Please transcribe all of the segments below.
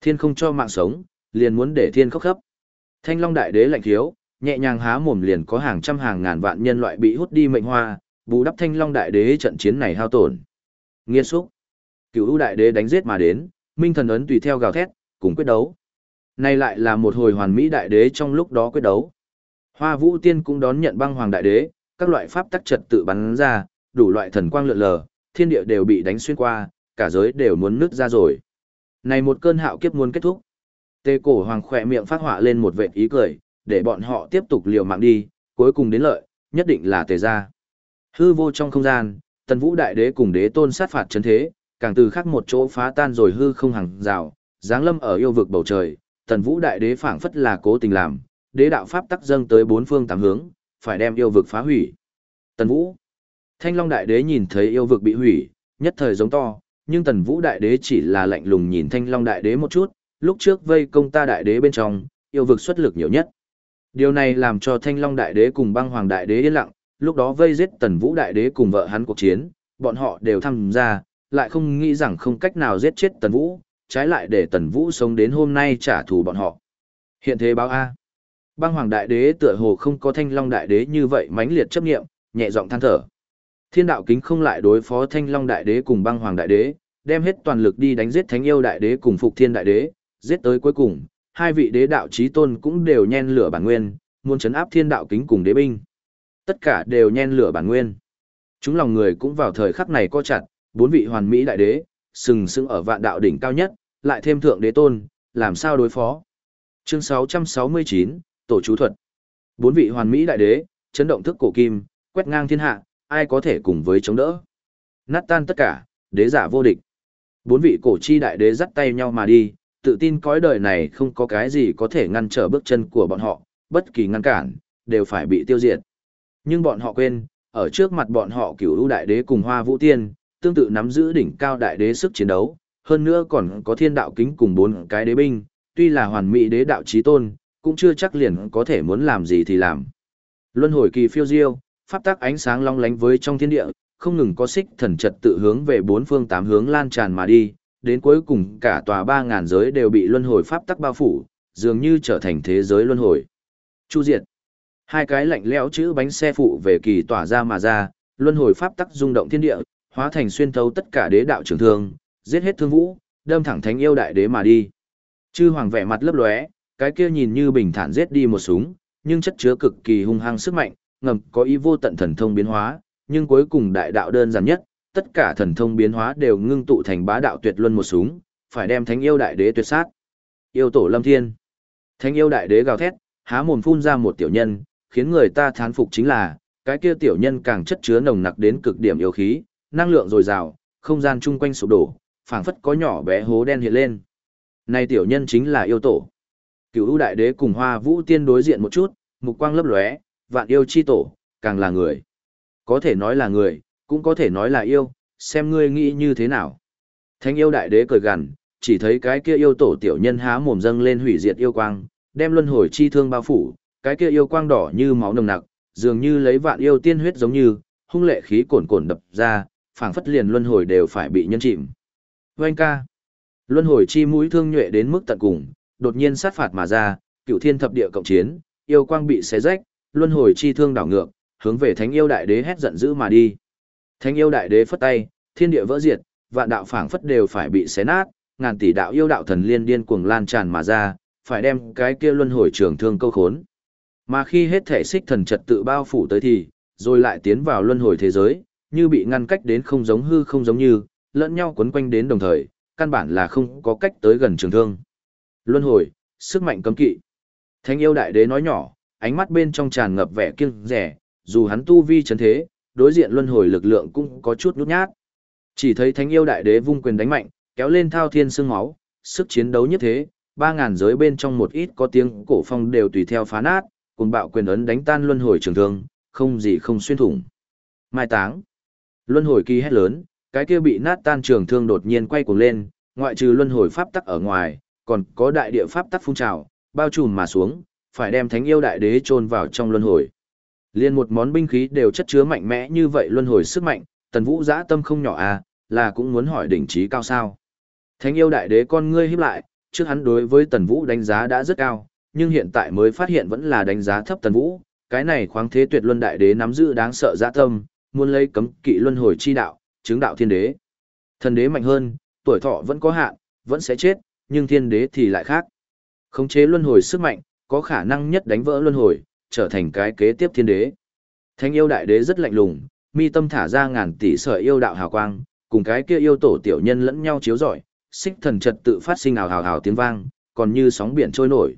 Thiên không cho mạng sống, liền muốn để thiên khóc khắp. Thanh Long Đại Đế lạnh thiếu, nhẹ nhàng há mồm liền có hàng trăm hàng ngàn vạn nhân loại bị hút đi mệnh hoa, bù đắp Thanh Long Đại Đế trận chiến này hao tổn. Nghiên xúc. Cửu U Đại Đế đánh giết mà đến, Minh Thần ấn tùy theo gào thét, cùng quyết đấu. Nay lại là một hồi hoàn mỹ đại đế trong lúc đó quyết đấu. Hoa Vũ Tiên cũng đón nhận băng hoàng đại đế, các loại pháp tắc trật tự bắn ra, đủ loại thần quang lượn lờ, thiên địa đều bị đánh xuyên qua, cả giới đều muốn nứt ra rồi. Này một cơn hạo kiếp muốn kết thúc. Tê cổ hoàng khỏe miệng phát họa lên một vệt ý cười, để bọn họ tiếp tục liều mạng đi, cuối cùng đến lợi, nhất định là tề gia. Hư vô trong không gian, tần vũ đại đế cùng đế tôn sát phạt chấn thế, càng từ khắc một chỗ phá tan rồi hư không hàng rào, giáng lâm ở yêu vực bầu trời, tần vũ đại đế phảng phất là cố tình làm, đế đạo pháp tắc dâng tới bốn phương tám hướng, phải đem yêu vực phá hủy. Tần vũ, thanh long đại đế nhìn thấy yêu vực bị hủy, nhất thời giống to, nhưng tần vũ đại đế chỉ là lạnh lùng nhìn thanh long đại đế một chút, lúc trước vây công ta đại đế bên trong, yêu vực xuất lực nhiều nhất. Điều này làm cho thanh long đại đế cùng băng hoàng đại đế yên lặng, lúc đó vây giết tần vũ đại đế cùng vợ hắn cuộc chiến, bọn họ đều tham gia, lại không nghĩ rằng không cách nào giết chết tần vũ, trái lại để tần vũ sống đến hôm nay trả thù bọn họ. Hiện thế báo A. Băng hoàng đại đế tựa hồ không có thanh long đại đế như vậy mãnh liệt chấp nghiệm, nhẹ giọng than thở. Thiên đạo kính không lại đối phó thanh long đại đế cùng băng hoàng đại đế, đem hết toàn lực đi đánh giết thánh yêu đại đế cùng phục thiên đại đế, giết tới cuối cùng, hai vị đế đạo chí tôn cũng đều nhen lửa bản nguyên, muốn chấn áp thiên đạo kính cùng đế binh. Tất cả đều nhen lửa bản nguyên. Chúng lòng người cũng vào thời khắc này co chặt, bốn vị hoàn mỹ đại đế, sừng sững ở vạn đạo đỉnh cao nhất, lại thêm thượng đế tôn, làm sao đối phó. Chương 669, Tổ chú thuật. Bốn vị hoàn mỹ đại đế, chấn động thức cổ kim, quét ngang thiên hạ, ai có thể cùng với chống đỡ. Nát tan tất cả, đế giả vô địch. Bốn vị cổ chi đại đế dắt tay nhau mà đi, tự tin cõi đời này không có cái gì có thể ngăn trở bước chân của bọn họ, bất kỳ ngăn cản, đều phải bị tiêu diệt. Nhưng bọn họ quên, ở trước mặt bọn họ cửu lũ đại đế cùng hoa vũ tiên, tương tự nắm giữ đỉnh cao đại đế sức chiến đấu, hơn nữa còn có thiên đạo kính cùng bốn cái đế binh, tuy là hoàn mỹ đế đạo chí tôn, cũng chưa chắc liền có thể muốn làm gì thì làm. Luân hồi kỳ phiêu diêu, pháp tắc ánh sáng long lánh với trong thiên địa, không ngừng có xích thần trật tự hướng về bốn phương tám hướng lan tràn mà đi, đến cuối cùng cả tòa ba ngàn giới đều bị luân hồi pháp tắc bao phủ, dường như trở thành thế giới luân hồi. Chu diệt. Hai cái lạnh lẽo chữ bánh xe phụ về kỳ tỏa ra mà ra, luân hồi pháp tắc rung động thiên địa, hóa thành xuyên thấu tất cả đế đạo trường thương, giết hết thương vũ, đâm thẳng thánh yêu đại đế mà đi. Chư hoàng vẻ mặt lấp lóe, cái kia nhìn như bình thản giết đi một súng, nhưng chất chứa cực kỳ hung hăng sức mạnh, ngầm có ý vô tận thần thông biến hóa, nhưng cuối cùng đại đạo đơn giản nhất, tất cả thần thông biến hóa đều ngưng tụ thành bá đạo tuyệt luân một súng, phải đem thánh yêu đại đế tuyệt sát. Yêu tổ lâm thiên. Thánh yêu đại đế gào thét, há mồm phun ra một tiểu nhân, khiến người ta thán phục chính là, cái kia tiểu nhân càng chất chứa nồng nặc đến cực điểm yêu khí, năng lượng dồi dào, không gian chung quanh sụp đổ, phảng phất có nhỏ bé hố đen hiện lên. Này tiểu nhân chính là yêu tổ. Cửu đại đế cùng Hoa Vũ tiên đối diện một chút, mục quang lấp lóe, vạn yêu chi tổ, càng là người. Có thể nói là người, cũng có thể nói là yêu, xem ngươi nghĩ như thế nào. Thánh yêu đại đế cười gằn, chỉ thấy cái kia yêu tổ tiểu nhân há mồm dâng lên hủy diệt yêu quang, đem luân hồi chi thương bao phủ, cái kia yêu quang đỏ như máu nồng nặc, dường như lấy vạn yêu tiên huyết giống như, hung lệ khí cồn cồn đập ra, phảng phất liền luân hồi đều phải bị nhân chìm. Oanh ca. Luân hồi chi mũi thương nhuệ đến mức tận cùng, đột nhiên sát phạt mà ra, cựu thiên thập địa cộng chiến, yêu quang bị xé rách, luân hồi chi thương đảo ngược, hướng về thánh yêu đại đế hét giận dữ mà đi. Thánh yêu đại đế phất tay, thiên địa vỡ diệt, vạn đạo phảng phất đều phải bị xé nát, ngàn tỷ đạo yêu đạo thần liên điên cuồng lan tràn mà ra, phải đem cái kia luân hồi trường thương câu khốn. Mà khi hết thể xích thần trật tự bao phủ tới thì, rồi lại tiến vào luân hồi thế giới, như bị ngăn cách đến không giống hư không giống như, lẫn nhau quấn quanh đến đồng thời, căn bản là không có cách tới gần trường thương. Luân hồi, sức mạnh cấm kỵ. Thánh yêu đại đế nói nhỏ, ánh mắt bên trong tràn ngập vẻ kiêng rẻ, dù hắn tu vi chấn thế, đối diện luân hồi lực lượng cũng có chút nhút nhát. Chỉ thấy thánh yêu đại đế vung quyền đánh mạnh, kéo lên thao thiên xương máu, sức chiến đấu nhất thế, ba ngàn giới bên trong một ít có tiếng cổ phong đều tùy theo phá nát, cùng bạo quyền ấn đánh tan luân hồi trường thương, không gì không xuyên thủng. Mai táng. Luân hồi kỳ hét lớn, cái kia bị nát tan trường thương đột nhiên quay cuồng lên, ngoại trừ luân hồi pháp tắc ở ngoài, còn có đại địa pháp tắc phun trào, bao trùm mà xuống, phải đem thánh yêu đại đế chôn vào trong luân hồi. Liên một món binh khí đều chất chứa mạnh mẽ như vậy luân hồi sức mạnh, tần vũ dã tâm không nhỏ à, là cũng muốn hỏi đỉnh trí cao sao. Thánh yêu đại đế con ngươi híp lại, trước hắn đối với Tần Vũ đánh giá đã rất cao, nhưng hiện tại mới phát hiện vẫn là đánh giá thấp Tần Vũ, cái này khoáng thế tuyệt luân đại đế nắm giữ đáng sợ dã tâm, muốn lấy cấm kỵ luân hồi chi đạo, chứng đạo thiên đế. Thần đế mạnh hơn, tuổi thọ vẫn có hạn, vẫn sẽ chết, nhưng thiên đế thì lại khác. Khống chế luân hồi sức mạnh, có khả năng nhất đánh vỡ luân hồi, trở thành cái kế tiếp thiên đế. Thánh yêu đại đế rất lạnh lùng, mi tâm thả ra ngàn tỷ sợi yêu đạo hào quang, cùng cái kia yêu tổ tiểu nhân lẫn nhau chiếu rọi, xích thần trật tự phát sinh ào hào hào tiếng vang, còn như sóng biển trôi nổi.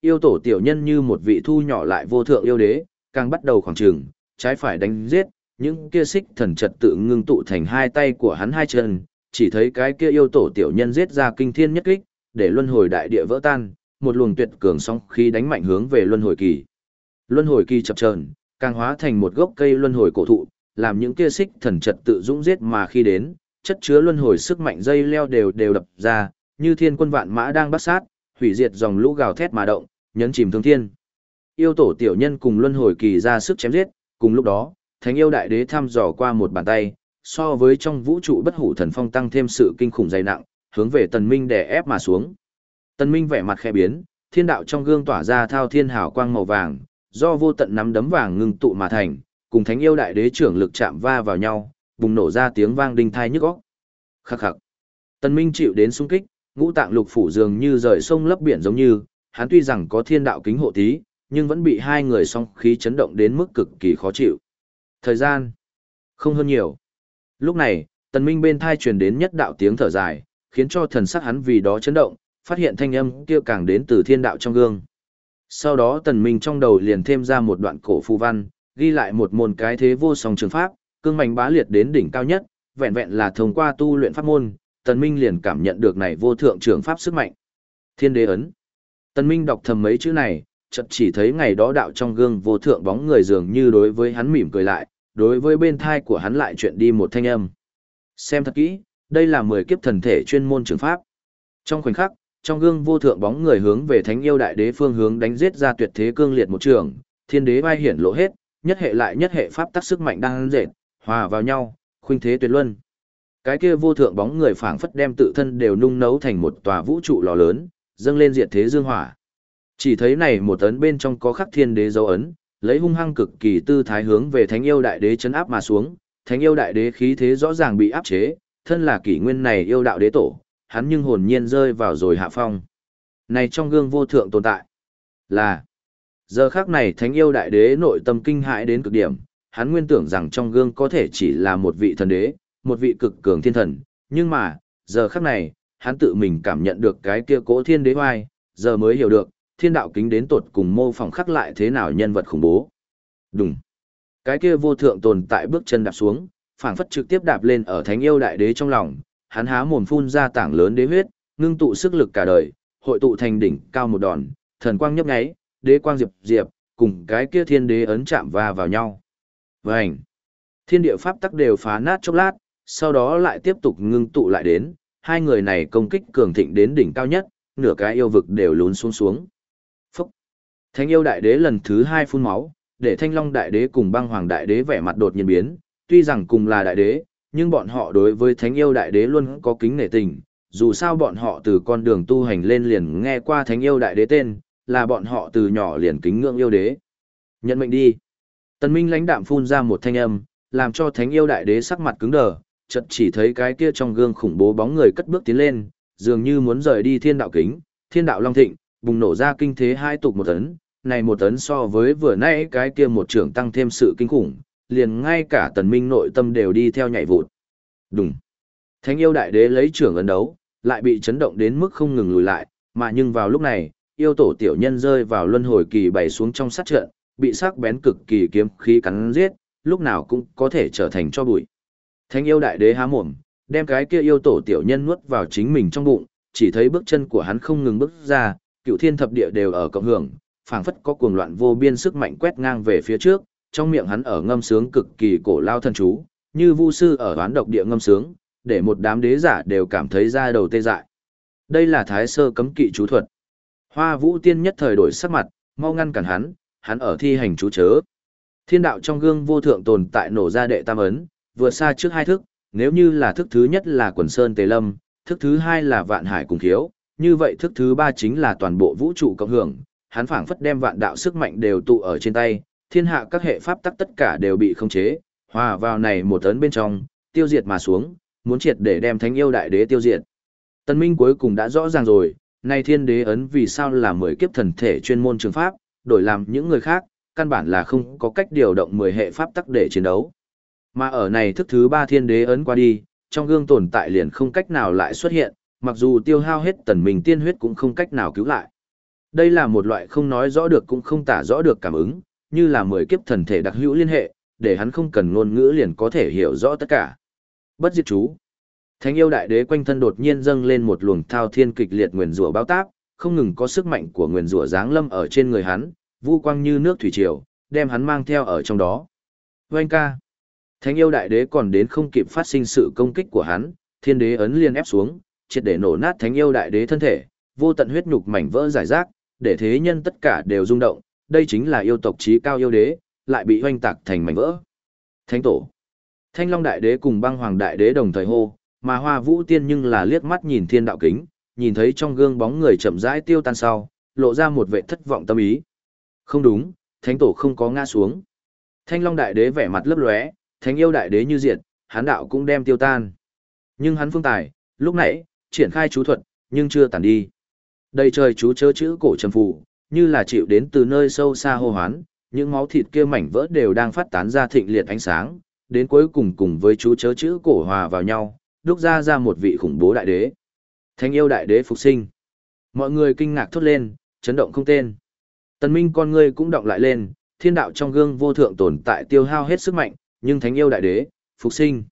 Yêu tổ tiểu nhân như một vị thu nhỏ lại vô thượng yêu đế, càng bắt đầu khoảng trường, trái phải đánh giết, những kia xích thần trật tự ngưng tụ thành hai tay của hắn hai chân, chỉ thấy cái kia yêu tổ tiểu nhân giết ra kinh thiên nhất kích, để luân hồi đại địa vỡ tan, một luồng tuyệt cường sóng khí đánh mạnh hướng về luân hồi kỳ. Luân hồi kỳ chập chờn, càng hóa thành một gốc cây luân hồi cổ thụ, làm những kia xích thần trật tự dũng giết mà khi đến, chất chứa luân hồi sức mạnh dây leo đều đều đập ra, như thiên quân vạn mã đang bắt sát, hủy diệt dòng lũ gào thét mà động, nhấn chìm thương thiên. Yêu tổ tiểu nhân cùng luân hồi kỳ ra sức chém giết, cùng lúc đó, thánh yêu đại đế thăm dò qua một bàn tay, so với trong vũ trụ bất hủ thần phong tăng thêm sự kinh khủng dày nặng, hướng về tần minh đè ép mà xuống. Tần minh vẻ mặt khẽ biến, thiên đạo trong gương tỏa ra thao thiên hào quang màu vàng, do vô tận nắm đấm vàng ngưng tụ mà thành, cùng thánh yêu đại đế trưởng lực chạm va vào nhau, bùng nổ ra tiếng vang đinh thai nhức óc. Khắc khắc. Tần Minh chịu đến xung kích, ngũ tạng lục phủ dường như rời sông lấp biển giống như, hắn tuy rằng có thiên đạo kính hộ tí, nhưng vẫn bị hai người song khí chấn động đến mức cực kỳ khó chịu. Thời gian không hơn nhiều. Lúc này, Tần Minh bên tai truyền đến nhất đạo tiếng thở dài, khiến cho thần sắc hắn vì đó chấn động, phát hiện thanh âm kia càng đến từ thiên đạo trong gương. Sau đó Tần Minh trong đầu liền thêm ra một đoạn cổ phù văn, ghi lại một môn cái thế vô song trường pháp, cương mạnh bá liệt đến đỉnh cao nhất, vẹn vẹn là thông qua tu luyện pháp môn, Tần Minh liền cảm nhận được này vô thượng trường pháp sức mạnh. Thiên đế ấn. Tần Minh đọc thầm mấy chữ này, chợt chỉ thấy ngày đó đạo trong gương vô thượng bóng người dường như đối với hắn mỉm cười lại, đối với bên thai của hắn lại chuyện đi một thanh âm. Xem thật kỹ, đây là 10 kiếp thần thể chuyên môn trường pháp. Trong khoảnh khắc, trong gương vô thượng bóng người hướng về thánh yêu đại đế phương hướng đánh giết ra tuyệt thế cương liệt một trường, thiên đế vai hiển lộ hết, nhất hệ lại nhất hệ pháp tắc sức mạnh đang dệt, hòa vào nhau, khuynh thế tuyệt luân. Cái kia vô thượng bóng người phảng phất đem tự thân đều nung nấu thành một tòa vũ trụ lò lớn, dâng lên diệt thế dương hỏa. Chỉ thấy này một ấn bên trong có khắc thiên đế dấu ấn, lấy hung hăng cực kỳ tư thái hướng về thánh yêu đại đế chấn áp mà xuống, thánh yêu đại đế khí thế rõ ràng bị áp chế, thân là kỷ nguyên này yêu đạo đế tổ, hắn nhưng hồn nhiên rơi vào rồi hạ phong. Này trong gương vô thượng tồn tại, là giờ khác này thánh yêu đại đế nội tâm kinh hãi đến cực điểm, hắn nguyên tưởng rằng trong gương có thể chỉ là một vị thần đế, một vị cực cường thiên thần, nhưng mà, giờ khắc này, hắn tự mình cảm nhận được cái kia cỗ thiên đế hoai, giờ mới hiểu được, thiên đạo kính đến tột cùng mô phỏng khắc lại thế nào nhân vật khủng bố. Đúng. Cái kia vô thượng tồn tại bước chân đạp xuống, phảng phất trực tiếp đạp lên ở thánh yêu đại đế trong lòng, hắn há mồm phun ra tảng lớn đế huyết, ngưng tụ sức lực cả đời, hội tụ thành đỉnh cao một đòn, thần quang nhấp nháy, đế quang diệp diệp, cùng cái kia thiên đế ấn chạm va vào nhau. Vành. Thiên địa pháp tắc đều phá nát chốc lát, sau đó lại tiếp tục ngưng tụ lại đến, hai người này công kích cường thịnh đến đỉnh cao nhất, nửa cái yêu vực đều lún xuống xuống. Phúc! Thánh yêu đại đế lần thứ hai phun máu, để thanh long đại đế cùng băng hoàng đại đế vẻ mặt đột nhiên biến, tuy rằng cùng là đại đế, nhưng bọn họ đối với thánh yêu đại đế luôn có kính nể tình, dù sao bọn họ từ con đường tu hành lên liền nghe qua thánh yêu đại đế tên, là bọn họ từ nhỏ liền kính ngưỡng yêu đế. Nhận mệnh đi. Tần Minh lãnh đạm phun ra một thanh âm, làm cho thánh yêu đại đế sắc mặt cứng đờ, chợt chỉ thấy cái kia trong gương khủng bố bóng người cất bước tiến lên, dường như muốn rời đi thiên đạo kính, thiên đạo long thịnh, bùng nổ ra kinh thế hai tục một tấn, này một tấn so với vừa nãy cái kia một trưởng tăng thêm sự kinh khủng, liền ngay cả tần minh nội tâm đều đi theo nhảy vụt. Đúng. Thánh yêu đại đế lấy trưởng ấn đấu, lại bị chấn động đến mức không ngừng lùi lại, mà nhưng vào lúc này, yêu tổ tiểu nhân rơi vào luân hồi kỳ bảy xuống trong sát trận, bị sắc bén cực kỳ kiếm khí cắn giết, lúc nào cũng có thể trở thành cho bụi. Thánh yêu đại đế há mồm, đem cái kia yêu tổ tiểu nhân nuốt vào chính mình trong bụng, chỉ thấy bước chân của hắn không ngừng bước ra, cựu thiên thập địa đều ở cộng hưởng, phảng phất có cuồng loạn vô biên sức mạnh quét ngang về phía trước, trong miệng hắn ở ngâm sướng cực kỳ cổ lao thần chú, như vu sư ở đoán độc địa ngâm sướng, để một đám đế giả đều cảm thấy da đầu tê dại. Đây là thái sơ cấm kỵ chú thuật. Hoa vũ tiên nhất thời đổi sắc mặt, mau ngăn cản hắn, hắn ở thi hành chú chớ. Thiên đạo trong gương vô thượng tồn tại nổ ra đệ tam ấn, vừa xa trước hai thức, nếu như là thức thứ nhất là quần sơn tề lâm, thức thứ hai là vạn hải cùng thiếu, như vậy thức thứ ba chính là toàn bộ vũ trụ cộng hưởng, hắn phảng phất đem vạn đạo sức mạnh đều tụ ở trên tay, thiên hạ các hệ pháp tắc tất cả đều bị khống chế, hòa vào này một tấn bên trong, tiêu diệt mà xuống, muốn triệt để đem thánh yêu đại đế tiêu diệt. Tân Minh cuối cùng đã rõ ràng rồi, nay thiên đế ấn vì sao là mười kiếp thần thể chuyên môn trường pháp, đổi làm những người khác, căn bản là không có cách điều động mười hệ pháp tắc để chiến đấu. Mà ở này thức thứ ba thiên đế ấn qua đi, trong gương tồn tại liền không cách nào lại xuất hiện, mặc dù tiêu hao hết tần mình tiên huyết cũng không cách nào cứu lại. Đây là một loại không nói rõ được cũng không tả rõ được cảm ứng, như là mười kiếp thần thể đặc hữu liên hệ, để hắn không cần ngôn ngữ liền có thể hiểu rõ tất cả. Bất diệt chú. Thánh yêu đại đế quanh thân đột nhiên dâng lên một luồng thao thiên kịch liệt nguyền rủa bao táp, không ngừng có sức mạnh của nguyền rủa giáng lâm ở trên người hắn, vu quang như nước thủy triều, đem hắn mang theo ở trong đó. Oanh ca. Thánh yêu đại đế còn đến không kịp phát sinh sự công kích của hắn, thiên đế ấn liên ép xuống, triệt để nổ nát thánh yêu đại đế thân thể, vô tận huyết nhục mảnh vỡ giải rác, để thế nhân tất cả đều rung động, đây chính là yêu tộc trí cao yêu đế, lại bị hoanh tạc thành mảnh vỡ. Thánh tổ. Thanh Long đại đế cùng băng hoàng đại đế đồng thời hô, mà Hoa Vũ tiên nhưng là liếc mắt nhìn thiên đạo kính, nhìn thấy trong gương bóng người chậm rãi tiêu tan sau, lộ ra một vẻ thất vọng tâm ý. Không đúng, thánh tổ không có ngã xuống. Thanh Long đại đế vẻ mặt lấp lóe, thánh yêu đại đế như diệt, hán đạo cũng đem tiêu tan. Nhưng hắn phương tài, lúc nãy, triển khai chú thuật, nhưng chưa tàn đi. Đầy trời chú chớ chữ cổ trầm phù, như là chịu đến từ nơi sâu xa hô hoán, những máu thịt kia mảnh vỡ đều đang phát tán ra thịnh liệt ánh sáng, đến cuối cùng cùng với chú chớ chữ cổ hòa vào nhau, đúc ra ra một vị khủng bố đại đế. Thánh yêu đại đế phục sinh. Mọi người kinh ngạc thốt lên, chấn động không tên. Tần Minh con ngươi cũng động lại lên, thiên đạo trong gương vô thượng tồn tại tiêu hao hết sức mạnh, nhưng thánh yêu đại đế, phục sinh.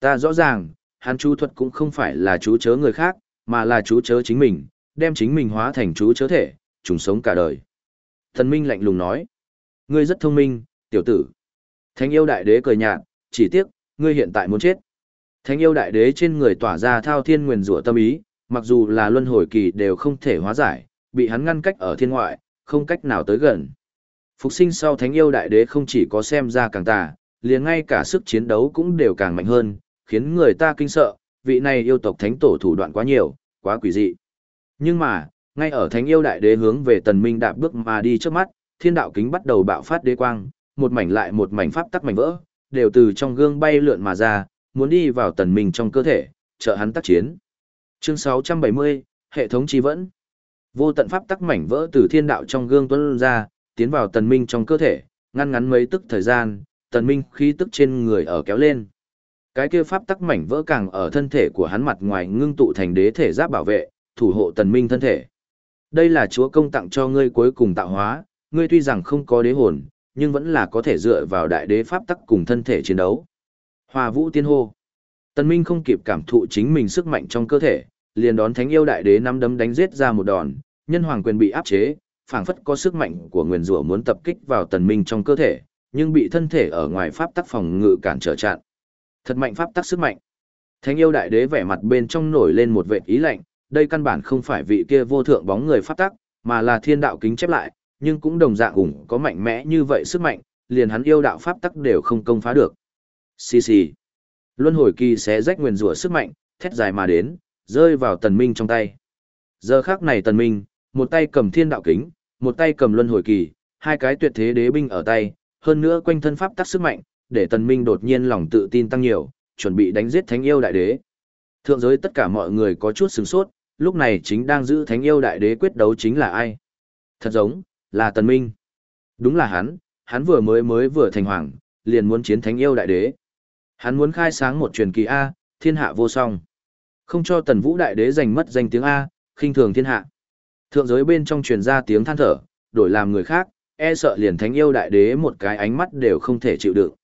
Ta rõ ràng, hắn chú thuật cũng không phải là chú chớ người khác, mà là chú chớ chính mình, đem chính mình hóa thành chú chớ thể, trùng sống cả đời. Thần Minh lạnh lùng nói, ngươi rất thông minh, tiểu tử. Thánh yêu đại đế cười nhạt, chỉ tiếc, ngươi hiện tại muốn chết. Thánh yêu đại đế trên người tỏa ra thao thiên nguyền rủa tâm ý, mặc dù là luân hồi kỳ đều không thể hóa giải, bị hắn ngăn cách ở thiên ngoại, không cách nào tới gần. Phục sinh sau thánh yêu đại đế không chỉ có xem ra càng tà, liền ngay cả sức chiến đấu cũng đều càng mạnh hơn, khiến người ta kinh sợ, vị này yêu tộc thánh tổ thủ đoạn quá nhiều, quá quỷ dị. Nhưng mà, ngay ở thánh yêu đại đế hướng về tần minh đạp bước mà đi trước mắt, thiên đạo kính bắt đầu bạo phát đế quang, một mảnh lại một mảnh pháp tắc mảnh vỡ, đều từ trong gương bay lượn mà ra, muốn đi vào tần minh trong cơ thể, trợ hắn tác chiến. Chương 670, hệ thống chi vẫn. Vô tận pháp tắc mảnh vỡ từ thiên đạo trong gương tuôn ra, tiến vào tần minh trong cơ thể, ngăn ngắn mấy tức thời gian, tần minh khí tức trên người ở kéo lên. Cái kia pháp tắc mảnh vỡ càng ở thân thể của hắn mặt ngoài ngưng tụ thành đế thể giáp bảo vệ, thủ hộ tần minh thân thể. Đây là chúa công tặng cho ngươi cuối cùng tạo hóa, ngươi tuy rằng không có đế hồn, nhưng vẫn là có thể dựa vào đại đế pháp tắc cùng thân thể chiến đấu. Hoa vũ tiên hô. Tần minh không kịp cảm thụ chính mình sức mạnh trong cơ thể, liền đón thánh yêu đại đế năm đấm đánh giết ra một đòn, nhân hoàng quyền bị áp chế, phảng phất có sức mạnh của nguyên rủa muốn tập kích vào tần minh trong cơ thể, nhưng bị thân thể ở ngoài pháp tắc phòng ngự cản trở chặn. Thật mạnh pháp tắc sức mạnh. Thánh yêu đại đế vẻ mặt bên trong nổi lên một vệt ý lạnh, đây căn bản không phải vị kia vô thượng bóng người pháp tắc, mà là thiên đạo kính chép lại, nhưng cũng đồng dạng ủng có mạnh mẽ như vậy sức mạnh, liền hắn yêu đạo pháp tắc đều không công phá được. Xì xì. Luân hồi kỳ sẽ rách nguyên rủa sức mạnh, thét dài mà đến, rơi vào tần minh trong tay. Giờ khắc này tần minh, một tay cầm thiên đạo kính, một tay cầm luân hồi kỳ, hai cái tuyệt thế đế binh ở tay, hơn nữa quanh thân pháp tắc sức mạnh, để tần minh đột nhiên lòng tự tin tăng nhiều, chuẩn bị đánh giết thánh yêu đại đế. Thượng giới tất cả mọi người có chút sửng sốt, lúc này chính đang giữ thánh yêu đại đế quyết đấu chính là ai? Thật giống, là tần minh. Đúng là hắn, hắn vừa mới mới vừa thành hoàng, liền muốn chiến thánh yêu đại đế. Hắn muốn khai sáng một truyền kỳ A, thiên hạ vô song. Không cho tần vũ đại đế giành mất danh tiếng A, khinh thường thiên hạ. Thượng giới bên trong truyền ra tiếng than thở, đổi làm người khác, e sợ liền thánh yêu đại đế một cái ánh mắt đều không thể chịu đựng.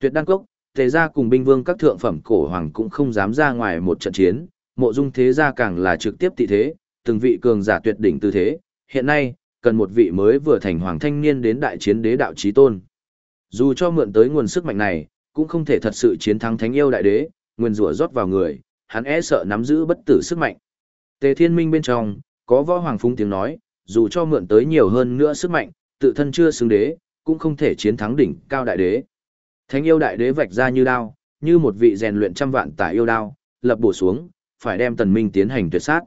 Tuyệt đan cốc, tề gia cùng binh vương các thượng phẩm cổ hoàng cũng không dám ra ngoài một trận chiến, mộ dung thế gia càng là trực tiếp tị thế, từng vị cường giả tuyệt đỉnh tư thế, hiện nay, cần một vị mới vừa thành hoàng thanh niên đến đại chiến đế đạo chí tôn. Dù cho mượn tới nguồn sức mạnh này, cũng không thể thật sự chiến thắng thánh yêu đại đế, nguyên rủa rót vào người, hắn e sợ nắm giữ bất tử sức mạnh. Tề Thiên Minh bên trong, có võ hoàng phung tiếng nói, dù cho mượn tới nhiều hơn nữa sức mạnh, tự thân chưa xứng đế, cũng không thể chiến thắng đỉnh cao đại đế. Thánh yêu đại đế vạch ra như đao, như một vị rèn luyện trăm vạn tải yêu đao, lập bổ xuống, phải đem tần minh tiến hành tuyệt sát.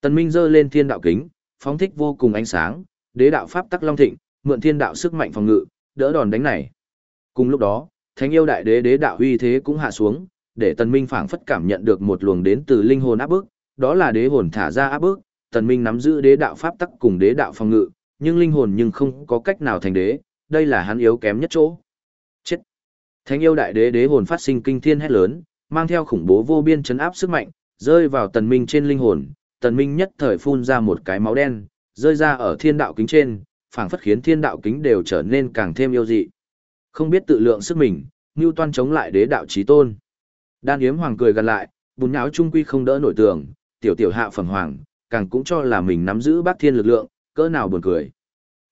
Tần Minh giơ lên thiên đạo kính, phóng thích vô cùng ánh sáng, đế đạo pháp tắc long thịnh, mượn thiên đạo sức mạnh phòng ngự, đỡ đòn đánh này. Cùng lúc đó, thánh yêu đại đế đế đạo uy thế cũng hạ xuống, để Tần Minh phảng phất cảm nhận được một luồng đến từ linh hồn áp bức, đó là đế hồn thả ra áp bức, Tần Minh nắm giữ đế đạo pháp tắc cùng đế đạo phòng ngự, nhưng linh hồn nhưng không có cách nào thành đế, đây là hắn yếu kém nhất chỗ. Chết. Thánh yêu đại đế đế hồn phát sinh kinh thiên hét lớn, mang theo khủng bố vô biên chấn áp sức mạnh, rơi vào Tần Minh trên linh hồn, Tần Minh nhất thời phun ra một cái máu đen, rơi ra ở thiên đạo kính trên, phảng phất khiến thiên đạo kính đều trở nên càng thêm yêu dị. Không biết tự lượng sức mình, Ngưu Toan chống lại đế đạo chí tôn. Đan Yếm Hoàng cười gần lại, bùn nháo trung quy không đỡ nổi tường, tiểu tiểu hạ phẩm hoàng, càng cũng cho là mình nắm giữ bác thiên lực lượng, cỡ nào buồn cười.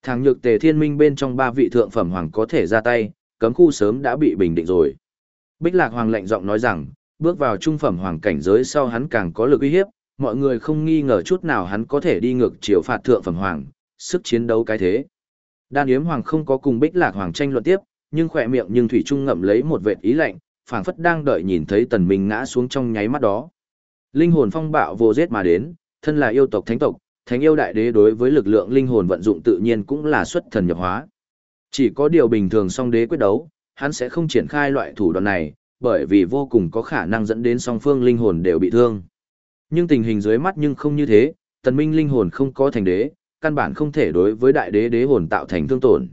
Thằng nhược tề thiên minh bên trong ba vị thượng phẩm hoàng có thể ra tay, cấm khu sớm đã bị bình định rồi. Bích Lạc Hoàng lạnh giọng nói rằng, bước vào trung phẩm hoàng cảnh giới sau hắn càng có lực uy hiếp, mọi người không nghi ngờ chút nào hắn có thể đi ngược chiều phạt thượng phẩm hoàng, sức chiến đấu cái thế. Đan Yếm Hoàng không có cùng Bích Lạc Hoàng tranh luận tiếp, nhưng khỏe miệng nhưng thủy trung ngậm lấy một vệt ý lạnh, phảng phất đang đợi nhìn thấy Tần Minh ngã xuống trong nháy mắt đó. Linh hồn phong bạo vô giết mà đến, thân là yêu tộc thánh tộc, thánh yêu đại đế đối với lực lượng linh hồn vận dụng tự nhiên cũng là xuất thần nhập hóa. Chỉ có điều bình thường song đế quyết đấu, hắn sẽ không triển khai loại thủ đoạn này, bởi vì vô cùng có khả năng dẫn đến song phương linh hồn đều bị thương. Nhưng tình hình dưới mắt nhưng không như thế, tần minh linh hồn không có thành đế, căn bản không thể đối với đại đế đế hồn tạo thành thương tổn.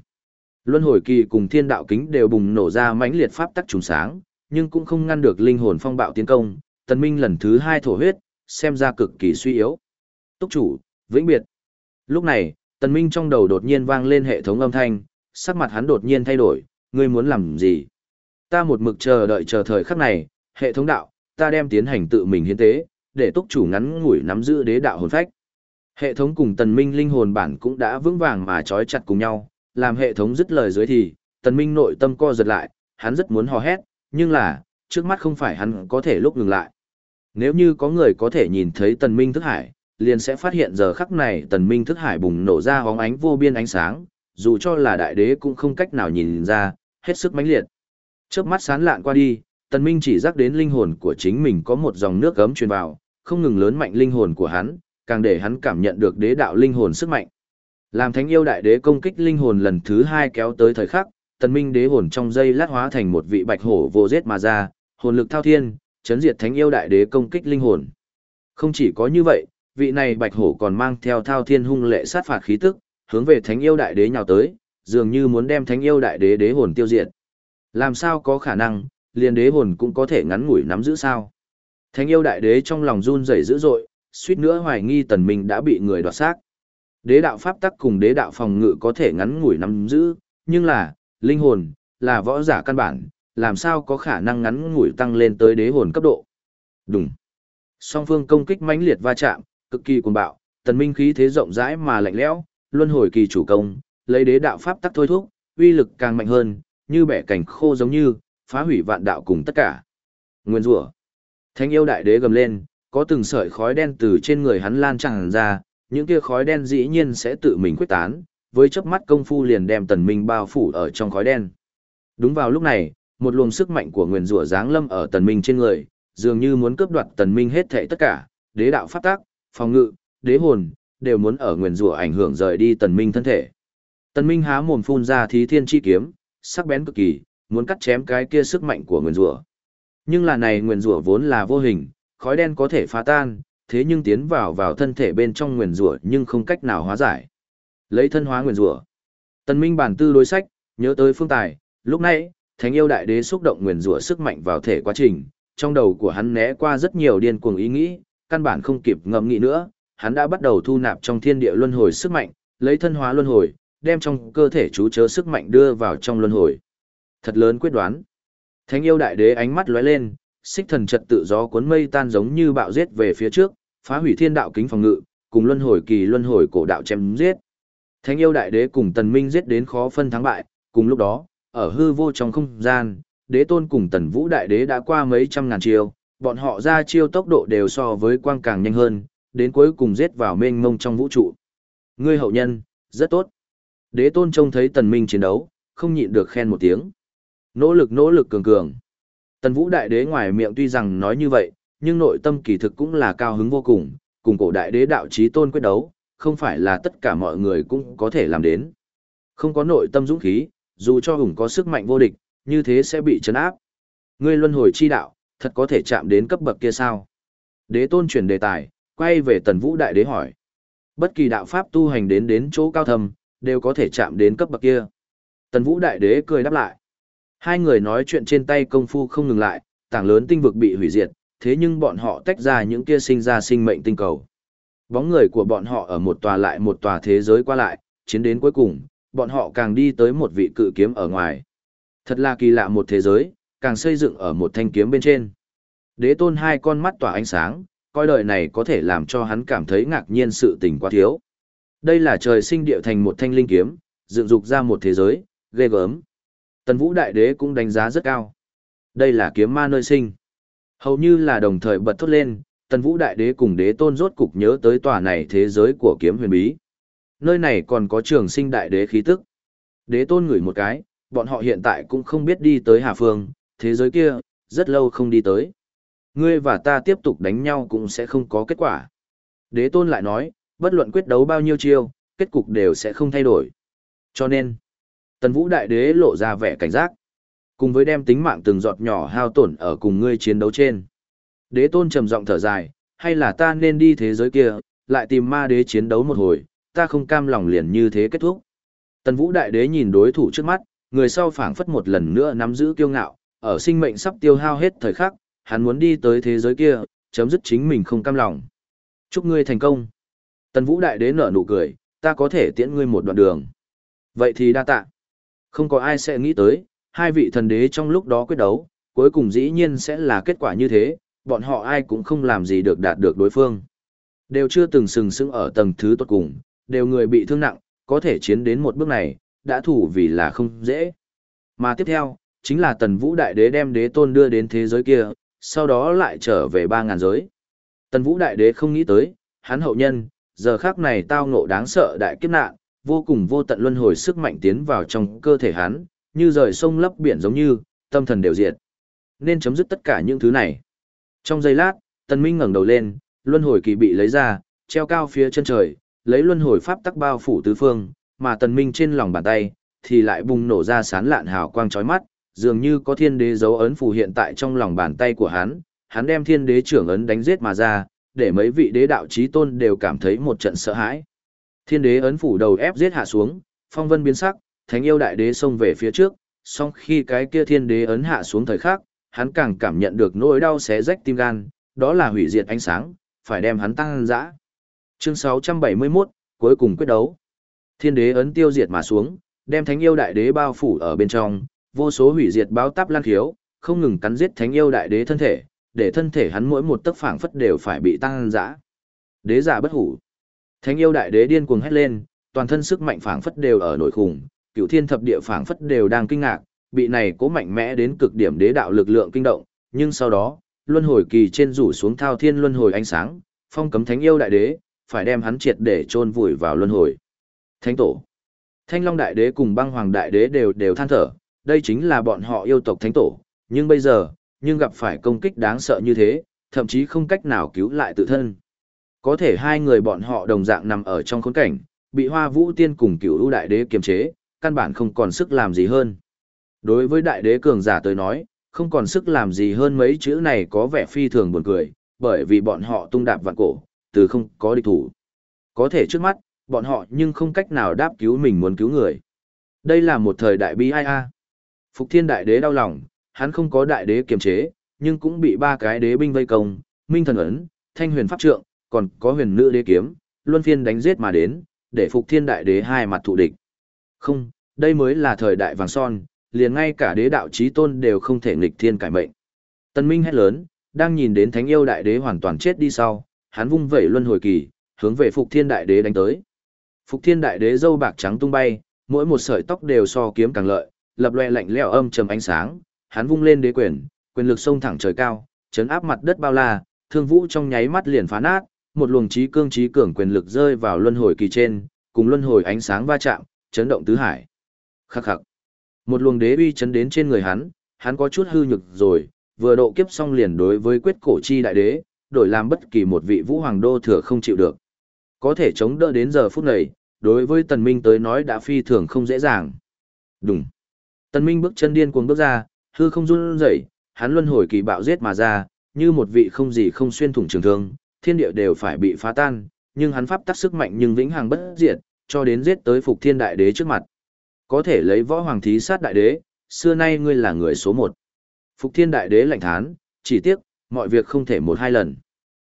Luân hồi kỳ cùng thiên đạo kính đều bùng nổ ra mãnh liệt pháp tắc trùng sáng, nhưng cũng không ngăn được linh hồn phong bạo tiến công, tần minh lần thứ hai thổ huyết, xem ra cực kỳ suy yếu. Túc chủ, vĩnh biệt. Lúc này, tần minh trong đầu đột nhiên vang lên hệ thống âm thanh, sắc mặt hắn đột nhiên thay đổi, ngươi muốn làm gì? Ta một mực chờ đợi chờ thời khắc này, hệ thống đạo, ta đem tiến hành tự mình hiến tế, để túc chủ ngắn ngủi nắm giữ đế đạo hồn phách. Hệ thống cùng tần minh linh hồn bản cũng đã vững vàng mà trói chặt cùng nhau, làm hệ thống dứt lời dưới thì, tần minh nội tâm co giật lại, hắn rất muốn hò hét, nhưng là, trước mắt không phải hắn có thể lúc ngừng lại. Nếu như có người có thể nhìn thấy tần minh thức hải, liền sẽ phát hiện giờ khắc này tần minh thức hải bùng nổ ra hóng ánh vô biên ánh sáng, dù cho là đại đế cũng không cách nào nhìn ra, hết sức mãnh liệt. Chớp mắt sáng lạn qua đi, tần minh chỉ giác đến linh hồn của chính mình có một dòng nước gấm truyền vào, không ngừng lớn mạnh linh hồn của hắn, càng để hắn cảm nhận được đế đạo linh hồn sức mạnh. Làm thánh yêu đại đế công kích linh hồn lần thứ hai kéo tới thời khắc, tần minh đế hồn trong dây lát hóa thành một vị bạch hổ vô giết mà ra, hồn lực thao thiên, chấn diệt thánh yêu đại đế công kích linh hồn. Không chỉ có như vậy, vị này bạch hổ còn mang theo thao thiên hung lệ sát phạt khí tức, hướng về thánh yêu đại đế nhào tới, dường như muốn đem thánh yêu đại đế đế hồn tiêu diệt. Làm sao có khả năng, liền đế hồn cũng có thể ngắn ngủi nắm giữ sao? Thánh yêu đại đế trong lòng run rẩy dữ dội, suýt nữa hoài nghi tần minh đã bị người đoạt xác. Đế đạo pháp tắc cùng đế đạo phòng ngự có thể ngắn ngủi nắm giữ, nhưng là, linh hồn, là võ giả căn bản, làm sao có khả năng ngắn ngủi tăng lên tới đế hồn cấp độ. Đúng. Song phương công kích mãnh liệt va chạm, cực kỳ cuồng bạo, tần minh khí thế rộng rãi mà lạnh lẽo, luân hồi kỳ chủ công, lấy đế đạo pháp tắc thôi thúc, uy lực càng mạnh hơn, như bẻ cảnh khô giống như, phá hủy vạn đạo cùng tất cả. Nguyên rủa. Thánh yêu đại đế gầm lên, có từng sợi khói đen từ trên người hắn lan tràn ra, những kia khói đen dĩ nhiên sẽ tự mình quyết tán, với chớp mắt công phu liền đem tần minh bao phủ ở trong khói đen. Đúng vào lúc này, một luồng sức mạnh của nguyên rủa giáng lâm ở tần minh trên người, dường như muốn cướp đoạt tần minh hết thảy tất cả, đế đạo pháp tắc, phòng ngự, đế hồn, đều muốn ở nguyên rủa ảnh hưởng rời đi tần minh thân thể. Tần minh há mồm phun ra thí thiên chi kiếm, sắc bén cực kỳ, muốn cắt chém cái kia sức mạnh của nguyên rủa. Nhưng là này nguyên rủa vốn là vô hình, khói đen có thể phá tan, thế nhưng tiến vào vào thân thể bên trong nguyên rủa nhưng không cách nào hóa giải. Lấy thân hóa nguyên rủa. Tần Minh bản tư đối sách, nhớ tới phương tài, lúc nãy, Thánh yêu đại đế xúc động nguyên rủa sức mạnh vào thể quá trình, trong đầu của hắn né qua rất nhiều điên cuồng ý nghĩ, căn bản không kịp ngẫm nghĩ nữa, hắn đã bắt đầu thu nạp trong thiên địa luân hồi sức mạnh, lấy thân hóa luân hồi, đem trong cơ thể chú chớ sức mạnh đưa vào trong luân hồi. Thật lớn quyết đoán. Thánh yêu đại đế ánh mắt lóe lên, xích thần trật tự gió cuốn mây tan giống như bạo giết về phía trước, phá hủy thiên đạo kính phòng ngự, cùng luân hồi kỳ luân hồi cổ đạo chém giết. Thánh yêu đại đế cùng tần minh giết đến khó phân thắng bại, cùng lúc đó, ở hư vô trong không gian, đế tôn cùng tần vũ đại đế đã qua mấy trăm ngàn chiêu, bọn họ ra chiêu tốc độ đều so với quang càng nhanh hơn, đến cuối cùng giết vào mênh mông trong vũ trụ. Ngươi hậu nhân, rất tốt. Đế tôn trông thấy tần minh chiến đấu, không nhịn được khen một tiếng. Nỗ lực nỗ lực cường cường. Tần vũ đại đế ngoài miệng tuy rằng nói như vậy, nhưng nội tâm kỳ thực cũng là cao hứng vô cùng, cùng cổ đại đế đạo trí tôn quyết đấu, không phải là tất cả mọi người cũng có thể làm đến. Không có nội tâm dũng khí, dù cho hùng có sức mạnh vô địch, như thế sẽ bị chấn áp. Ngươi luân hồi chi đạo, thật có thể chạm đến cấp bậc kia sao? Đế tôn chuyển đề tài, quay về tần vũ đại đế hỏi. Bất kỳ đạo pháp tu hành đến đến chỗ cao thầm, đều có thể chạm đến cấp bậc kia. Tần vũ đại đế cười đáp lại. Hai người nói chuyện trên tay công phu không ngừng lại, tảng lớn tinh vực bị hủy diệt, thế nhưng bọn họ tách ra những kia sinh ra sinh mệnh tinh cầu. Bóng người của bọn họ ở một tòa lại một tòa thế giới qua lại, chiến đến cuối cùng, bọn họ càng đi tới một vị cự kiếm ở ngoài. Thật là kỳ lạ một thế giới, càng xây dựng ở một thanh kiếm bên trên. Đế tôn hai con mắt tỏa ánh sáng, coi đời này có thể làm cho hắn cảm thấy ngạc nhiên sự tình quá thiếu. Đây là trời sinh địa thành một thanh linh kiếm, dựng dục ra một thế giới, ghê gớm. Tần Vũ Đại Đế cũng đánh giá rất cao. Đây là kiếm ma nơi sinh. Hầu như là đồng thời bật thốt lên, Tần Vũ Đại Đế cùng Đế Tôn rốt cục nhớ tới tòa này thế giới của kiếm huyền bí. Nơi này còn có trường sinh Đại Đế khí tức. Đế Tôn ngửi một cái, bọn họ hiện tại cũng không biết đi tới Hà Phương, thế giới kia, rất lâu không đi tới. Ngươi và ta tiếp tục đánh nhau cũng sẽ không có kết quả. Đế Tôn lại nói, bất luận quyết đấu bao nhiêu chiêu, kết cục đều sẽ không thay đổi. Cho nên, Tần Vũ Đại Đế lộ ra vẻ cảnh giác. Cùng với đem tính mạng từng giọt nhỏ hao tổn ở cùng ngươi chiến đấu trên. Đế tôn trầm giọng thở dài, hay là ta nên đi thế giới kia, lại tìm ma đế chiến đấu một hồi, ta không cam lòng liền như thế kết thúc. Tần Vũ Đại Đế nhìn đối thủ trước mắt, người sau phảng phất một lần nữa nắm giữ kiêu ngạo, ở sinh mệnh sắp tiêu hao hết thời khắc, hắn muốn đi tới thế giới kia, chấm dứt chính mình không cam lòng. Chúc ngươi thành công. Tần Vũ Đại Đế nở nụ cười, ta có thể tiễn ngươi một đoạn đường. Vậy thì đa tạ. Không có ai sẽ nghĩ tới, hai vị thần đế trong lúc đó quyết đấu, cuối cùng dĩ nhiên sẽ là kết quả như thế, bọn họ ai cũng không làm gì được đạt được đối phương. Đều chưa từng sừng sững ở tầng thứ tốt cùng, đều người bị thương nặng, có thể chiến đến một bước này, đã thủ vì là không dễ. Mà tiếp theo, chính là tần vũ đại đế đem đế tôn đưa đến thế giới kia, sau đó lại trở về ba ngàn giới. Tần vũ đại đế không nghĩ tới, hắn hậu nhân, giờ khác này tao ngộ đáng sợ đại kiếp nạn, vô cùng vô tận luân hồi sức mạnh tiến vào trong cơ thể hắn, như rời sông lấp biển giống như, tâm thần đều diệt. Nên chấm dứt tất cả những thứ này. Trong giây lát, Tần Minh ngẩng đầu lên, luân hồi kỳ bị lấy ra, treo cao phía chân trời, lấy luân hồi pháp tắc bao phủ tứ phương, mà Tần Minh trên lòng bàn tay thì lại bùng nổ ra sán lạn hào quang chói mắt, dường như có thiên đế dấu ấn phù hiện tại trong lòng bàn tay của hắn, hắn đem thiên đế trưởng ấn đánh giết mà ra, để mấy vị đế đạo trí tôn đều cảm thấy một trận sợ hãi. Thiên đế ấn phủ đầu ép giết hạ xuống, phong vân biến sắc, thánh yêu đại đế xông về phía trước, song khi cái kia thiên đế ấn hạ xuống thời khắc, hắn càng cảm nhận được nỗi đau xé rách tim gan, đó là hủy diệt ánh sáng, phải đem hắn tăng dã. Chương 671, cuối cùng quyết đấu. Thiên đế ấn tiêu diệt mà xuống, đem thánh yêu đại đế bao phủ ở bên trong, vô số hủy diệt báo táp lan khiếu, không ngừng cắn giết thánh yêu đại đế thân thể, để thân thể hắn mỗi một tấc phảng phất đều phải bị tăng dã. Đế giả bất hủ. Thánh yêu đại đế điên cuồng hét lên, toàn thân sức mạnh phảng phất đều ở nổi khủng, cựu thiên thập địa phảng phất đều đang kinh ngạc, bị này cố mạnh mẽ đến cực điểm đế đạo lực lượng kinh động, nhưng sau đó, luân hồi kỳ trên rủ xuống thao thiên luân hồi ánh sáng, phong cấm thánh yêu đại đế, phải đem hắn triệt để chôn vùi vào luân hồi. Thánh tổ. Thanh Long đại đế cùng Băng Hoàng đại đế đều đều than thở, đây chính là bọn họ yêu tộc thánh tổ, nhưng bây giờ, nhưng gặp phải công kích đáng sợ như thế, thậm chí không cách nào cứu lại tự thân. Có thể hai người bọn họ đồng dạng nằm ở trong khốn cảnh, bị Hoa Vũ Tiên cùng Cửu U đại đế kiềm chế, căn bản không còn sức làm gì hơn. Đối với đại đế cường giả tới nói, không còn sức làm gì hơn mấy chữ này có vẻ phi thường buồn cười, bởi vì bọn họ tung đạp vạn cổ, từ không có địch thủ. Có thể trước mắt, bọn họ nhưng không cách nào đáp cứu mình muốn cứu người. Đây là một thời đại bi ai a. Phục Thiên đại đế đau lòng, hắn không có đại đế kiềm chế, nhưng cũng bị ba cái đế binh vây công, Minh thần ấn, Thanh huyền pháp trượng, còn có huyền nữ đế kiếm, luân phiên đánh giết mà đến, để Phục Thiên đại đế hai mặt thụ địch. Không, đây mới là thời đại vàng son, liền ngay cả đế đạo chí tôn đều không thể nghịch thiên cải mệnh. Tân Minh hét lớn, đang nhìn đến thánh yêu đại đế hoàn toàn chết đi sau, hắn vung vẩy luân hồi kỳ, hướng về Phục Thiên đại đế đánh tới. Phục Thiên đại đế râu bạc trắng tung bay, mỗi một sợi tóc đều so kiếm càng lợi, lập loè lạnh lẽo âm trầm ánh sáng, hắn vung lên đế quyền, quyền lực sông thẳng trời cao, chấn áp mặt đất bao la, thương vũ trong nháy mắt liền phá nát, một luồng trí cương trí cường quyền lực rơi vào luân hồi kỳ trên, cùng luân hồi ánh sáng va chạm, chấn động tứ hải. Khắc khắc. Một luồng đế uy chấn đến trên người hắn, hắn có chút hư nhược rồi, vừa độ kiếp xong liền đối với quyết cổ chi đại đế, đổi làm bất kỳ một vị vũ hoàng đô thừa không chịu được. Có thể chống đỡ đến giờ phút này, đối với tần minh tới nói đã phi thường không dễ dàng. Đúng. Tần minh bước chân điên cuồng bước ra, hư không run rẩy, hắn luân hồi kỳ bạo giết mà ra, như một vị không gì không xuyên thủng trường thương, thiên địa đều phải bị phá tan, nhưng hắn pháp tắc sức mạnh nhưng vĩnh hằng bất diệt, cho đến giết tới phục thiên đại đế trước mặt. Có thể lấy võ hoàng thí sát đại đế, xưa nay ngươi là người số một. Phục thiên đại đế lạnh thán, chỉ tiếc, mọi việc không thể một hai lần.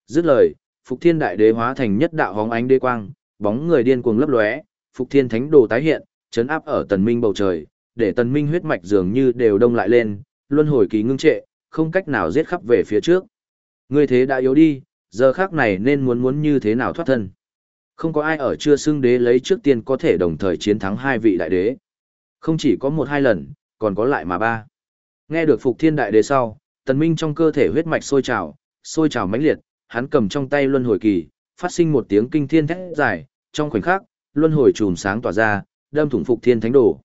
Dứt lời, Phục Thiên Đại Đế hóa thành nhất đạo hóng ánh đế quang, bóng người điên cuồng lấp lóe, Phục Thiên Thánh Đồ tái hiện, chấn áp ở Tần Minh bầu trời, để Tần Minh huyết mạch dường như đều đông lại lên, luân hồi kỳ ngưng trệ, không cách nào giết khắp về phía trước. Ngươi thế đã yếu đi, giờ khắc này nên muốn muốn như thế nào thoát thân. Không có ai ở chưa xưng đế lấy trước tiên có thể đồng thời chiến thắng hai vị đại đế. Không chỉ có một hai lần, còn có lại mà ba. Nghe được Phục Thiên Đại Đế sau, Tần Minh trong cơ thể huyết mạch sôi trào, sôi trào mãnh liệt, hắn cầm trong tay luân hồi kỳ, phát sinh một tiếng kinh thiên thét dài, trong khoảnh khắc, luân hồi chùm sáng tỏa ra, đâm thủng Phục Thiên Thánh Đồ.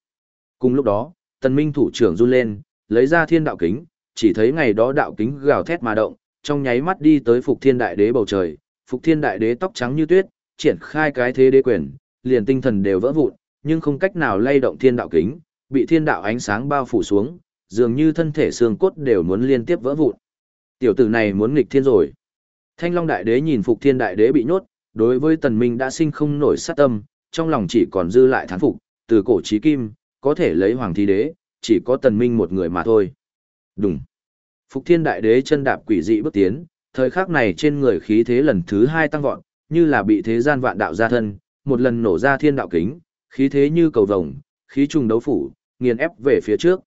Cùng lúc đó, Tần Minh thủ trưởng run lên, lấy ra thiên đạo kính, chỉ thấy ngày đó đạo kính gào thét mà động, trong nháy mắt đi tới Phục Thiên Đại Đế bầu trời, Phục Thiên Đại Đế tóc trắng như tuyết, triển khai cái thế đế quyền, liền tinh thần đều vỡ vụn, nhưng không cách nào lay động thiên đạo kính, bị thiên đạo ánh sáng bao phủ xuống, dường như thân thể xương cốt đều muốn liên tiếp vỡ vụn. Tiểu tử này muốn nghịch thiên rồi. Thanh Long Đại Đế nhìn Phục Thiên Đại Đế bị nhốt, đối với Tần Minh đã sinh không nổi sát tâm, trong lòng chỉ còn dư lại thán phục, từ cổ chí kim, có thể lấy Hoàng Thi Đế, chỉ có Tần Minh một người mà thôi. Đúng. Phục Thiên Đại Đế chân đạp quỷ dị bước tiến, thời khắc này trên người khí thế lần thứ hai tăng vọt, như là bị thế gian vạn đạo gia thân, một lần nổ ra thiên đạo kính, khí thế như cầu vồng, khí trùng đấu phủ, nghiền ép về phía trước.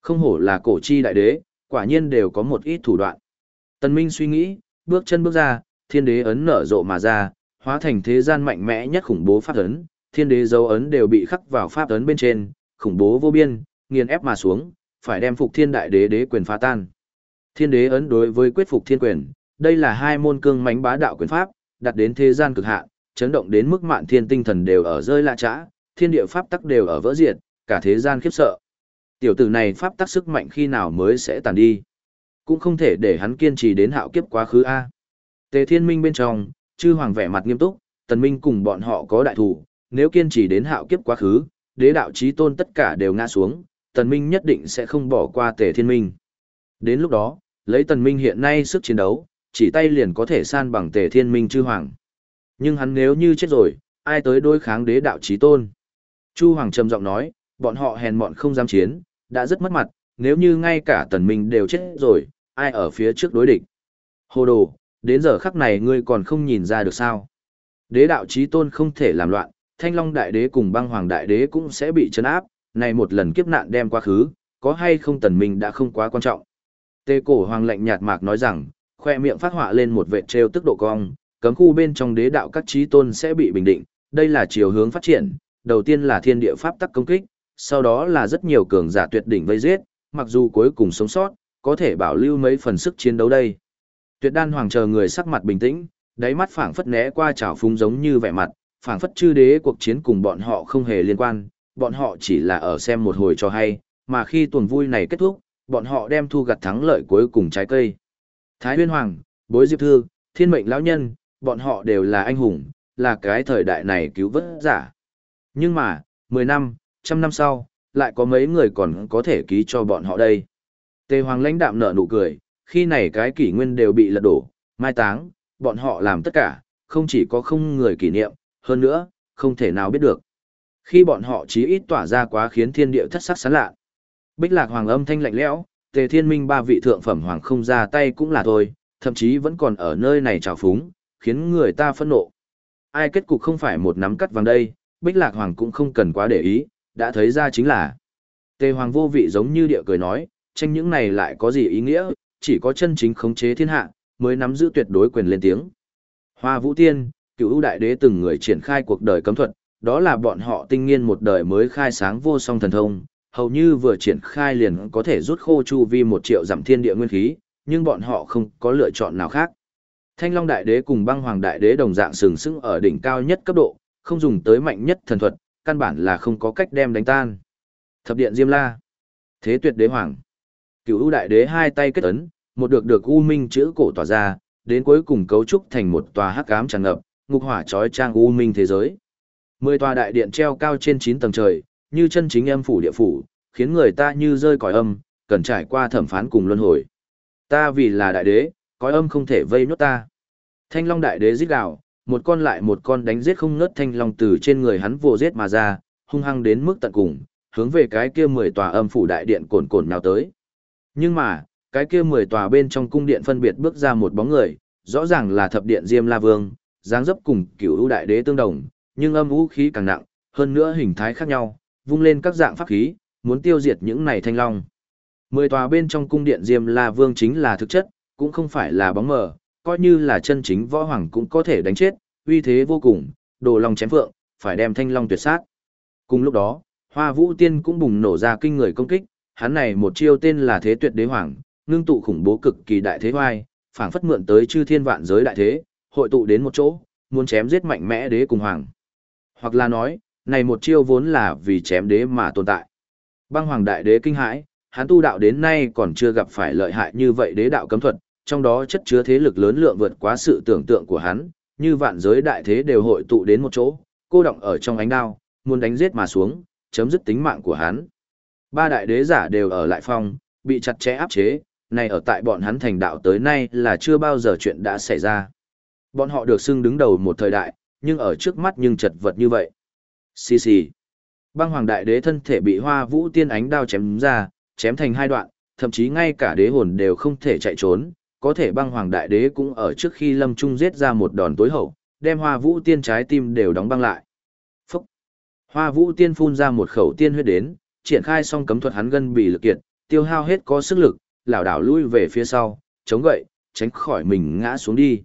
Không hổ là cổ chi đại đế, quả nhiên đều có một ít thủ đoạn. Tần Minh suy nghĩ, bước chân bước ra, thiên đế ấn nở rộ mà ra, hóa thành thế gian mạnh mẽ nhất khủng bố pháp ấn, thiên đế dấu ấn đều bị khắc vào pháp ấn bên trên, khủng bố vô biên, nghiền ép mà xuống, phải đem phục thiên đại đế đế quyền phá tan. Thiên đế ấn đối với quyết phục thiên quyền, đây là hai môn cương mãnh bá đạo quyền pháp, đặt đến thế gian cực hạn, chấn động đến mức mạn thiên tinh thần đều ở rơi lạ chã, thiên địa pháp tắc đều ở vỡ diệt, cả thế gian khiếp sợ. Tiểu tử này pháp tắc sức mạnh khi nào mới sẽ tàn đi. Cũng không thể để hắn kiên trì đến hạo kiếp quá khứ A. Tề thiên minh bên trong, chư hoàng vẻ mặt nghiêm túc, tần minh cùng bọn họ có đại thủ, nếu kiên trì đến hạo kiếp quá khứ, đế đạo chí tôn tất cả đều ngã xuống, tần minh nhất định sẽ không bỏ qua tề thiên minh. Đến lúc đó, lấy tần minh hiện nay sức chiến đấu, chỉ tay liền có thể san bằng tề thiên minh chư hoàng. Nhưng hắn nếu như chết rồi, ai tới đối kháng đế đạo chí tôn? Chu Hoàng trầm giọng nói, bọn họ hèn mọn không dám chiến, đã rất mất mặt, nếu như ngay cả tần minh đều chết rồi, ai ở phía trước đối địch. Hồ đồ, đến giờ khắc này ngươi còn không nhìn ra được sao. Đế đạo chí tôn không thể làm loạn, thanh long đại đế cùng băng hoàng đại đế cũng sẽ bị chấn áp, này một lần kiếp nạn đem quá khứ, có hay không tần minh đã không quá quan trọng. Tê cổ hoàng lạnh nhạt mạc nói rằng, khoe miệng phát họa lên một vệt treo tức độ cong, cấm khu bên trong đế đạo các trí tôn sẽ bị bình định, đây là chiều hướng phát triển, đầu tiên là thiên địa pháp tắc công kích, sau đó là rất nhiều cường giả tuyệt đỉnh vây giết, mặc dù cuối cùng sống sót, có thể bảo lưu mấy phần sức chiến đấu đây. Tuyệt đan hoàng chờ người sắc mặt bình tĩnh, đáy mắt phảng phất né qua trào phúng giống như vẻ mặt, phảng phất chư đế cuộc chiến cùng bọn họ không hề liên quan, bọn họ chỉ là ở xem một hồi cho hay, mà khi tuần vui này kết thúc, bọn họ đem thu gặt thắng lợi cuối cùng trái cây. Thái Huyên Hoàng, Bối Diệp Thư, Thiên Mệnh Lão Nhân, bọn họ đều là anh hùng, là cái thời đại này cứu vớt giả. Nhưng mà, 10 năm, trăm năm sau, lại có mấy người còn có thể ký cho bọn họ đây. Tề Hoàng lãnh đạm nở nụ cười, khi này cái kỷ nguyên đều bị lật đổ, mai táng, bọn họ làm tất cả, không chỉ có không người kỷ niệm, hơn nữa, không thể nào biết được. Khi bọn họ chí ít tỏa ra quá khiến thiên địa thất sắc sán lạ. Bích lạc hoàng âm thanh lạnh lẽo, tề thiên minh ba vị thượng phẩm hoàng không ra tay cũng là thôi, thậm chí vẫn còn ở nơi này trào phúng, khiến người ta phẫn nộ. Ai kết cục không phải một nắm cắt vàng đây, Bích Lạc Hoàng cũng không cần quá để ý, đã thấy ra chính là. Tề Hoàng vô vị giống như địa cười nói, tranh những này lại có gì ý nghĩa, chỉ có chân chính khống chế thiên hạ, mới nắm giữ tuyệt đối quyền lên tiếng. Hoa Vũ Tiên, cựu ưu đại đế từng người triển khai cuộc đời cấm thuật, đó là bọn họ tinh nghiên một đời mới khai sáng vô song thần thông, hầu như vừa triển khai liền có thể rút khô chu vi một triệu giảm thiên địa nguyên khí, nhưng bọn họ không có lựa chọn nào khác. Thanh Long Đại Đế cùng Băng Hoàng Đại Đế đồng dạng sừng sững ở đỉnh cao nhất cấp độ, không dùng tới mạnh nhất thần thuật, căn bản là không có cách đem đánh tan. Thập điện Diêm La, Thế Tuyệt Đế Hoàng, Cửu U Đại Đế hai tay kết ấn, một được được u minh chữ cổ tỏa ra, đến cuối cùng cấu trúc thành một tòa hắc ám tràn ngập, ngục hỏa trói trang u minh thế giới. Mười tòa đại điện treo cao trên 9 tầng trời, như chân chính âm phủ địa phủ, khiến người ta như rơi cõi âm, cần trải qua thẩm phán cùng luân hồi. Ta vì là đại đế, cõi âm không thể vây nhốt ta. Thanh Long đại đế giết gào, một con lại một con đánh giết không ngớt thanh long từ trên người hắn vồ giết mà ra, hung hăng đến mức tận cùng, hướng về cái kia 10 tòa âm phủ đại điện cồn cồn nào tới. Nhưng mà, cái kia 10 tòa bên trong cung điện phân biệt bước ra một bóng người, rõ ràng là thập điện Diêm La Vương, dáng dấp cùng cửu ưu đại đế tương đồng, nhưng âm vũ khí càng nặng, hơn nữa hình thái khác nhau, vung lên các dạng pháp khí, muốn tiêu diệt những này thanh long. Mười tòa bên trong cung điện Diêm La Vương chính là thực chất, cũng không phải là bóng mờ, coi như là chân chính võ hoàng cũng có thể đánh chết, uy thế vô cùng, đồ long chém phượng, phải đem thanh long tuyệt sát. Cùng lúc đó, Hoa Vũ Tiên cũng bùng nổ ra kinh người công kích, hắn này một chiêu tên là Thế Tuyệt Đế Hoàng, ngưng tụ khủng bố cực kỳ đại thế hoai, phảng phất mượn tới chư thiên vạn giới đại thế, hội tụ đến một chỗ, muốn chém giết mạnh mẽ đế cùng hoàng. Hoặc là nói, này một chiêu vốn là vì chém đế mà tồn tại. Băng hoàng đại đế kinh hãi, hắn tu đạo đến nay còn chưa gặp phải lợi hại như vậy đế đạo cấm thuật, trong đó chất chứa thế lực lớn lượng vượt quá sự tưởng tượng của hắn, như vạn giới đại thế đều hội tụ đến một chỗ, cô động ở trong ánh đao, muốn đánh giết mà xuống, chấm dứt tính mạng của hắn. Ba đại đế giả đều ở lại phòng, bị chặt chẽ áp chế, này ở tại bọn hắn thành đạo tới nay là chưa bao giờ chuyện đã xảy ra. Bọn họ được xưng đứng đầu một thời đại, nhưng ở trước mắt nhưng chật vật như vậy. Xì xì. Băng hoàng đại đế thân thể bị hoa vũ tiên ánh đao chém ra, chém thành hai đoạn, thậm chí ngay cả đế hồn đều không thể chạy trốn, có thể băng hoàng đại đế cũng ở trước khi lâm trung giết ra một đòn tối hậu, đem hoa vũ tiên trái tim đều đóng băng lại. Phúc! Hoa vũ tiên phun ra một khẩu tiên huyết đến, triển khai xong cấm thuật hắn gân bị lực kiệt, tiêu hao hết có sức lực, lảo đảo lui về phía sau, chống gậy, tránh khỏi mình ngã xuống đi.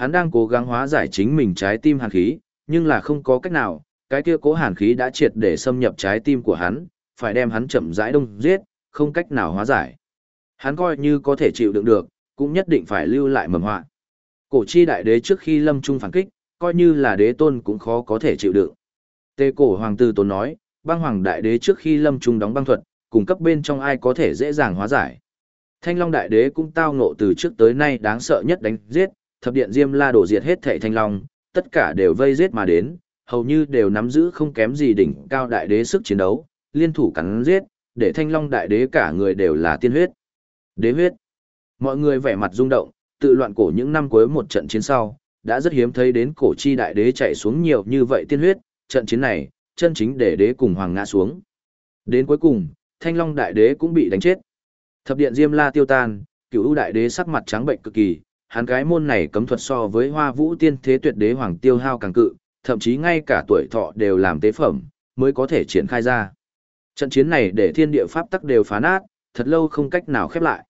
Hắn đang cố gắng hóa giải chính mình trái tim hàn khí, nhưng là không có cách nào, cái kia cố hàn khí đã triệt để xâm nhập trái tim của hắn, phải đem hắn chậm rãi đông giết, không cách nào hóa giải. Hắn coi như có thể chịu đựng được, cũng nhất định phải lưu lại mầm họa. Cổ chi đại đế trước khi lâm trung phản kích, coi như là đế tôn cũng khó có thể chịu đựng. Tê cổ hoàng tử tôn nói, băng hoàng đại đế trước khi lâm trung đóng băng thuật, cùng cấp bên trong ai có thể dễ dàng hóa giải. Thanh Long đại đế cũng tao ngộ từ trước tới nay đáng sợ nhất đánh giết, thập điện Diêm La đổ diệt hết thảy Thanh Long, tất cả đều vây giết mà đến, hầu như đều nắm giữ không kém gì đỉnh cao đại đế sức chiến đấu, liên thủ cắn giết, để Thanh Long đại đế cả người đều là tiên huyết. Đế huyết. Mọi người vẻ mặt rung động, tự loạn cổ những năm cuối một trận chiến sau, đã rất hiếm thấy đến cổ chi đại đế chạy xuống nhiều như vậy tiên huyết, trận chiến này, chân chính để đế cùng hoàng ngã xuống. Đến cuối cùng, Thanh Long đại đế cũng bị đánh chết. Thập điện Diêm La tiêu tan, cửu ưu đại đế sắc mặt trắng bệnh cực kỳ, hắn cái môn này cấm thuật so với Hoa Vũ Tiên Thế Tuyệt Đế Hoàng tiêu hao càng cự, thậm chí ngay cả tuổi thọ đều làm tế phẩm, mới có thể triển khai ra. Trận chiến này để thiên địa pháp tắc đều phá nát, thật lâu không cách nào khép lại.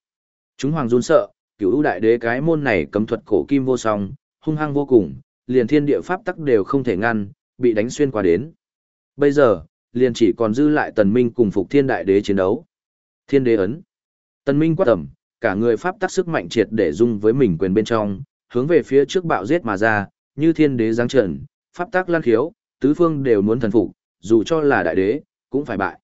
Chúng hoàng run sợ, cửu ưu đại đế cái môn này cấm thuật cổ kim vô song, hung hăng vô cùng, liền thiên địa pháp tắc đều không thể ngăn, bị đánh xuyên qua đến. Bây giờ, liền chỉ còn dư lại tần minh cùng phục thiên đại đế chiến đấu. Thiên đế ấn. Tần minh quát tầm, cả người pháp tắc sức mạnh triệt để dung với mình quyền bên trong, hướng về phía trước bạo giết mà ra, như thiên đế giáng trần, pháp tắc lan khiếu, tứ phương đều muốn thần phục, dù cho là đại đế, cũng phải bại.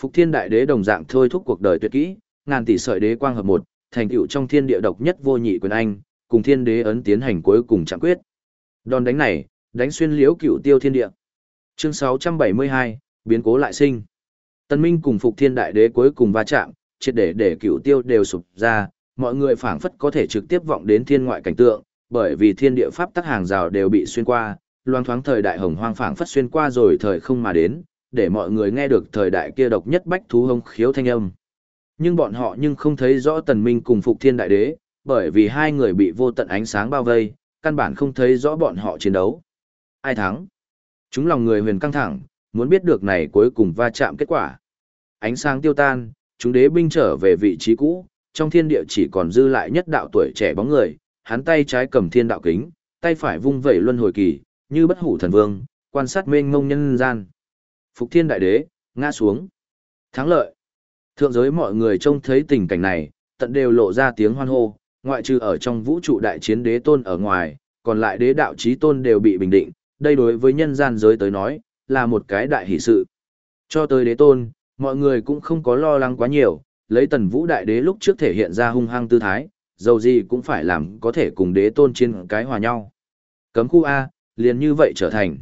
Phục thiên đại đế đồng dạng thôi thúc cuộc đời tuyệt kỹ, ngàn tỷ sợi đế quang hợp một, thành tựu trong thiên địa độc nhất vô nhị quyền anh, cùng thiên đế ấn tiến hành cuối cùng chẳng quyết. Đòn đánh này, đánh xuyên liễu cựu tiêu thiên địa. Chương 672, biến cố lại sinh. Tân Minh cùng Phục Thiên Đại Đế cuối cùng va chạm, triệt để để cựu tiêu đều sụp ra, mọi người phảng phất có thể trực tiếp vọng đến thiên ngoại cảnh tượng, bởi vì thiên địa pháp tắc hàng rào đều bị xuyên qua, loang thoáng thời đại hồng hoang phảng phất xuyên qua rồi thời không mà đến, để mọi người nghe được thời đại kia độc nhất bách thú hông khiếu thanh âm. Nhưng bọn họ nhưng không thấy rõ tần minh cùng phục thiên đại đế, bởi vì hai người bị vô tận ánh sáng bao vây, căn bản không thấy rõ bọn họ chiến đấu. Ai thắng? Chúng lòng người huyền căng thẳng, muốn biết được này cuối cùng va chạm kết quả. Ánh sáng tiêu tan, chúng đế binh trở về vị trí cũ, trong thiên địa chỉ còn dư lại nhất đạo tuổi trẻ bóng người, hắn tay trái cầm thiên đạo kính, tay phải vung vẩy luân hồi kỳ, như bất hủ thần vương, quan sát mênh mông nhân gian. Phục thiên đại đế, ngã xuống. Thắng lợi. Thượng giới mọi người trông thấy tình cảnh này, tận đều lộ ra tiếng hoan hô, ngoại trừ ở trong vũ trụ đại chiến đế tôn ở ngoài, còn lại đế đạo chí tôn đều bị bình định, đây đối với nhân gian giới tới nói, là một cái đại hỷ sự. Cho tới đế tôn, mọi người cũng không có lo lắng quá nhiều, lấy tần vũ đại đế lúc trước thể hiện ra hung hăng tư thái, dầu gì cũng phải làm có thể cùng đế tôn trên cái hòa nhau. Cấm khu A, liền như vậy trở thành.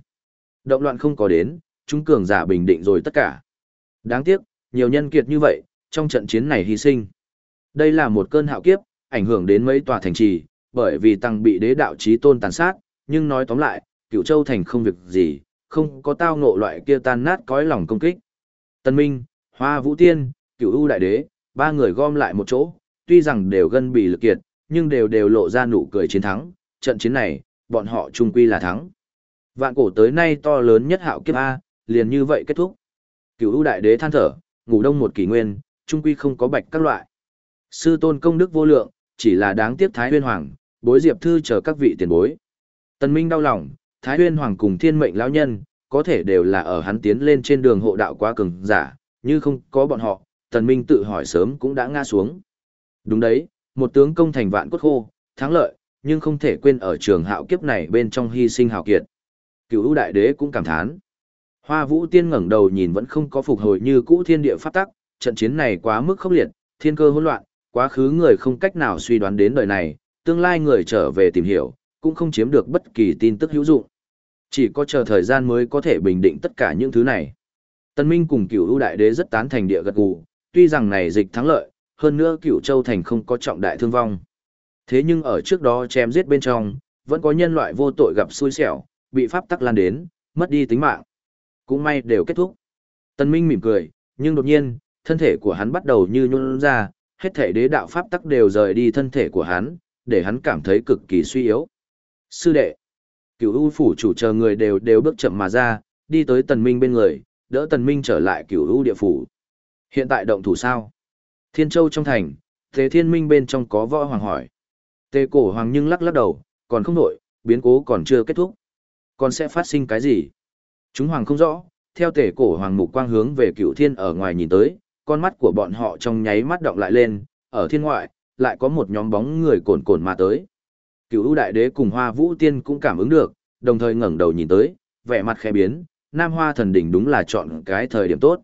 Động loạn không có đến, chúng cường giả bình định rồi tất cả. Đáng tiếc, nhiều nhân kiệt như vậy, trong trận chiến này hy sinh. Đây là một cơn hạo kiếp, ảnh hưởng đến mấy tòa thành trì, bởi vì tăng bị đế đạo chí tôn tàn sát, nhưng nói tóm lại, cựu châu thành không việc gì, không có tao ngộ loại kia tan nát cõi lòng công kích. Tân Minh, Hoa Vũ Tiên, cựu U đại đế, ba người gom lại một chỗ, tuy rằng đều gân bị lực kiệt, nhưng đều đều lộ ra nụ cười chiến thắng, trận chiến này, bọn họ chung quy là thắng. Vạn cổ tới nay to lớn nhất hạo kiếp A, liền như vậy kết thúc. Cựu U đại đế than thở, ngủ đông một kỷ nguyên, chung quy không có bạch các loại. Sư tôn công đức vô lượng, chỉ là đáng tiếc Thái Huyên Hoàng, bối diệp thư chờ các vị tiền bối. Tân Minh đau lòng, Thái Huyên Hoàng cùng thiên mệnh lão nhân, có thể đều là ở hắn tiến lên trên đường hộ đạo quá cường giả, như không có bọn họ, Tần Minh tự hỏi sớm cũng đã ngã xuống. Đúng đấy, một tướng công thành vạn cốt khô, thắng lợi, nhưng không thể quên ở trường hạo kiếp này bên trong hy sinh hào kiệt. Cửu ưu đại đế cũng cảm thán. Hoa vũ tiên ngẩng đầu nhìn vẫn không có phục hồi như cũ thiên địa pháp tắc, trận chiến này quá mức khốc liệt, thiên cơ hỗn loạn, quá khứ người không cách nào suy đoán đến đời này, tương lai người trở về tìm hiểu, cũng không chiếm được bất kỳ tin tức hữu dụng. Chỉ có chờ thời gian mới có thể bình định tất cả những thứ này. Tân Minh cùng cửu ưu đại đế rất tán thành địa gật gù, tuy rằng này dịch thắng lợi, hơn nữa cửu châu thành không có trọng đại thương vong. Thế nhưng ở trước đó chém giết bên trong, vẫn có nhân loại vô tội gặp xui xẻo, bị pháp tắc lan đến, mất đi tính mạng. Cũng may đều kết thúc. Tân Minh mỉm cười, nhưng đột nhiên, thân thể của hắn bắt đầu như nhún ra, hết thể đế đạo pháp tắc đều rời đi thân thể của hắn, để hắn cảm thấy cực kỳ suy yếu. Sư đệ, cửu u phủ chủ chờ người đều đều bước chậm mà ra, đi tới tần minh bên người, đỡ tần minh trở lại cửu u địa phủ. Hiện tại động thủ sao? Thiên Châu trong thành, Tề Thiên Minh bên trong có võ hoàng hỏi. Tề cổ hoàng nhưng lắc lắc đầu, còn không nổi, biến cố còn chưa kết thúc. Còn sẽ phát sinh cái gì? Chúng hoàng không rõ, theo tề cổ hoàng mục quang hướng về cửu thiên ở ngoài nhìn tới, con mắt của bọn họ trong nháy mắt động lại lên, ở thiên ngoại, lại có một nhóm bóng người cồn cồn mà tới cựu ưu đại đế cùng hoa vũ tiên cũng cảm ứng được, đồng thời ngẩng đầu nhìn tới, vẻ mặt khẽ biến, Nam Hoa thần đỉnh đúng là chọn cái thời điểm tốt.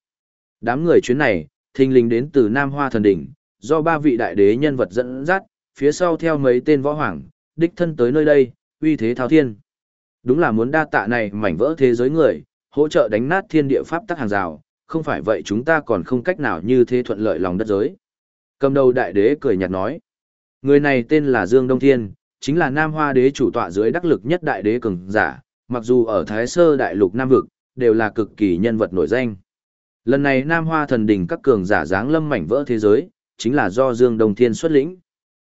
Đám người chuyến này, thình lình đến từ Nam Hoa thần đỉnh, do ba vị đại đế nhân vật dẫn dắt, phía sau theo mấy tên võ hoàng, đích thân tới nơi đây, uy thế thao thiên. Đúng là muốn đa tạ này mảnh vỡ thế giới người, hỗ trợ đánh nát thiên địa pháp tắc hàng rào, không phải vậy chúng ta còn không cách nào như thế thuận lợi lòng đất giới. Cầm đầu đại đế cười nhạt nói. Người này tên là Dương Đông Thiên, chính là Nam Hoa đế chủ tọa dưới đắc lực nhất đại đế cường giả, mặc dù ở Thái Sơ đại lục Nam Vực, đều là cực kỳ nhân vật nổi danh. Lần này Nam Hoa thần đỉnh các cường giả dáng lâm mảnh vỡ thế giới, chính là do Dương Đông Thiên xuất lĩnh.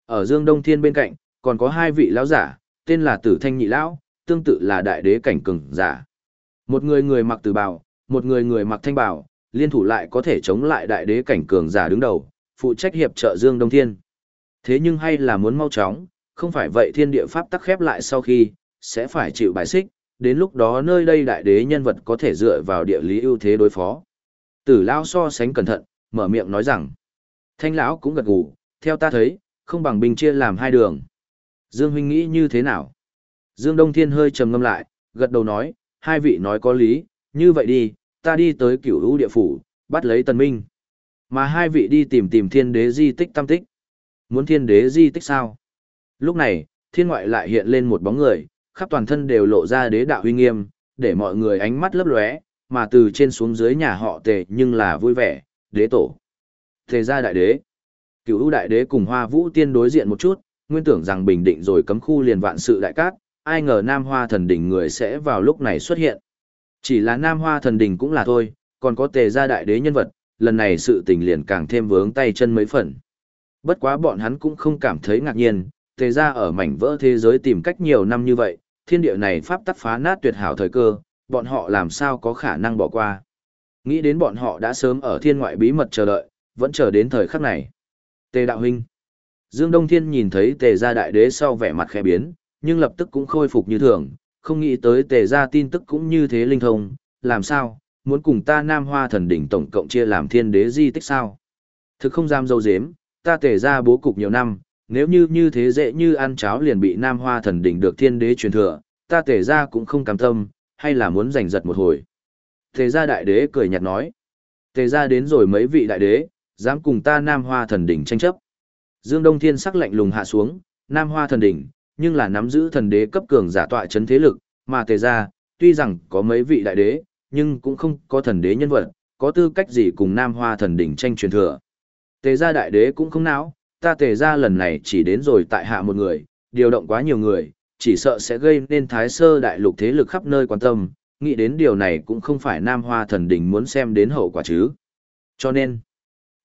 Ở Dương Đông Thiên bên cạnh, còn có hai vị lão giả, tên là Tử Thanh Nhị Lão, tương tự là đại đế cảnh cường giả. Một người người mặc tử bào, một người người mặc thanh bào, liên thủ lại có thể chống lại đại đế cảnh cường giả đứng đầu, phụ trách hiệp trợ Dương Đông Thiên. Thế nhưng hay là muốn mau chóng, không phải vậy thiên địa pháp tắc khép lại sau khi, sẽ phải chịu bài xích, đến lúc đó nơi đây đại đế nhân vật có thể dựa vào địa lý ưu thế đối phó. Tử Lão so sánh cẩn thận, mở miệng nói rằng, thanh lão cũng gật gù, theo ta thấy, không bằng binh chia làm hai đường. Dương huynh nghĩ như thế nào? Dương Đông Thiên hơi trầm ngâm lại, gật đầu nói, hai vị nói có lý, như vậy đi, ta đi tới cửu hữu địa phủ, bắt lấy tần minh. Mà hai vị đi tìm tìm thiên đế di tích tam tích. Muốn thiên đế di tích sao? Lúc này, thiên ngoại lại hiện lên một bóng người, khắp toàn thân đều lộ ra đế đạo huy nghiêm, để mọi người ánh mắt lấp lóe, mà từ trên xuống dưới nhà họ tề nhưng là vui vẻ, đế tổ. Tề gia đại đế. Cửu ưu đại đế cùng hoa vũ tiên đối diện một chút, nguyên tưởng rằng bình định rồi cấm khu liền vạn sự đại cát, ai ngờ Nam Hoa thần đỉnh người sẽ vào lúc này xuất hiện. Chỉ là Nam Hoa thần đỉnh cũng là thôi, còn có tề gia đại đế nhân vật, lần này sự tình liền càng thêm vướng tay chân mấy phần. Bất quá bọn hắn cũng không cảm thấy ngạc nhiên, tề gia ở mảnh vỡ thế giới tìm cách nhiều năm như vậy, thiên địa này pháp tắc phá nát tuyệt hảo thời cơ, bọn họ làm sao có khả năng bỏ qua. Nghĩ đến bọn họ đã sớm ở thiên ngoại bí mật chờ đợi, vẫn chờ đến thời khắc này. Tề đạo huynh. Dương Đông Thiên nhìn thấy tề gia đại đế sau vẻ mặt khẽ biến, nhưng lập tức cũng khôi phục như thường, không nghĩ tới tề ra tin tức cũng như thế linh thông, làm sao, muốn cùng ta Nam Hoa thần đỉnh tổng cộng chia làm thiên đế di tích sao? Thực không dám dâu dếm, ta tề ra bố cục nhiều năm, nếu như như thế dễ như ăn cháo liền bị Nam Hoa thần đỉnh được thiên đế truyền thừa, ta tề ra cũng không cam tâm, hay là muốn giành giật một hồi. Tề ra đại đế cười nhạt nói, tề ra đến rồi mấy vị đại đế, dám cùng ta Nam Hoa thần đỉnh tranh chấp. Dương Đông Thiên sắc lạnh lùng hạ xuống, Nam Hoa thần đỉnh, nhưng là nắm giữ thần đế cấp cường giả tọa chấn thế lực, mà tề ra, tuy rằng có mấy vị đại đế, nhưng cũng không có thần đế nhân vật, có tư cách gì cùng Nam Hoa thần đỉnh tranh truyền thừa. Tề gia đại đế cũng không não, ta tề gia lần này chỉ đến rồi tại hạ một người, điều động quá nhiều người, chỉ sợ sẽ gây nên thái sơ đại lục thế lực khắp nơi quan tâm, nghĩ đến điều này cũng không phải Nam Hoa thần đỉnh muốn xem đến hậu quả chứ. Cho nên,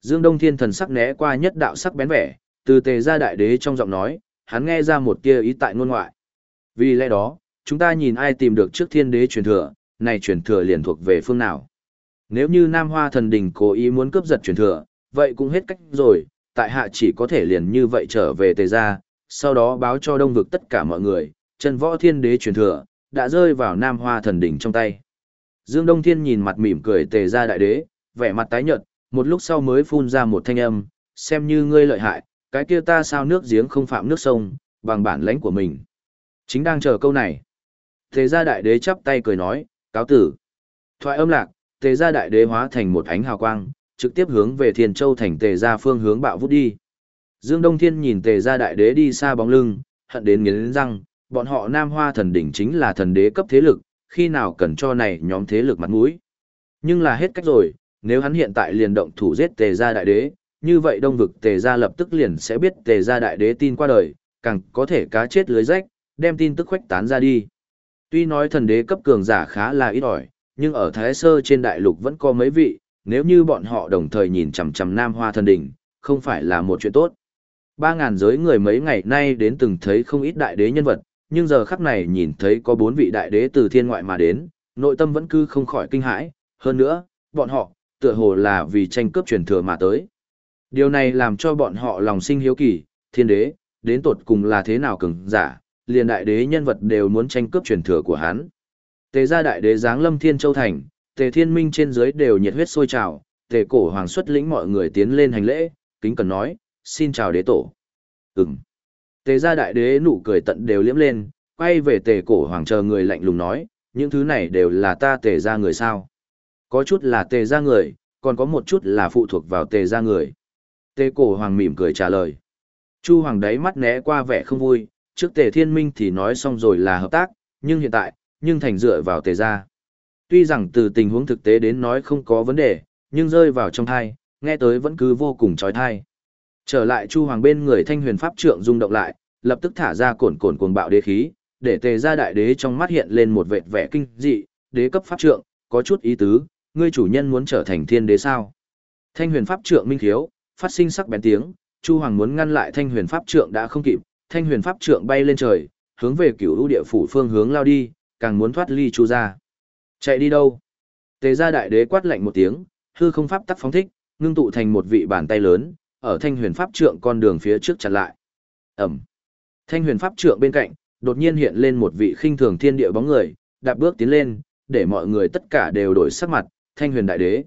Dương Đông Thiên thần sắc né qua nhất đạo sắc bén vẻ, từ tề gia đại đế trong giọng nói, hắn nghe ra một tia ý tại ngôn ngoại. Vì lẽ đó, chúng ta nhìn ai tìm được trước thiên đế truyền thừa, này truyền thừa liền thuộc về phương nào. Nếu như Nam Hoa thần đình cố ý muốn cướp giật truyền thừa, vậy cũng hết cách rồi, tại hạ chỉ có thể liền như vậy trở về tề gia, sau đó báo cho đông vực tất cả mọi người, chân võ thiên đế truyền thừa, đã rơi vào Nam Hoa thần đỉnh trong tay. Dương Đông Thiên nhìn mặt mỉm cười tề gia đại đế, vẻ mặt tái nhợt, một lúc sau mới phun ra một thanh âm, xem như ngươi lợi hại, cái kia ta sao nước giếng không phạm nước sông, bằng bản lãnh của mình. Chính đang chờ câu này. Tề gia đại đế chắp tay cười nói, cáo tử. Thoại âm lạc, tề gia đại đế hóa thành một ánh hào quang, trực tiếp hướng về Thiên Châu thành tề gia phương hướng bạo vút đi. Dương Đông Thiên nhìn tề gia đại đế đi xa bóng lưng, hận đến nghiến răng, bọn họ Nam Hoa thần đỉnh chính là thần đế cấp thế lực, khi nào cần cho này nhóm thế lực mặt mũi. Nhưng là hết cách rồi, nếu hắn hiện tại liền động thủ giết tề gia đại đế, như vậy đông vực tề gia lập tức liền sẽ biết tề gia đại đế tin qua đời, càng có thể cá chết lưới rách, đem tin tức khuếch tán ra đi. Tuy nói thần đế cấp cường giả khá là ít ỏi, nhưng ở Thái Sơ trên đại lục vẫn có mấy vị, nếu như bọn họ đồng thời nhìn chằm chằm Nam Hoa thần đỉnh, không phải là một chuyện tốt. Ba ngàn giới người mấy ngày nay đến từng thấy không ít đại đế nhân vật, nhưng giờ khắc này nhìn thấy có bốn vị đại đế từ thiên ngoại mà đến, nội tâm vẫn cứ không khỏi kinh hãi, hơn nữa, bọn họ, tựa hồ là vì tranh cướp truyền thừa mà tới. Điều này làm cho bọn họ lòng sinh hiếu kỳ, thiên đế, đến tột cùng là thế nào cường giả, liền đại đế nhân vật đều muốn tranh cướp truyền thừa của hắn. Tề gia đại đế giáng lâm thiên châu thành, tề thiên minh trên dưới đều nhiệt huyết sôi trào, tề cổ hoàng xuất lĩnh mọi người tiến lên hành lễ, kính cần nói, xin chào đế tổ. Ừm. Tề gia đại đế nụ cười tận đều liếm lên, quay về tề cổ hoàng chờ người lạnh lùng nói, những thứ này đều là ta tề gia người sao. Có chút là tề gia người, còn có một chút là phụ thuộc vào tề gia người. Tề cổ hoàng mỉm cười trả lời. Chu hoàng đáy mắt né qua vẻ không vui, trước tề thiên minh thì nói xong rồi là hợp tác, nhưng hiện tại, nhưng thành dựa vào tề gia. Tuy rằng từ tình huống thực tế đến nói không có vấn đề, nhưng rơi vào trong thai, nghe tới vẫn cứ vô cùng trói thai. Trở lại Chu Hoàng bên người thanh huyền pháp trượng rung động lại, lập tức thả ra cồn cồn cuồng bạo đế khí, để tề gia đại đế trong mắt hiện lên một vệt vẻ kinh dị, đế cấp pháp trượng, có chút ý tứ, ngươi chủ nhân muốn trở thành thiên đế sao? Thanh huyền pháp trượng minh thiếu, phát sinh sắc bén tiếng, Chu Hoàng muốn ngăn lại thanh huyền pháp trượng đã không kịp, thanh huyền pháp trượng bay lên trời, hướng về cửu lũ địa phủ phương hướng lao đi, càng muốn thoát ly Chu gia. Chạy đi đâu? Tề gia đại đế quát lạnh một tiếng, hư không pháp tắc phóng thích, ngưng tụ thành một vị bàn tay lớn, ở thanh huyền pháp trượng con đường phía trước chặn lại. Ẩm. Thanh huyền pháp trượng bên cạnh, đột nhiên hiện lên một vị khinh thường thiên địa bóng người, đạp bước tiến lên, để mọi người tất cả đều đổi sắc mặt, thanh huyền đại đế.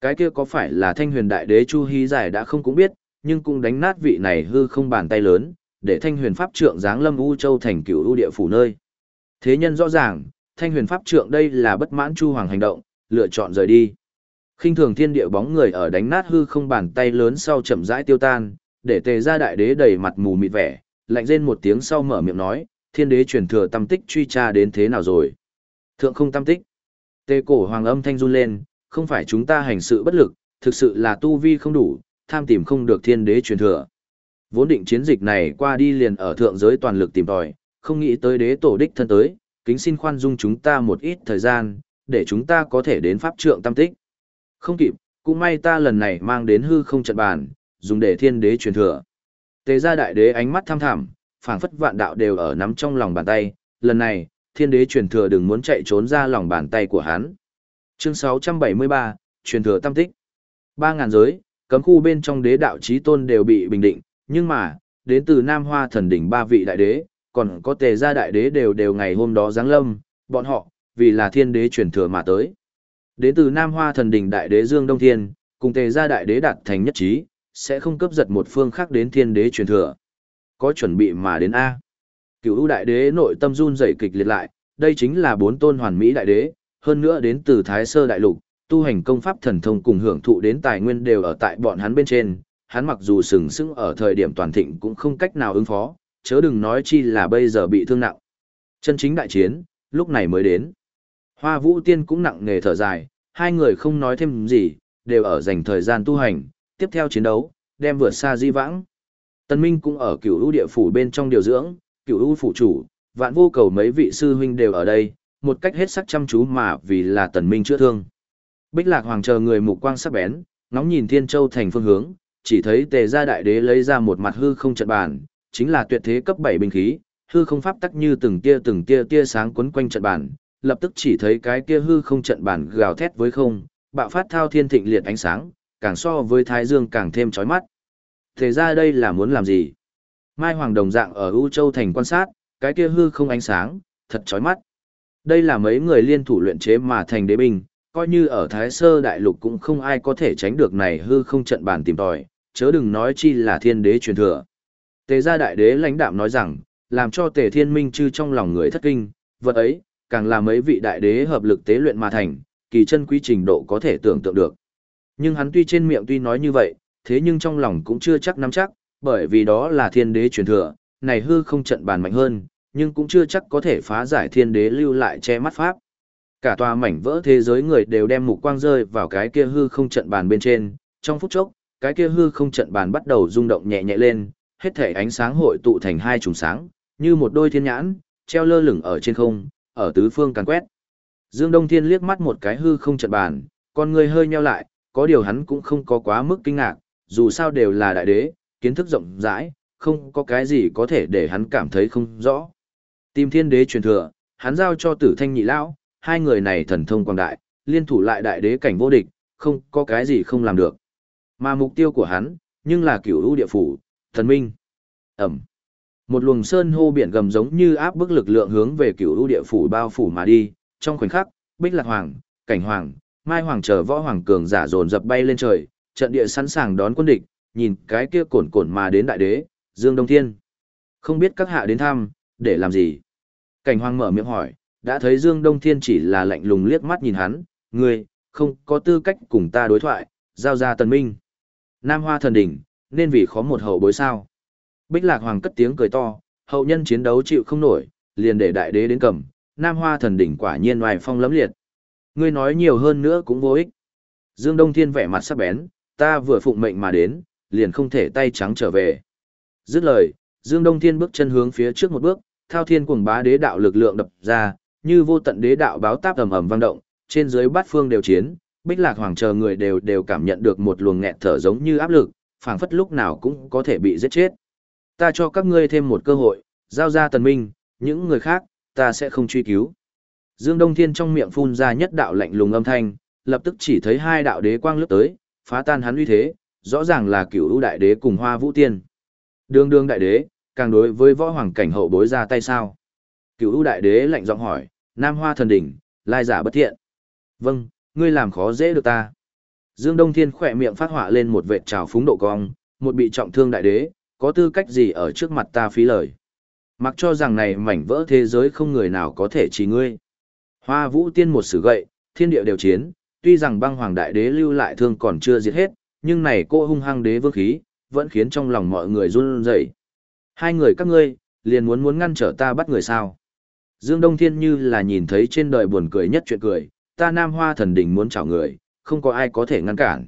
Cái kia có phải là thanh huyền đại đế Chu Hy Giải đã không cũng biết, nhưng cũng đánh nát vị này hư không bàn tay lớn, để thanh huyền pháp trượng giáng lâm U Châu thành cửu U địa phủ nơi. Thế nhân rõ ràng, thanh huyền pháp trượng đây là bất mãn Chu Hoàng hành động, lựa chọn rời đi. khinh thường thiên địa bóng người ở đánh nát hư không bàn tay lớn sau chậm rãi tiêu tan, để tề ra đại đế đầy mặt mù mịt vẻ, lạnh rên một tiếng sau mở miệng nói, thiên đế truyền thừa tâm tích truy tra đến thế nào rồi. Thượng không tâm tích. Tề cổ hoàng âm thanh run lên, không phải chúng ta hành sự bất lực, thực sự là tu vi không đủ, tham tìm không được thiên đế truyền thừa. Vốn định chiến dịch này qua đi liền ở thượng giới toàn lực tìm tòi, không nghĩ tới đế tổ đích thân tới, kính xin khoan dung chúng ta một ít thời gian, để chúng ta có thể đến pháp trượng tam tích. Không kịp, cũng may ta lần này mang đến hư không trận bàn, dùng để thiên đế truyền thừa. Tế gia đại đế ánh mắt tham thảm, phảng phất vạn đạo đều ở nắm trong lòng bàn tay, lần này, thiên đế truyền thừa đừng muốn chạy trốn ra lòng bàn tay của hắn. Chương 673, truyền thừa tam tích. Ba ngàn giới, cấm khu bên trong đế đạo chí tôn đều bị bình định, nhưng mà, đến từ Nam Hoa thần đỉnh ba vị đại đế, còn có tề gia đại đế đều đều ngày hôm đó giáng lâm, bọn họ, vì là thiên đế truyền thừa mà tới. Đến từ Nam Hoa thần đỉnh đại đế Dương Đông Thiên, cùng tề gia đại đế đạt thành nhất trí, sẽ không cấp giật một phương khác đến thiên đế truyền thừa. Có chuẩn bị mà đến A. Cựu ưu đại đế nội tâm run rẩy kịch liệt lại, đây chính là bốn tôn hoàn mỹ đại đế, hơn nữa đến từ Thái Sơ đại lục, tu hành công pháp thần thông cùng hưởng thụ đến tài nguyên đều ở tại bọn hắn bên trên, hắn mặc dù sừng sững ở thời điểm toàn thịnh cũng không cách nào ứng phó, chớ đừng nói chi là bây giờ bị thương nặng. Chân chính đại chiến, lúc này mới đến. Hoa Vũ Tiên cũng nặng nề thở dài, hai người không nói thêm gì, đều ở dành thời gian tu hành, tiếp theo chiến đấu, đem vượt xa di vãng. Tân Minh cũng ở cửu ưu địa phủ bên trong điều dưỡng, cửu ưu phủ chủ, vạn vô cầu mấy vị sư huynh đều ở đây, một cách hết sắc chăm chú mà vì là Tần Minh chữa thương. Bích Lạc Hoàng chờ người mục quang sắc bén, ngóng nhìn Thiên Châu thành phương hướng, chỉ thấy Tề gia đại đế lấy ra một mặt hư không trận bàn, chính là tuyệt thế cấp 7 binh khí, hư không pháp tắc như từng tia từng tia tia sáng quấn quanh trận bàn, lập tức chỉ thấy cái kia hư không trận bàn gào thét với không, bạo phát thao thiên thịnh liệt ánh sáng, càng so với thái dương càng thêm chói mắt. Thế ra đây là muốn làm gì? Mai Hoàng đồng dạng ở U Châu thành quan sát, cái kia hư không ánh sáng, thật chói mắt. Đây là mấy người liên thủ luyện chế mà thành đế binh, coi như ở Thái Sơ Đại Lục cũng không ai có thể tránh được này hư không trận bàn tìm tòi, chớ đừng nói chi là thiên đế truyền thừa. Tề gia đại đế lãnh đạm nói rằng, làm cho Tề Thiên Minh chư trong lòng người thất kinh, vật ấy, càng là mấy vị đại đế hợp lực tế luyện mà thành, kỳ chân quý trình độ có thể tưởng tượng được. Nhưng hắn tuy trên miệng tuy nói như vậy, thế nhưng trong lòng cũng chưa chắc nắm chắc, bởi vì đó là thiên đế truyền thừa, này hư không trận bàn mạnh hơn, nhưng cũng chưa chắc có thể phá giải thiên đế lưu lại che mắt pháp. Cả tòa mảnh vỡ thế giới người đều đem mục quang rơi vào cái kia hư không trận bàn bên trên, trong phút chốc, cái kia hư không trận bàn bắt đầu rung động nhẹ nhẹ lên, hết thể ánh sáng hội tụ thành hai trùng sáng, như một đôi thiên nhãn, treo lơ lửng ở trên không, ở tứ phương càn quét. Dương Đông Thiên liếc mắt một cái hư không trận bàn, con người hơi nheo lại, có điều hắn cũng không có quá mức kinh ngạc, dù sao đều là đại đế, kiến thức rộng rãi, không có cái gì có thể để hắn cảm thấy không rõ. Tìm thiên đế truyền thừa, hắn giao cho tử thanh nhị lão, hai người này thần thông quang đại, liên thủ lại đại đế cảnh vô địch, không có cái gì không làm được. Mà mục tiêu của hắn, nhưng là cửu ưu địa phủ, thần minh. Ẩm. Một luồng sơn hô biển gầm giống như áp bức lực lượng hướng về cửu ưu địa phủ bao phủ mà đi, trong khoảnh khắc, Bích Lạc Hoàng, Cảnh Hoàng, Mai Hoàng chờ võ hoàng cường giả dồn dập bay lên trời, trận địa sẵn sàng đón quân địch, nhìn cái kia cồn cồn mà đến đại đế, Dương Đông Thiên. Không biết các hạ đến thăm, để làm gì? Cảnh Hoàng mở miệng hỏi, đã thấy Dương Đông Thiên chỉ là lạnh lùng liếc mắt nhìn hắn, ngươi, không có tư cách cùng ta đối thoại, giao ra tần minh. Nam Hoa thần đỉnh, nên vì khó một hậu bối sao. Bích Lạc Hoàng cất tiếng cười to, hậu nhân chiến đấu chịu không nổi, liền để đại đế đến cầm, Nam Hoa thần đỉnh quả nhiên ngoài phong lấm liệt. Ngươi nói nhiều hơn nữa cũng vô ích. Dương Đông Thiên vẻ mặt sắc bén, ta vừa phụng mệnh mà đến, liền không thể tay trắng trở về. Dứt lời, Dương Đông Thiên bước chân hướng phía trước một bước, thao thiên cuồng bá đế đạo lực lượng đập ra, như vô tận đế đạo báo táp ầm ầm vang động, trên dưới bát phương đều chiến, Bích Lạc Hoàng chờ người đều đều cảm nhận được một luồng nghẹt thở giống như áp lực, phảng phất lúc nào cũng có thể bị giết chết. Ta cho các ngươi thêm một cơ hội, giao ra tần minh, những người khác, ta sẽ không truy cứu. Dương Đông Thiên trong miệng phun ra nhất đạo lạnh lùng âm thanh, lập tức chỉ thấy hai đạo đế quang lướt tới, phá tan hắn uy thế, rõ ràng là cửu ưu đại đế cùng hoa vũ tiên. Đường đường đại đế, càng đối với võ hoàng cảnh hậu bối ra tay sao. Cửu ưu đại đế lạnh giọng hỏi, Nam Hoa thần đỉnh, lai giả bất thiện. Vâng, ngươi làm khó dễ được ta. Dương Đông Thiên khỏe miệng phát họa lên một vệt trào phúng độ cong, một bị trọng thương đại đế, có tư cách gì ở trước mặt ta phí lời. Mặc cho rằng này mảnh vỡ thế giới không người nào có thể chỉ ngươi. Hoa vũ tiên một sử gậy, thiên địa đều chiến, tuy rằng băng hoàng đại đế lưu lại thương còn chưa diệt hết, nhưng này cô hung hăng đế vương khí, vẫn khiến trong lòng mọi người run rẩy. Hai người các ngươi, liền muốn muốn ngăn trở ta bắt người sao. Dương Đông Thiên như là nhìn thấy trên đời buồn cười nhất chuyện cười, ta nam hoa thần đỉnh muốn chào người, không có ai có thể ngăn cản.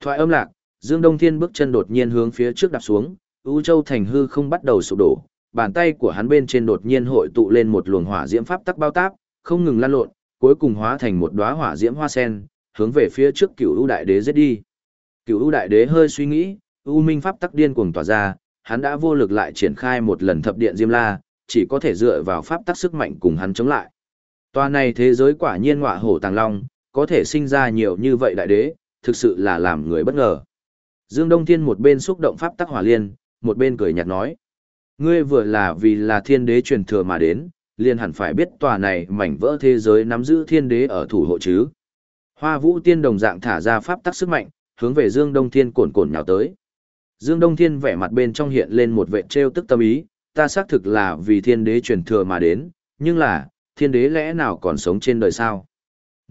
Thoại âm lạc, Dương Đông Thiên bước chân đột nhiên hướng phía trước đạp xuống, U Châu thành hư không bắt đầu sụp đổ, bàn tay của hắn bên trên đột nhiên hội tụ lên một luồng hỏa diễm pháp tắc bao táp, không ngừng lan lộn, cuối cùng hóa thành một đóa hỏa diễm hoa sen, hướng về phía trước Cửu U đại đế giết đi. Cửu U đại đế hơi suy nghĩ, U Minh pháp tắc điên cuồng tỏa ra, hắn đã vô lực lại triển khai một lần thập điện diêm la, chỉ có thể dựa vào pháp tắc sức mạnh cùng hắn chống lại. Toàn này thế giới quả nhiên ngọa hổ tàng long, có thể sinh ra nhiều như vậy đại đế, thực sự là làm người bất ngờ. Dương Đông Thiên một bên xúc động pháp tắc hỏa liên, một bên cười nhạt nói. Ngươi vừa là vì là thiên đế truyền thừa mà đến, liền hẳn phải biết tòa này mảnh vỡ thế giới nắm giữ thiên đế ở thủ hộ chứ. Hoa vũ tiên đồng dạng thả ra pháp tắc sức mạnh, hướng về Dương Đông Thiên cuồn cuộn nhào tới. Dương Đông Thiên vẻ mặt bên trong hiện lên một vệ trêu tức tâm ý, ta xác thực là vì thiên đế truyền thừa mà đến, nhưng là, thiên đế lẽ nào còn sống trên đời sao?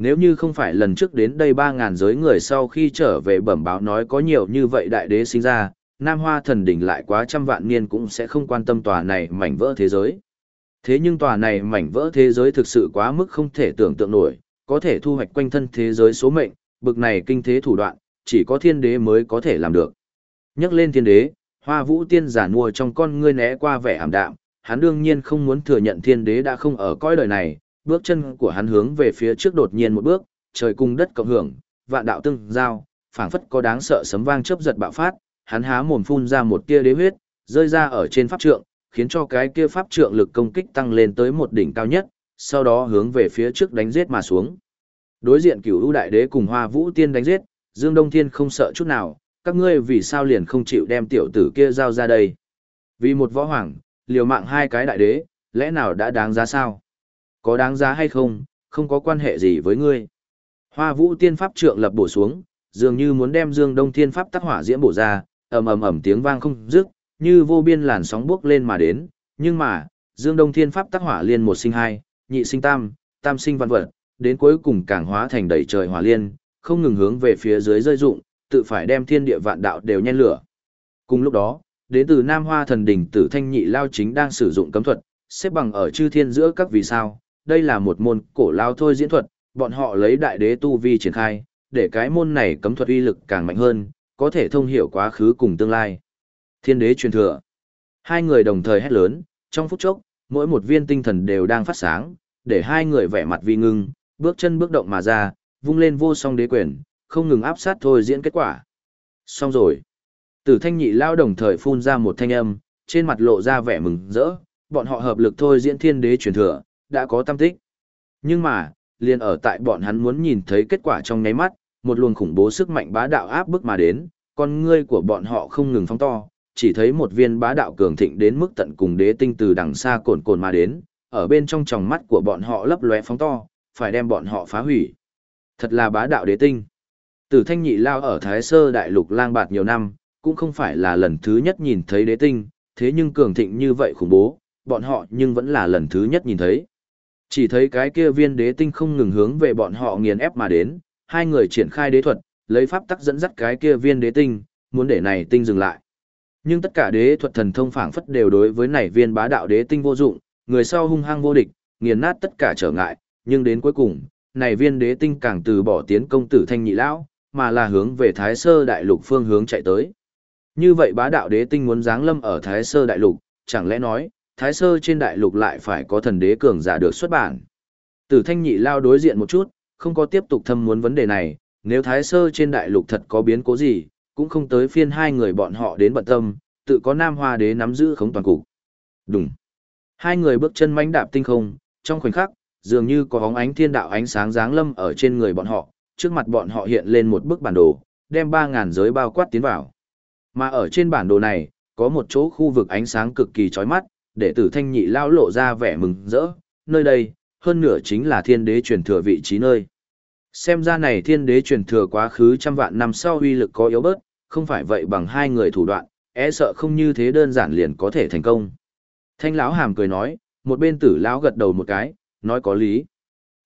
Nếu như không phải lần trước đến đây 3.000 giới người sau khi trở về bẩm báo nói có nhiều như vậy đại đế sinh ra, Nam Hoa thần đỉnh lại quá trăm vạn niên cũng sẽ không quan tâm tòa này mảnh vỡ thế giới. Thế nhưng tòa này mảnh vỡ thế giới thực sự quá mức không thể tưởng tượng nổi, có thể thu hoạch quanh thân thế giới số mệnh, bực này kinh thế thủ đoạn, chỉ có thiên đế mới có thể làm được. Nhắc lên thiên đế, hoa vũ tiên giả mua trong con ngươi né qua vẻ ảm đạm, hắn đương nhiên không muốn thừa nhận thiên đế đã không ở cõi đời này, bước chân của hắn hướng về phía trước đột nhiên một bước, trời cùng đất cộng hưởng, vạn đạo tương giao, phảng phất có đáng sợ sấm vang chớp giật bạo phát, hắn há mồm phun ra một tia đế huyết, rơi ra ở trên pháp trượng, khiến cho cái kia pháp trượng lực công kích tăng lên tới một đỉnh cao nhất, sau đó hướng về phía trước đánh giết mà xuống. Đối diện Cửu U đại đế cùng Hoa Vũ tiên đánh giết, Dương Đông Thiên không sợ chút nào, các ngươi vì sao liền không chịu đem tiểu tử kia giao ra đây? Vì một võ hoàng, liều mạng hai cái đại đế, lẽ nào đã đáng giá sao? Có đáng giá hay không, không có quan hệ gì với ngươi. Hoa Vũ tiên pháp trượng lập bổ xuống, dường như muốn đem Dương Đông Thiên pháp tác hỏa diễm bổ ra, ầm ầm ầm tiếng vang không dứt, như vô biên làn sóng bước lên mà đến, nhưng mà, Dương Đông Thiên pháp tác hỏa liên một sinh hai, nhị sinh tam, tam sinh văn vật, đến cuối cùng càng hóa thành đầy trời hỏa liên, không ngừng hướng về phía dưới rơi dụng, tự phải đem thiên địa vạn đạo đều nhen lửa. Cùng lúc đó, đến từ Nam Hoa thần đỉnh Tử Thanh Nhị Lao chính đang sử dụng cấm thuật, xếp bằng ở chư thiên giữa các vì sao, đây là một môn cổ lao thôi diễn thuật, bọn họ lấy đại đế tu vi triển khai, để cái môn này cấm thuật uy lực càng mạnh hơn, có thể thông hiểu quá khứ cùng tương lai. Thiên đế truyền thừa. Hai người đồng thời hét lớn, trong phút chốc, mỗi một viên tinh thần đều đang phát sáng, để hai người vẻ mặt vi ngưng, bước chân bước động mà ra, vung lên vô song đế quyền, không ngừng áp sát thôi diễn kết quả. Xong rồi. Tử thanh nhị lao đồng thời phun ra một thanh âm, trên mặt lộ ra vẻ mừng rỡ, bọn họ hợp lực thôi diễn thiên đế truyền thừa, đã có tâm tích. Nhưng mà, liền ở tại bọn hắn muốn nhìn thấy kết quả trong nháy mắt, một luồng khủng bố sức mạnh bá đạo áp bức mà đến, con ngươi của bọn họ không ngừng phóng to, chỉ thấy một viên bá đạo cường thịnh đến mức tận cùng đế tinh từ đằng xa cồn cồn mà đến, ở bên trong tròng mắt của bọn họ lấp lóe phóng to, phải đem bọn họ phá hủy. Thật là bá đạo đế tinh. Tử thanh nhị lao ở Thái Sơ Đại Lục lang bạt nhiều năm, cũng không phải là lần thứ nhất nhìn thấy đế tinh, thế nhưng cường thịnh như vậy khủng bố, bọn họ nhưng vẫn là lần thứ nhất nhìn thấy. Chỉ thấy cái kia viên đế tinh không ngừng hướng về bọn họ nghiền ép mà đến, hai người triển khai đế thuật, lấy pháp tắc dẫn dắt cái kia viên đế tinh, muốn để này tinh dừng lại. Nhưng tất cả đế thuật thần thông phảng phất đều đối với này viên bá đạo đế tinh vô dụng, người sau hung hăng vô địch, nghiền nát tất cả trở ngại, nhưng đến cuối cùng, này viên đế tinh càng từ bỏ tiến công tử thanh nhị lão, mà là hướng về Thái Sơ Đại Lục phương hướng chạy tới. Như vậy bá đạo đế tinh muốn giáng lâm ở Thái Sơ Đại Lục, chẳng lẽ nói, Thái Sơ trên Đại Lục lại phải có thần đế cường giả được xuất bản. Tử thanh nhị lao đối diện một chút, không có tiếp tục thâm muốn vấn đề này, nếu Thái Sơ trên Đại Lục thật có biến cố gì, cũng không tới phiên hai người bọn họ đến bận tâm, tự có Nam Hoa Đế nắm giữ khống toàn cục. Đúng. Hai người bước chân mánh đạp tinh không, trong khoảnh khắc, dường như có bóng ánh thiên đạo ánh sáng giáng lâm ở trên người bọn họ, trước mặt bọn họ hiện lên một bức bản đồ, đem 3000 giới bao quát tiến vào. Mà ở trên bản đồ này, có một chỗ khu vực ánh sáng cực kỳ chói mắt, để Tử Thanh Nhị lão lộ ra vẻ mừng rỡ, nơi đây, hơn nửa chính là thiên đế truyền thừa vị trí nơi. Xem ra này thiên đế truyền thừa quá khứ trăm vạn năm sau uy lực có yếu bớt, không phải vậy bằng hai người thủ đoạn, e sợ không như thế đơn giản liền có thể thành công. Thanh lão hàm cười nói, một bên tử lão gật đầu một cái, nói có lý.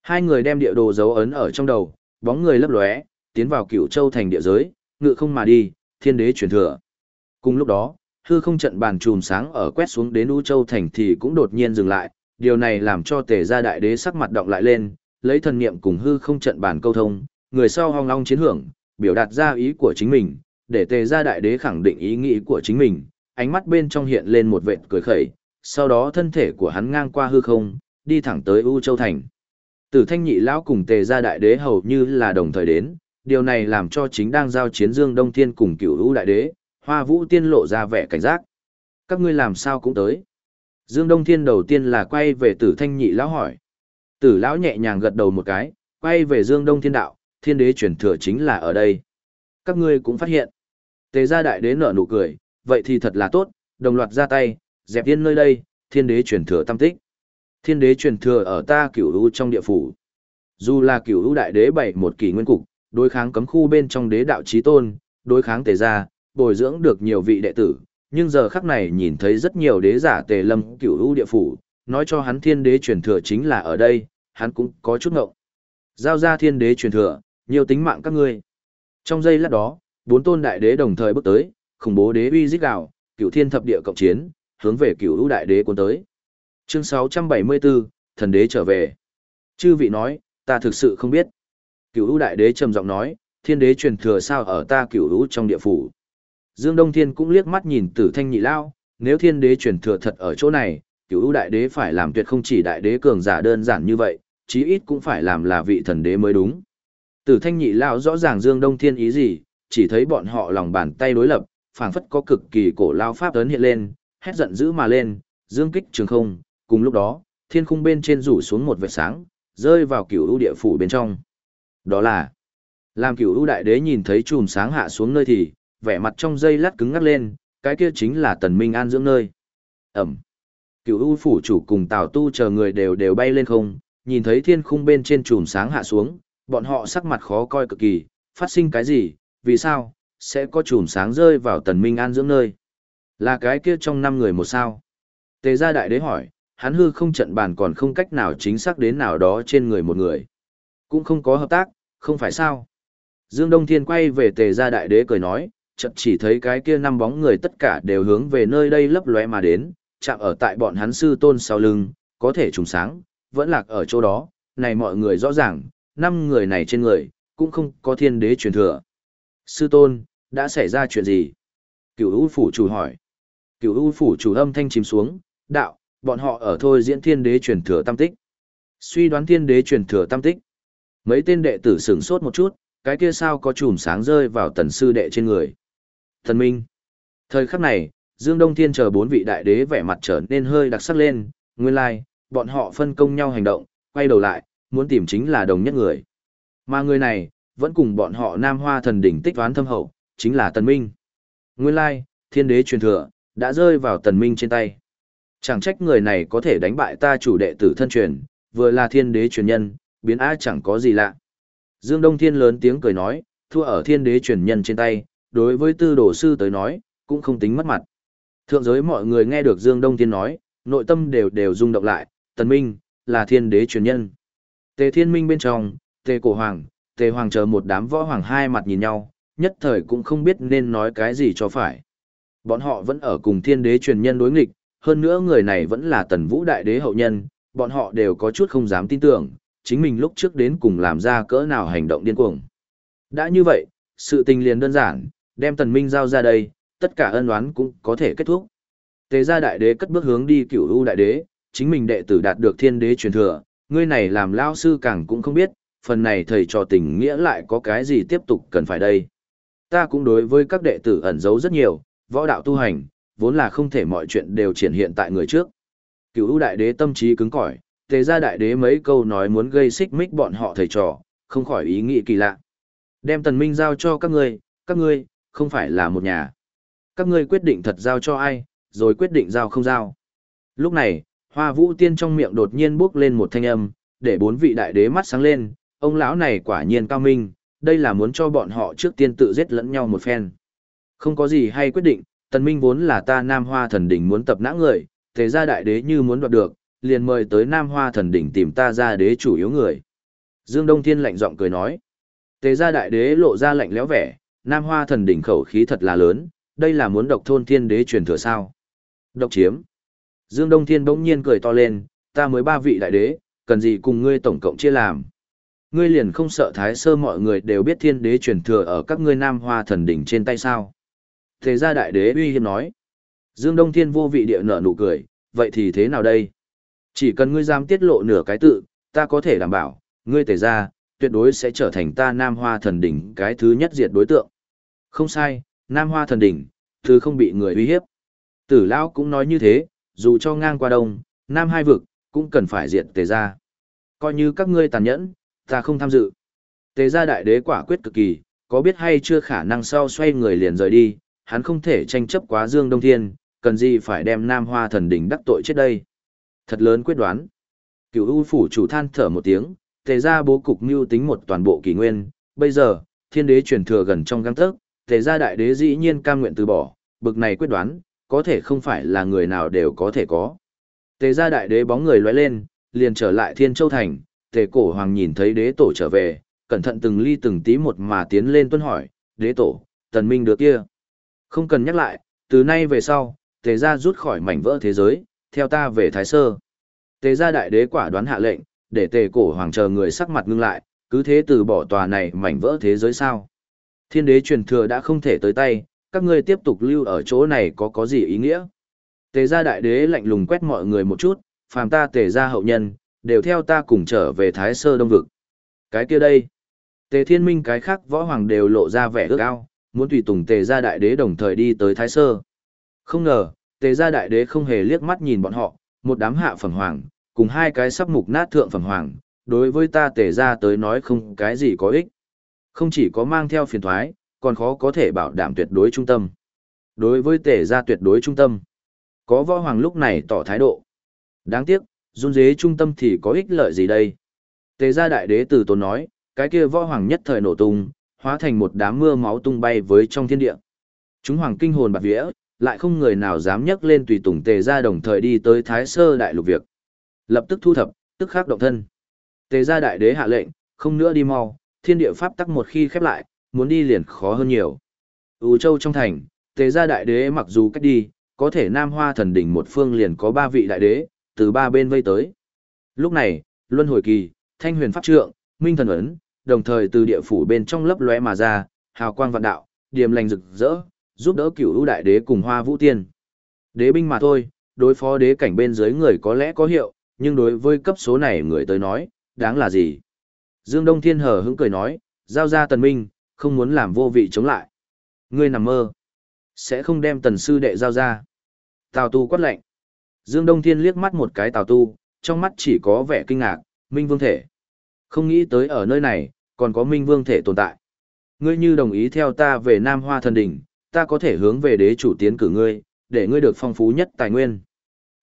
Hai người đem địa đồ dấu ấn ở trong đầu, bóng người lấp lóe, tiến vào cửu châu thành địa giới, ngự không mà đi, thiên đế truyền thừa. Cùng lúc đó, hư không trận bàn chùm sáng ở quét xuống đến U Châu thành thì cũng đột nhiên dừng lại, điều này làm cho tề gia đại đế sắc mặt động lại lên, lấy thần niệm cùng hư không trận bàn câu thông, người sau hong long chiến hưởng, biểu đạt ra ý của chính mình, để tề gia đại đế khẳng định ý nghĩ của chính mình, ánh mắt bên trong hiện lên một vệt cười khẩy, sau đó thân thể của hắn ngang qua hư không, đi thẳng tới U Châu Thành. Tử thanh nhị lão cùng tề gia đại đế hầu như là đồng thời đến, điều này làm cho chính đang giao chiến Dương Đông Thiên cùng cửu U đại đế, hoa vũ tiên lộ ra vẻ cảnh giác. Các ngươi làm sao cũng tới. Dương Đông Thiên đầu tiên là quay về tử thanh nhị lão hỏi. Tử lão nhẹ nhàng gật đầu một cái, quay về Dương Đông Thiên đạo, thiên đế truyền thừa chính là ở đây. Các ngươi cũng phát hiện. Tề gia đại đế nở nụ cười, vậy thì thật là tốt, đồng loạt ra tay, dẹp yên nơi đây, thiên đế truyền thừa tâm tích. Thiên đế truyền thừa ở ta cửu u trong địa phủ. Dù là cửu u đại đế bảy một kỳ nguyên cục, đối kháng cấm khu bên trong đế đạo chí tôn, đối kháng tề gia, bồi dưỡng được nhiều vị đệ tử, nhưng giờ khắc này nhìn thấy rất nhiều đế giả tề lâm cửu u địa phủ, nói cho hắn thiên đế truyền thừa chính là ở đây, hắn cũng có chút ngộng. Giao ra thiên đế truyền thừa, nhiều tính mạng các ngươi. Trong giây lát đó, bốn tôn đại đế đồng thời bước tới, khủng bố đế uy giết gào, cửu thiên thập địa cộng chiến, hướng về cửu u đại đế cuốn tới. Chương 674, thần đế trở về. Chư vị nói, ta thực sự không biết. Cửu u đại đế trầm giọng nói, thiên đế truyền thừa sao ở ta cửu u trong địa phủ. Dương Đông Thiên cũng liếc mắt nhìn tử thanh nhị lao, nếu thiên đế truyền thừa thật ở chỗ này, cửu Vũ đại đế phải làm tuyệt không chỉ đại đế cường giả đơn giản như vậy, chí ít cũng phải làm là vị thần đế mới đúng. Tử thanh nhị lao rõ ràng Dương Đông Thiên ý gì, chỉ thấy bọn họ lòng bàn tay đối lập, phảng phất có cực kỳ cổ lao pháp ấn hiện lên, hét giận dữ mà lên, dương kích trường không, cùng lúc đó, thiên khung bên trên rủ xuống một vệt sáng, rơi vào cửu u địa phủ bên trong. Đó là, làm cửu u đại đế nhìn thấy chùm sáng hạ xuống nơi thì, vẻ mặt trong dây lát cứng ngắc lên, cái kia chính là tần minh an dưỡng nơi. Ẩm. Cửu u phủ chủ cùng tào tu chờ người đều đều bay lên không, nhìn thấy thiên khung bên trên chùm sáng hạ xuống, bọn họ sắc mặt khó coi cực kỳ, phát sinh cái gì, vì sao, sẽ có chùm sáng rơi vào tần minh an dưỡng nơi. Là cái kia trong năm người một sao. Tề gia đại đế hỏi, hắn hư không trận bàn còn không cách nào chính xác đến nào đó trên người một người. Cũng không có hợp tác, không phải sao. Dương Đông Thiên quay về tề gia đại đế cười nói, chợt chỉ thấy cái kia năm bóng người tất cả đều hướng về nơi đây lấp lóe mà đến, chạm ở tại bọn hắn sư tôn sau lưng, có thể trùng sáng, vẫn lạc ở chỗ đó, này mọi người rõ ràng, năm người này trên người, cũng không có thiên đế truyền thừa. Sư tôn, đã xảy ra chuyện gì? Cửu U phủ chủ hỏi. Cửu U phủ chủ âm thanh chìm xuống, đạo, bọn họ ở thôi diễn thiên đế truyền thừa tam tích. Suy đoán thiên đế truyền thừa tam tích. Mấy tên đệ tử sửng sốt một chút, cái kia sao có chùm sáng rơi vào tần sư đệ trên người. Thần Minh. Thời khắc này, Dương Đông Thiên chờ bốn vị đại đế vẻ mặt trở nên hơi đặc sắc lên, nguyên lai, like, bọn họ phân công nhau hành động, quay đầu lại, muốn tìm chính là đồng nhất người. Mà người này, vẫn cùng bọn họ Nam Hoa thần đỉnh tích toán thâm hậu, chính là Tần Minh. Nguyên lai, thiên đế truyền thừa, đã rơi vào Tần Minh trên tay. Chẳng trách người này có thể đánh bại ta chủ đệ tử thân truyền, vừa là thiên đế truyền nhân, biến ai chẳng có gì lạ. Dương Đông Thiên lớn tiếng cười nói, thua ở thiên đế truyền nhân trên tay, đối với tư đồ sư tới nói, cũng không tính mất mặt. Thượng giới mọi người nghe được Dương Đông Thiên nói, nội tâm đều đều rung động lại, Tần Minh, là thiên đế truyền nhân. Tề thiên minh bên trong, tề cổ hoàng, tề hoàng chờ một đám võ hoàng hai mặt nhìn nhau, nhất thời cũng không biết nên nói cái gì cho phải. Bọn họ vẫn ở cùng thiên đế truyền nhân đối nghịch, hơn nữa người này vẫn là tần vũ đại đế hậu nhân, bọn họ đều có chút không dám tin tưởng, chính mình lúc trước đến cùng làm ra cỡ nào hành động điên cuồng. Đã như vậy, sự tình liền đơn giản, đem tần minh giao ra đây, tất cả ân oán cũng có thể kết thúc. Tề gia đại đế cất bước hướng đi cửu u đại đế, chính mình đệ tử đạt được thiên đế truyền thừa, ngươi này làm lao sư càng cũng không biết, phần này thầy trò tình nghĩa lại có cái gì tiếp tục cần phải đây. Ta cũng đối với các đệ tử ẩn giấu rất nhiều, võ đạo tu hành, vốn là không thể mọi chuyện đều triển hiện tại người trước. Cửu u đại đế tâm trí cứng cỏi, tề gia đại đế mấy câu nói muốn gây xích mích bọn họ thầy trò, không khỏi ý nghĩ kỳ lạ. Đem tần minh giao cho các ngươi, các ngươi, không phải là một nhà. Các ngươi quyết định thật giao cho ai, rồi quyết định giao không giao. Lúc này, hoa vũ tiên trong miệng đột nhiên bước lên một thanh âm, để bốn vị đại đế mắt sáng lên, ông lão này quả nhiên cao minh, đây là muốn cho bọn họ trước tiên tự giết lẫn nhau một phen. Không có gì hay quyết định, tần minh vốn là ta Nam Hoa thần đỉnh muốn tập nã người, thế ra đại đế như muốn đoạt được, liền mời tới Nam Hoa thần đỉnh tìm ta ra đế chủ yếu người. Dương Đông Thiên lạnh giọng cười nói, thế ra đại đế lộ ra lạnh lẽo vẻ, Nam Hoa thần đỉnh khẩu khí thật là lớn, đây là muốn độc thôn thiên đế truyền thừa sao. Độc chiếm. Dương Đông Thiên bỗng nhiên cười to lên, ta mới ba vị đại đế, cần gì cùng ngươi tổng cộng chia làm ngươi liền không sợ thái sơ mọi người đều biết thiên đế truyền thừa ở các ngươi nam hoa thần đỉnh trên tay sao. Thế ra đại đế uy hiếp nói. Dương Đông Thiên vô vị địa nở nụ cười, vậy thì thế nào đây? Chỉ cần ngươi dám tiết lộ nửa cái tự, ta có thể đảm bảo, ngươi tề ra, tuyệt đối sẽ trở thành ta nam hoa thần đỉnh cái thứ nhất diệt đối tượng. Không sai, nam hoa thần đỉnh, thứ không bị người uy hiếp. Tử Lão cũng nói như thế, dù cho ngang qua đông, nam hai vực, cũng cần phải diệt tề ra. Coi như các ngươi tàn nhẫn, Ta không tham dự. Tề gia đại đế quả quyết cực kỳ, có biết hay chưa khả năng sau xoay người liền rời đi, hắn không thể tranh chấp quá Dương Đông Thiên, cần gì phải đem Nam Hoa thần đỉnh đắc tội chết đây. Thật lớn quyết đoán. Cửu U phủ chủ than thở một tiếng, tề gia bố cục mưu tính một toàn bộ kỳ nguyên, bây giờ, thiên đế truyền thừa gần trong găng tấc, tề gia đại đế dĩ nhiên cam nguyện từ bỏ, bực này quyết đoán, có thể không phải là người nào đều có thể có. Tề gia đại đế bóng người lóe lên, liền trở lại Thiên Châu thành, tề cổ hoàng nhìn thấy đế tổ trở về, cẩn thận từng ly từng tí một mà tiến lên tuân hỏi, đế tổ, tần minh đứa kia. Không cần nhắc lại, từ nay về sau, tề gia rút khỏi mảnh vỡ thế giới, theo ta về Thái Sơ. Tề gia đại đế quả đoán hạ lệnh, để tề cổ hoàng chờ người sắc mặt ngưng lại, cứ thế từ bỏ tòa này mảnh vỡ thế giới sao. Thiên đế truyền thừa đã không thể tới tay, các ngươi tiếp tục lưu ở chỗ này có có gì ý nghĩa. Tề gia đại đế lạnh lùng quét mọi người một chút, phàm ta tề gia hậu nhân, đều theo ta cùng trở về Thái Sơ Đông Vực. Cái kia đây. Tề thiên minh cái khác võ hoàng đều lộ ra vẻ ước ao, muốn tùy tùng tề gia đại đế đồng thời đi tới Thái Sơ. Không ngờ, tề gia đại đế không hề liếc mắt nhìn bọn họ, một đám hạ phẩm hoàng, cùng hai cái sắp mục nát thượng phẩm hoàng, đối với ta tề gia tới nói không cái gì có ích. Không chỉ có mang theo phiền thoái, còn khó có thể bảo đảm tuyệt đối trung tâm. Đối với tề gia tuyệt đối trung tâm, có võ hoàng lúc này tỏ thái độ. Đáng tiếc, run dế trung tâm thì có ích lợi gì đây? Tề gia đại đế từ tốn nói, cái kia võ hoàng nhất thời nổ tung, hóa thành một đám mưa máu tung bay với trong thiên địa. Chúng hoàng kinh hồn bạt vía, lại không người nào dám nhấc lên tùy tùng tề gia đồng thời đi tới thái sơ đại lục việc. Lập tức thu thập, tức khắc động thân. Tề gia đại đế hạ lệnh, không nữa đi mau, thiên địa pháp tắc một khi khép lại, muốn đi liền khó hơn nhiều. U châu trong thành, tề gia đại đế mặc dù cách đi, có thể Nam Hoa thần đỉnh một phương liền có ba vị đại đế, từ ba bên vây tới. Lúc này, Luân Hồi Kỳ, Thanh Huyền Pháp Trượng, Minh Thần Ấn, đồng thời từ địa phủ bên trong lấp lóe mà ra, hào quang vạn đạo, điềm lành rực rỡ, giúp đỡ cửu ưu đại đế cùng Hoa Vũ Tiên. Đế binh mà thôi, đối phó đế cảnh bên dưới người có lẽ có hiệu, nhưng đối với cấp số này người tới nói, đáng là gì? Dương Đông Thiên hờ hững cười nói, giao ra tần minh, không muốn làm vô vị chống lại. Ngươi nằm mơ. Sẽ không đem tần sư đệ giao ra. Tào tu quát lệnh. Dương Đông Thiên liếc mắt một cái tào tu, trong mắt chỉ có vẻ kinh ngạc, minh vương thể. Không nghĩ tới ở nơi này, còn có minh vương thể tồn tại. Ngươi như đồng ý theo ta về Nam Hoa Thần Đỉnh, ta có thể hướng về đế chủ tiến cử ngươi, để ngươi được phong phú nhất tài nguyên.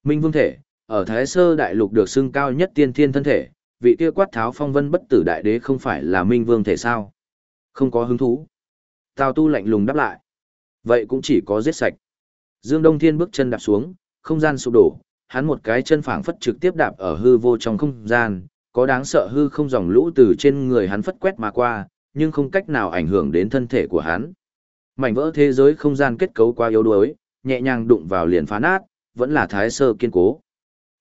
Minh vương thể, ở Thái Sơ Đại Lục được xưng cao nhất tiên thiên thân thể, vị kia quát tháo phong vân bất tử đại đế không phải là minh vương thể sao? Không có hứng thú. Tào tu lạnh lùng đáp lại. Vậy cũng chỉ có giết sạch. Dương Đông Thiên bước chân đạp xuống, không gian sụp đổ, hắn một cái chân phảng phất trực tiếp đạp ở hư vô trong không gian, có đáng sợ hư không dòng lũ từ trên người hắn phất quét mà qua, nhưng không cách nào ảnh hưởng đến thân thể của hắn. Mảnh vỡ thế giới không gian kết cấu quá yếu đuối, nhẹ nhàng đụng vào liền phá nát, vẫn là thái sơ kiên cố.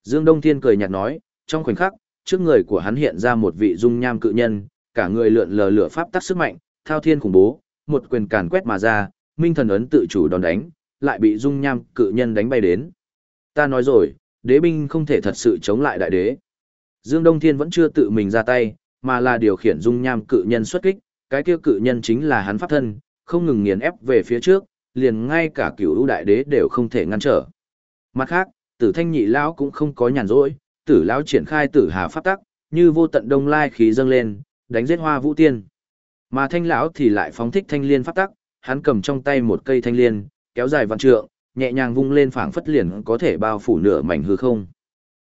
Dương Đông Thiên cười nhạt nói, trong khoảnh khắc, trước người của hắn hiện ra một vị dung nham cự nhân, cả người lượn lờ lửa pháp tắc sức mạnh, thao thiên khủng bố, một quyền càn quét mà ra, minh thần ấn tự chủ đòn đánh, lại bị dung nham cự nhân đánh bay đến. Ta nói rồi, đế binh không thể thật sự chống lại đại đế. Dương Đông Thiên vẫn chưa tự mình ra tay, mà là điều khiển dung nham cự nhân xuất kích, cái kia cự nhân chính là hắn pháp thân, không ngừng nghiền ép về phía trước, liền ngay cả cửu ưu đại đế đều không thể ngăn trở. Mặt khác, tử thanh nhị lão cũng không có nhàn rỗi, tử lão triển khai tử hà pháp tắc, như vô tận đông lai khí dâng lên, đánh giết hoa vũ tiên. Mà thanh lão thì lại phóng thích thanh liên pháp tắc, hắn cầm trong tay một cây thanh liên, kéo dài vạn trượng, nhẹ nhàng vung lên phảng phất liền có thể bao phủ nửa mảnh hư không.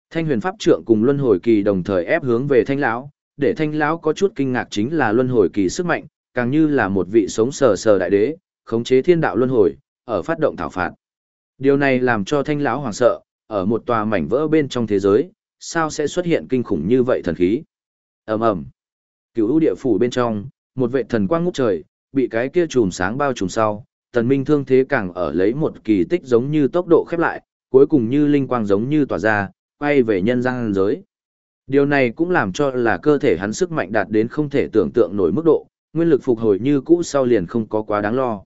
Thanh huyền pháp trượng cùng luân hồi kỳ đồng thời ép hướng về thanh lão, để thanh lão có chút kinh ngạc chính là luân hồi kỳ sức mạnh, càng như là một vị sống sờ sờ đại đế, khống chế thiên đạo luân hồi, ở phát động thảo phạt. Điều này làm cho thanh lão hoảng sợ, ở một tòa mảnh vỡ bên trong thế giới, sao sẽ xuất hiện kinh khủng như vậy thần khí? Ầm ầm. Cửu địa phủ bên trong, một vệ thần quang ngút trời, bị cái kia chùm sáng bao trùm sau, tần minh thương thế càng ở lấy một kỳ tích giống như tốc độ khép lại, cuối cùng như linh quang giống như tỏa ra, quay về nhân gian giới. Điều này cũng làm cho là cơ thể hắn sức mạnh đạt đến không thể tưởng tượng nổi mức độ, nguyên lực phục hồi như cũ sau liền không có quá đáng lo.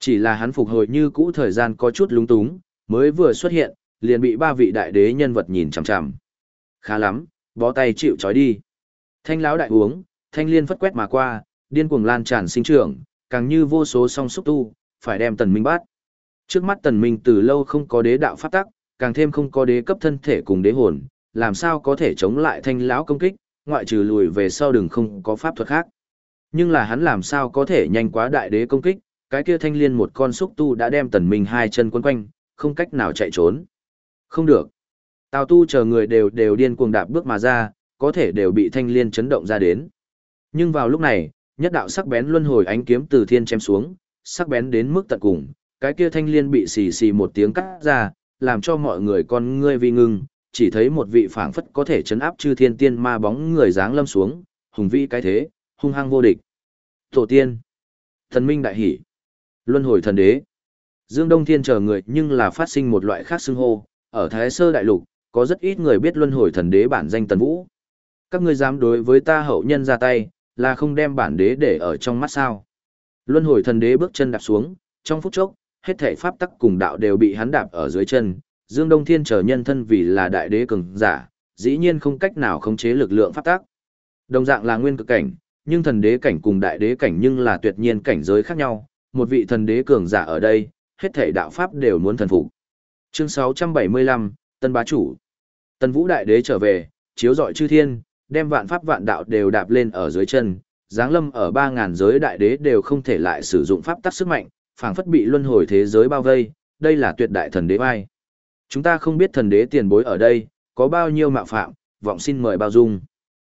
Chỉ là hắn phục hồi như cũ thời gian có chút lúng túng, mới vừa xuất hiện, liền bị ba vị đại đế nhân vật nhìn chằm chằm. Khá lắm, bó tay chịu trói đi. Thanh lão đại uống, thanh liên phất quét mà qua, điên cuồng lan tràn sinh trưởng, càng như vô số song xúc tu, phải đem tần minh bắt. Trước mắt tần minh từ lâu không có đế đạo pháp tắc, càng thêm không có đế cấp thân thể cùng đế hồn, làm sao có thể chống lại thanh lão công kích, ngoại trừ lùi về sau đường không có pháp thuật khác. Nhưng là hắn làm sao có thể nhanh quá đại đế công kích, cái kia thanh liên một con xúc tu đã đem tần minh hai chân quấn quanh, không cách nào chạy trốn. Không được. Tào tu chờ người đều đều điên cuồng đạp bước mà ra, có thể đều bị thanh liên chấn động ra đến. Nhưng vào lúc này, nhất đạo sắc bén luân hồi ánh kiếm từ thiên chém xuống, sắc bén đến mức tận cùng, cái kia thanh liên bị xì xì một tiếng cắt ra, làm cho mọi người con ngươi vi ngưng, chỉ thấy một vị phảng phất có thể chấn áp chư thiên tiên ma bóng người dáng lâm xuống, hùng vĩ cái thế, hung hăng vô địch. Tổ tiên, thần minh đại hỷ, luân hồi thần đế. Dương Đông Thiên chờ người nhưng là phát sinh một loại khác xưng hô, ở Thái Sơ Đại Lục, có rất ít người biết luân hồi thần đế bản danh Tần Vũ. Các ngươi dám đối với ta hậu nhân ra tay, là không đem bản đế để ở trong mắt sao. Luân hồi thần đế bước chân đạp xuống, trong phút chốc, hết thể pháp tắc cùng đạo đều bị hắn đạp ở dưới chân. Dương Đông Thiên trở nhân thân vì là đại đế cường giả, dĩ nhiên không cách nào khống chế lực lượng pháp tắc. Đồng dạng là nguyên cực cảnh, nhưng thần đế cảnh cùng đại đế cảnh nhưng là tuyệt nhiên cảnh giới khác nhau, một vị thần đế cường giả ở đây, hết thể đạo pháp đều muốn thần phục. Chương 675, Tân Bá Chủ Tân Vũ Đại Đế trở về, chiếu dọi chư thiên, đem vạn pháp vạn đạo đều đạp lên ở dưới chân, giáng lâm ở ba ngàn giới đại đế đều không thể lại sử dụng pháp tắc sức mạnh, phảng phất bị luân hồi thế giới bao vây, đây là tuyệt đại thần đế vai. Chúng ta không biết thần đế tiền bối ở đây, có bao nhiêu mạo phạm, vọng xin mời bao dung.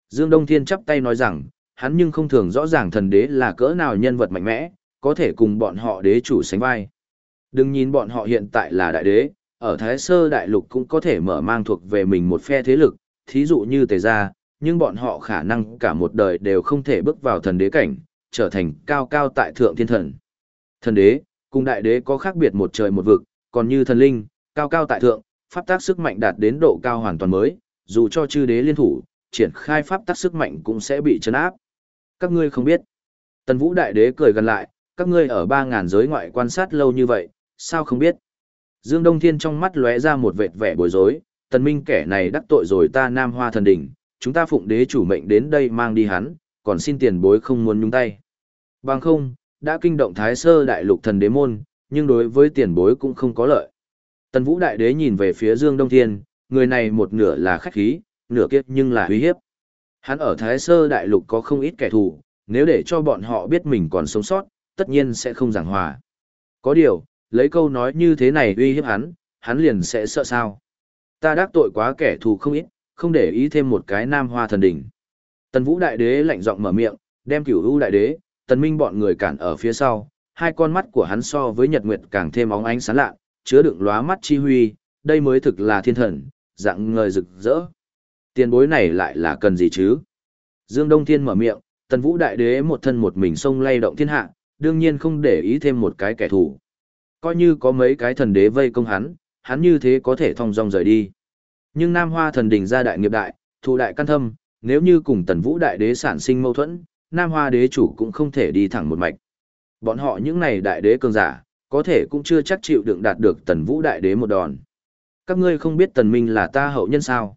Dương Đông Thiên chắp tay nói rằng, hắn nhưng không thường rõ ràng thần đế là cỡ nào nhân vật mạnh mẽ, có thể cùng bọn họ đế chủ sánh vai. Đừng nhìn bọn họ hiện tại là đại đế, ở Thái Sơ Đại Lục cũng có thể mở mang thuộc về mình một phe thế lực, thí dụ như Tề Gia, nhưng bọn họ khả năng cả một đời đều không thể bước vào thần đế cảnh, trở thành cao cao tại thượng thiên thần. Thần đế, cùng đại đế có khác biệt một trời một vực, còn như thần linh, cao cao tại thượng, pháp tác sức mạnh đạt đến độ cao hoàn toàn mới, dù cho chư đế liên thủ, triển khai pháp tác sức mạnh cũng sẽ bị chấn áp. Các ngươi không biết. Tần Vũ đại đế cười gần lại, các ngươi ở 3000 giới ngoại quan sát lâu như vậy, sao không biết? Dương Đông Thiên trong mắt lóe ra một vệt vẻ bối rối, Tần Minh kẻ này đắc tội rồi ta Nam Hoa thần đỉnh, chúng ta phụng đế chủ mệnh đến đây mang đi hắn, còn xin tiền bối không muốn nhúng tay. Bằng không, đã kinh động thái sơ đại lục thần đế môn, nhưng đối với tiền bối cũng không có lợi. Tần Vũ đại đế nhìn về phía Dương Đông Thiên, người này một nửa là khách khí, nửa kiếp nhưng là uy hiếp. Hắn ở thái sơ đại lục có không ít kẻ thù, nếu để cho bọn họ biết mình còn sống sót, tất nhiên sẽ không giảng hòa. Có điều, lấy câu nói như thế này uy hiếp hắn, hắn liền sẽ sợ sao. Ta đắc tội quá kẻ thù không ít, không để ý thêm một cái nam hoa thần đỉnh. Tần Vũ Đại Đế lạnh giọng mở miệng, đem cửu u Đại Đế, Tần Minh bọn người cản ở phía sau, hai con mắt của hắn so với nhật nguyệt càng thêm óng ánh sáng lạ, chứa đựng lóa mắt chi huy, đây mới thực là thiên thần, dạng người rực rỡ. Tiền bối này lại là cần gì chứ? Dương Đông Thiên mở miệng, Tần Vũ Đại Đế một thân một mình xông lay động thiên hạ, đương nhiên không để ý thêm một cái kẻ thù. Coi như có mấy cái thần đế vây công hắn, hắn như thế có thể thong dong rời đi. Nhưng Nam Hoa thần đỉnh gia đại nghiệp đại, thụ đại căn thâm, nếu như cùng Tần Vũ đại đế sản sinh mâu thuẫn, Nam Hoa đế chủ cũng không thể đi thẳng một mạch. Bọn họ những này đại đế cường giả, có thể cũng chưa chắc chịu đựng đạt được Tần Vũ đại đế một đòn. Các ngươi không biết Tần Minh là ta hậu nhân sao?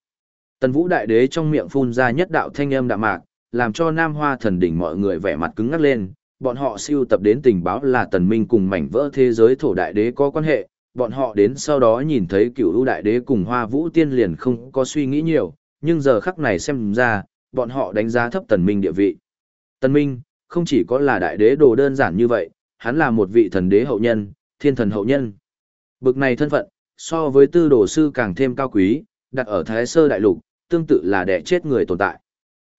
Tần Vũ đại đế trong miệng phun ra nhất đạo thanh âm đạm mạc, làm cho Nam Hoa thần đỉnh mọi người vẻ mặt cứng ngắc lên, bọn họ siêu tập đến tình báo là Tần Minh cùng mảnh vỡ thế giới thổ đại đế có quan hệ, bọn họ đến sau đó nhìn thấy cựu ưu đại đế cùng hoa vũ tiên liền không có suy nghĩ nhiều, nhưng giờ khắc này xem ra, bọn họ đánh giá thấp tần minh địa vị. Tần minh, không chỉ có là đại đế đồ đơn giản như vậy, hắn là một vị thần đế hậu nhân, thiên thần hậu nhân. Bực này thân phận, so với tư đồ sư càng thêm cao quý, đặt ở thái sơ đại lục, tương tự là đẻ chết người tồn tại.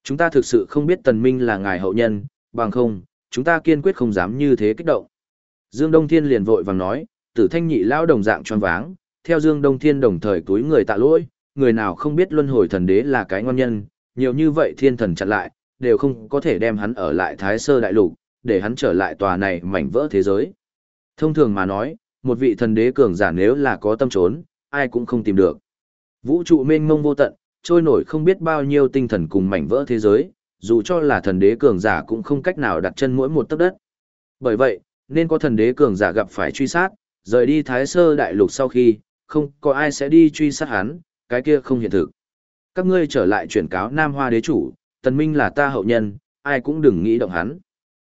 Chúng ta thực sự không biết tần minh là ngài hậu nhân, bằng không, chúng ta kiên quyết không dám như thế kích động. Dương Đông Thiên liền vội vàng nói, tử thanh nhị lão đồng dạng tròn váng, theo Dương Đông Thiên đồng thời túi người tạ lỗi, người nào không biết luân hồi thần đế là cái ngon nhân, nhiều như vậy thiên thần chặn lại, đều không có thể đem hắn ở lại Thái Sơ Đại Lục, để hắn trở lại tòa này mảnh vỡ thế giới. Thông thường mà nói, một vị thần đế cường giả nếu là có tâm trốn, ai cũng không tìm được. Vũ trụ mênh mông vô tận, trôi nổi không biết bao nhiêu tinh thần cùng mảnh vỡ thế giới, dù cho là thần đế cường giả cũng không cách nào đặt chân mỗi một tấc đất. Bởi vậy, nên có thần đế cường giả gặp phải truy sát, rời đi Thái Sơ Đại Lục sau khi, không có ai sẽ đi truy sát hắn, cái kia không hiện thực. Các ngươi trở lại chuyển cáo Nam Hoa Đế Chủ, Tần Minh là ta hậu nhân, ai cũng đừng nghĩ động hắn.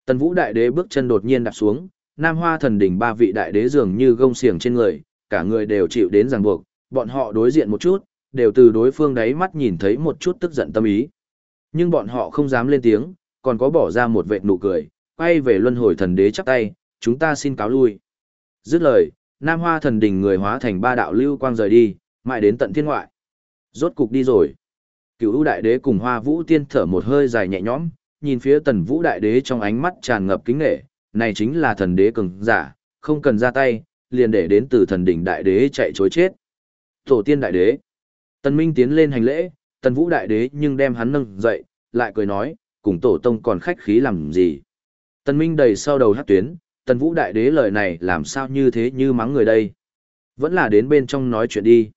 Tần Vũ Đại Đế bước chân đột nhiên đạp xuống, Nam Hoa Thần Đỉnh ba vị đại đế dường như gông xiềng trên người, cả người đều chịu đến ràng buộc, bọn họ đối diện một chút, đều từ đối phương đáy mắt nhìn thấy một chút tức giận tâm ý. Nhưng bọn họ không dám lên tiếng, còn có bỏ ra một vệt nụ cười, quay về luân hồi thần đế chắp tay, chúng ta xin cáo lui. Dứt lời, Nam Hoa thần đình người hóa thành ba đạo lưu quang rời đi, mãi đến tận thiên ngoại. Rốt cục đi rồi. Cửu ưu đại đế cùng Hoa Vũ tiên thở một hơi dài nhẹ nhõm, nhìn phía Tần Vũ đại đế trong ánh mắt tràn ngập kính nể, này chính là thần đế cường giả, không cần ra tay, liền để đến từ thần đỉnh đại đế chạy chối chết. Tổ tiên đại đế. Tần Minh tiến lên hành lễ, Tần Vũ đại đế nhưng đem hắn nâng dậy, lại cười nói, cùng tổ tông còn khách khí làm gì. Tần Minh đầy sau đầu hát tuyến, Tần Vũ đại đế lời này làm sao như thế như mắng người đây. Vẫn là đến bên trong nói chuyện đi.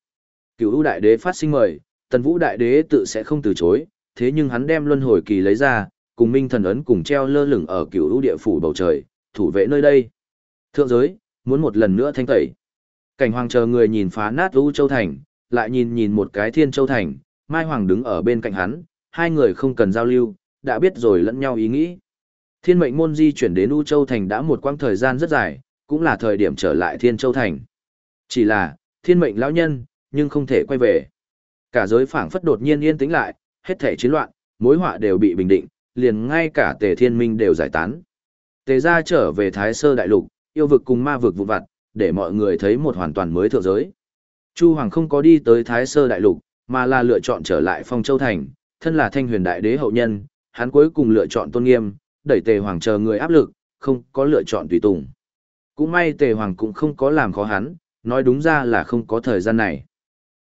Cửu đại đế phát sinh mời, Tần Vũ đại đế tự sẽ không từ chối, thế nhưng hắn đem luân hồi kỳ lấy ra, cùng minh thần ấn cùng treo lơ lửng ở cửu địa phủ bầu trời, thủ vệ nơi đây. Thượng giới, muốn một lần nữa thanh tẩy. Cảnh hoàng chờ người nhìn phá nát ưu Châu Thành, lại nhìn nhìn một cái Thiên Châu Thành, Mai Hoàng đứng ở bên cạnh hắn, hai người không cần giao lưu, đã biết rồi lẫn nhau ý nghĩ. Thiên mệnh môn di chuyển đến U Châu Thành đã một quãng thời gian rất dài, cũng là thời điểm trở lại Thiên Châu Thành. Chỉ là, thiên mệnh lão nhân, nhưng không thể quay về. Cả giới phảng phất đột nhiên yên tĩnh lại, hết thể chiến loạn, mối họa đều bị bình định, liền ngay cả tề thiên minh đều giải tán. Tề ra trở về Thái Sơ Đại Lục, yêu vực cùng ma vực vụ vặt, để mọi người thấy một hoàn toàn mới thượng giới. Chu Hoàng không có đi tới Thái Sơ Đại Lục, mà là lựa chọn trở lại Phong Châu Thành, thân là thanh huyền đại đế hậu nhân, hắn cuối cùng lựa chọn tôn nghiêm, đẩy Tề Hoàng chờ người áp lực, không có lựa chọn tùy tùng. Cũng may Tề Hoàng cũng không có làm khó hắn, nói đúng ra là không có thời gian này.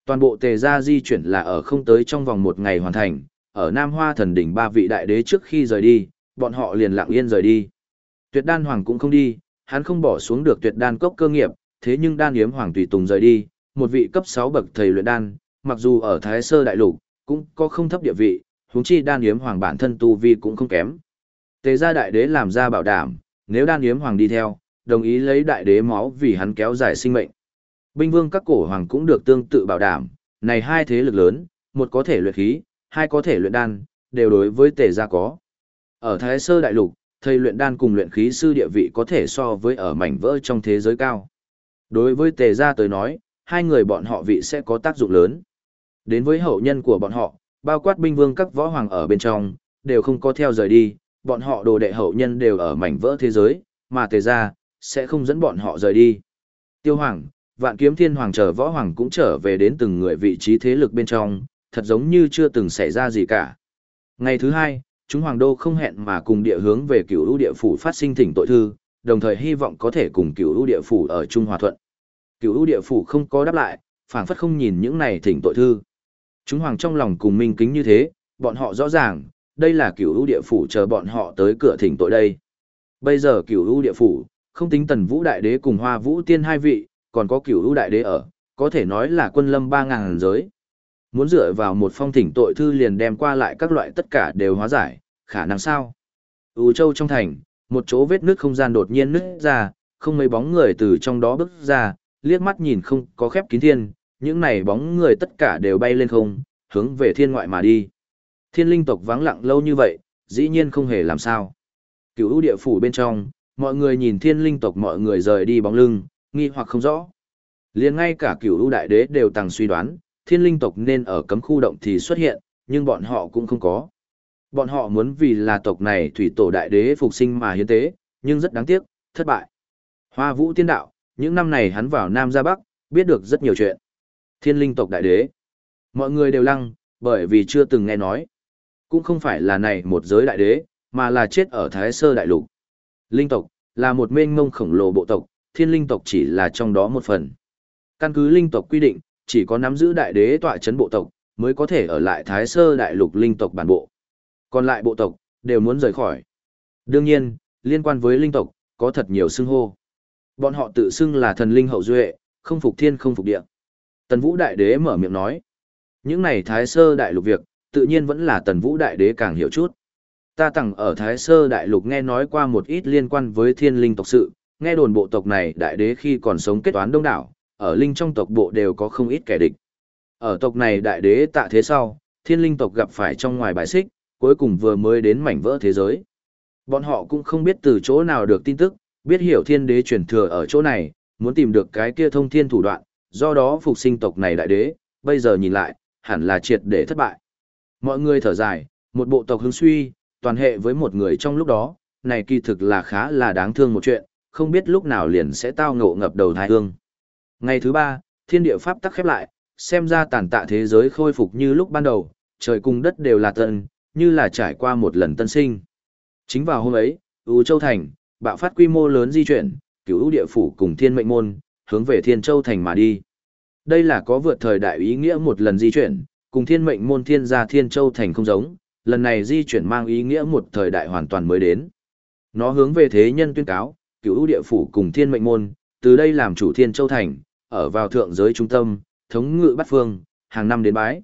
Toàn bộ Tề gia di chuyển là ở không tới trong vòng một ngày hoàn thành, ở Nam Hoa thần đỉnh ba vị đại đế trước khi rời đi, bọn họ liền lặng yên rời đi. Tuyệt đan hoàng cũng không đi, hắn không bỏ xuống được tuyệt đan cốc cơ nghiệp, thế nhưng đan yếm hoàng tùy tùng rời đi, một vị cấp 6 bậc thầy luyện đan, mặc dù ở Thái Sơ Đại Lục, cũng có không thấp địa vị, huống chi đan yếm hoàng bản thân tu vi cũng không kém. Tề gia đại đế làm ra bảo đảm, nếu đan yếm hoàng đi theo, đồng ý lấy đại đế máu vì hắn kéo dài sinh mệnh. Binh vương các cổ hoàng cũng được tương tự bảo đảm, này hai thế lực lớn, một có thể luyện khí, hai có thể luyện đan, đều đối với tề gia có. Ở Thái Sơ Đại Lục, thầy luyện đan cùng luyện khí sư địa vị có thể so với ở mảnh vỡ trong thế giới cao. Đối với tề gia tới nói, hai người bọn họ vị sẽ có tác dụng lớn. Đến với hậu nhân của bọn họ, bao quát binh vương các võ hoàng ở bên trong, đều không có theo rời đi, bọn họ đồ đệ hậu nhân đều ở mảnh vỡ thế giới, mà tề ra sẽ không dẫn bọn họ rời đi. Tiêu hoàng, vạn kiếm thiên hoàng trở võ hoàng cũng trở về đến từng người vị trí thế lực bên trong, thật giống như chưa từng xảy ra gì cả. Ngày thứ hai, chúng hoàng đô không hẹn mà cùng địa hướng về cửu lũ địa phủ phát sinh thỉnh tội thư, đồng thời hy vọng có thể cùng cửu lũ địa phủ ở Trung Hòa Thuận. Cửu lũ địa phủ không có đáp lại, phảng phất không nhìn những này thỉnh tội thư. Chúng hoàng trong lòng cùng minh kính như thế, bọn họ rõ ràng, đây là cửu ưu địa phủ chờ bọn họ tới cửa thỉnh tội đây. Bây giờ cửu ưu địa phủ, không tính tần vũ đại đế cùng hoa vũ tiên hai vị, còn có cửu ưu đại đế ở, có thể nói là quân lâm ba ngàn giới. Muốn dựa vào một phong thỉnh tội thư liền đem qua lại các loại tất cả đều hóa giải, khả năng sao? U châu trong thành, một chỗ vết nước không gian đột nhiên nứt ra, không mấy bóng người từ trong đó bước ra, liếc mắt nhìn không có khép kín thiên, những này bóng người tất cả đều bay lên không, hướng về thiên ngoại mà đi. Thiên linh tộc vắng lặng lâu như vậy, dĩ nhiên không hề làm sao. Cửu địa phủ bên trong, mọi người nhìn thiên linh tộc mọi người rời đi bóng lưng, nghi hoặc không rõ. liền ngay cả cửu đại đế đều tăng suy đoán, thiên linh tộc nên ở cấm khu động thì xuất hiện, nhưng bọn họ cũng không có. Bọn họ muốn vì là tộc này thủy tổ đại đế phục sinh mà hiến tế, nhưng rất đáng tiếc, thất bại. Hoa vũ tiên đạo, những năm này hắn vào Nam ra Bắc, biết được rất nhiều chuyện. Thiên linh tộc đại đế. Mọi người đều lăng, bởi vì chưa từng nghe nói. Cũng không phải là này một giới đại đế, mà là chết ở Thái Sơ Đại Lục. Linh tộc, là một mênh mông khổng lồ bộ tộc, thiên linh tộc chỉ là trong đó một phần. Căn cứ linh tộc quy định, chỉ có nắm giữ đại đế tọa chấn bộ tộc, mới có thể ở lại Thái Sơ Đại Lục linh tộc bản bộ. Còn lại bộ tộc, đều muốn rời khỏi. Đương nhiên, liên quan với linh tộc, có thật nhiều xưng hô. Bọn họ tự xưng là thần linh hậu duệ, không phục thiên không phục địa. Tần Vũ Đại Đế mở miệng nói. Những này Thái Sơ Đại Lục việc, tự nhiên vẫn là Tần Vũ Đại Đế càng hiểu chút. Ta tặng ở Thái Sơ Đại Lục nghe nói qua một ít liên quan với thiên linh tộc sự, nghe đồn bộ tộc này Đại Đế khi còn sống kết toán đông đảo, ở linh trong tộc bộ đều có không ít kẻ địch. Ở tộc này Đại Đế tạ thế sau, thiên linh tộc gặp phải trong ngoài bài xích, cuối cùng vừa mới đến mảnh vỡ thế giới. Bọn họ cũng không biết từ chỗ nào được tin tức, biết hiểu thiên đế truyền thừa ở chỗ này, muốn tìm được cái kia thông thiên thủ đoạn, do đó phục sinh tộc này đại đế, bây giờ nhìn lại, hẳn là triệt để thất bại. Mọi người thở dài, một bộ tộc hứng suy, toàn hệ với một người trong lúc đó, này kỳ thực là khá là đáng thương một chuyện, không biết lúc nào liền sẽ tao ngộ ngập đầu thai hương. Ngày thứ ba, thiên địa pháp tắc khép lại, xem ra tàn tạ thế giới khôi phục như lúc ban đầu, trời cùng đất đều là tân, như là trải qua một lần tân sinh. Chính vào hôm ấy, U Châu Thành, bạo phát quy mô lớn di chuyển, cửu địa phủ cùng thiên mệnh môn, hướng về Thiên Châu Thành mà đi. Đây là có vượt thời đại ý nghĩa một lần di chuyển, cùng thiên mệnh môn thiên gia thiên châu thành không giống, lần này di chuyển mang ý nghĩa một thời đại hoàn toàn mới đến. Nó hướng về thế nhân tuyên cáo, cựu ưu địa phủ cùng thiên mệnh môn, từ đây làm chủ thiên châu thành, ở vào thượng giới trung tâm, thống ngự bắt phương, hàng năm đến bái.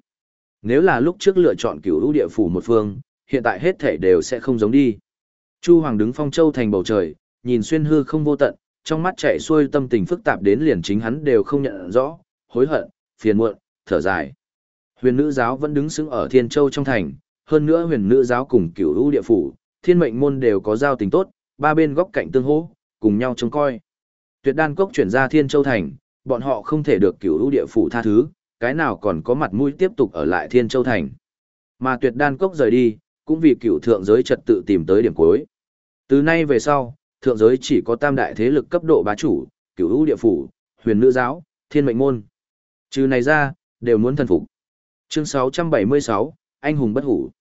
Nếu là lúc trước lựa chọn cựu ưu địa phủ một phương, hiện tại hết thể đều sẽ không giống đi. Chu Hoàng đứng phong châu thành bầu trời, nhìn xuyên hư không vô tận, trong mắt chạy xuôi tâm tình phức tạp đến liền chính hắn đều không nhận rõ, hối hận, phiền muộn, thở dài. Huyền nữ giáo vẫn đứng sững ở Thiên Châu trong thành, hơn nữa huyền nữ giáo cùng cửu ưu địa phủ, thiên mệnh môn đều có giao tình tốt, ba bên góc cạnh tương hỗ, cùng nhau trông coi. Tuyệt đan cốc chuyển ra Thiên Châu thành, bọn họ không thể được cửu ưu địa phủ tha thứ, cái nào còn có mặt mũi tiếp tục ở lại Thiên Châu thành. Mà tuyệt đan cốc rời đi, cũng vì cửu thượng giới trật tự tìm tới điểm cuối. Từ nay về sau, thượng giới chỉ có tam đại thế lực cấp độ bá chủ, cửu ưu địa phủ, huyền nữ giáo, thiên mệnh môn. Trừ này ra, đều muốn thần phục. Chương 676, anh hùng bất hủ.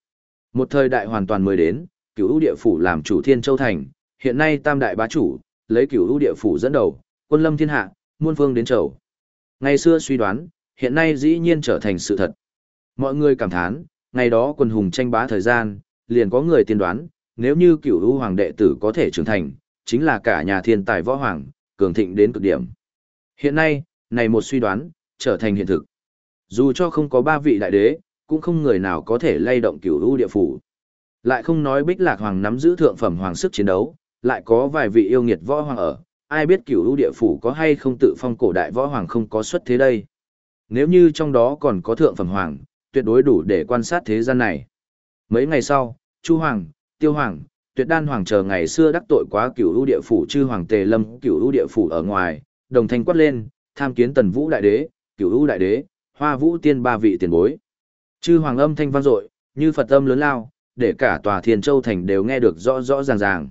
Một thời đại hoàn toàn mới đến, cửu ưu địa phủ làm chủ thiên châu thành, hiện nay tam đại bá chủ, lấy cửu ưu địa phủ dẫn đầu, quân lâm thiên hạ, muôn phương đến chầu. Ngày xưa suy đoán, hiện nay dĩ nhiên trở thành sự thật. Mọi người cảm thán, ngày đó quân hùng tranh bá thời gian, liền có người tiên đoán, nếu như cửu ưu hoàng đệ tử có thể trưởng thành, chính là cả nhà thiên tài võ hoàng, cường thịnh đến cực điểm. Hiện nay, này một suy đoán, trở thành hiện thực. Dù cho không có ba vị đại đế, cũng không người nào có thể lay động cửu u địa phủ. Lại không nói bích lạc hoàng nắm giữ thượng phẩm hoàng sức chiến đấu, lại có vài vị yêu nghiệt võ hoàng ở, ai biết cửu u địa phủ có hay không tự phong cổ đại võ hoàng không có xuất thế đây. Nếu như trong đó còn có thượng phẩm hoàng, tuyệt đối đủ để quan sát thế gian này. Mấy ngày sau, Chu Hoàng, Tiêu Hoàng, Tuyệt Đan Hoàng chờ ngày xưa đắc tội quá cửu u địa phủ chư Hoàng Tề Lâm cửu u địa phủ ở ngoài, đồng thanh quát lên, tham kiến tần vũ đại đế, cửu u đại đế, hoa vũ tiên ba vị tiền bối. Chư hoàng âm thanh vang dội, như Phật âm lớn lao, để cả tòa Thiên Châu thành đều nghe được rõ rõ ràng ràng.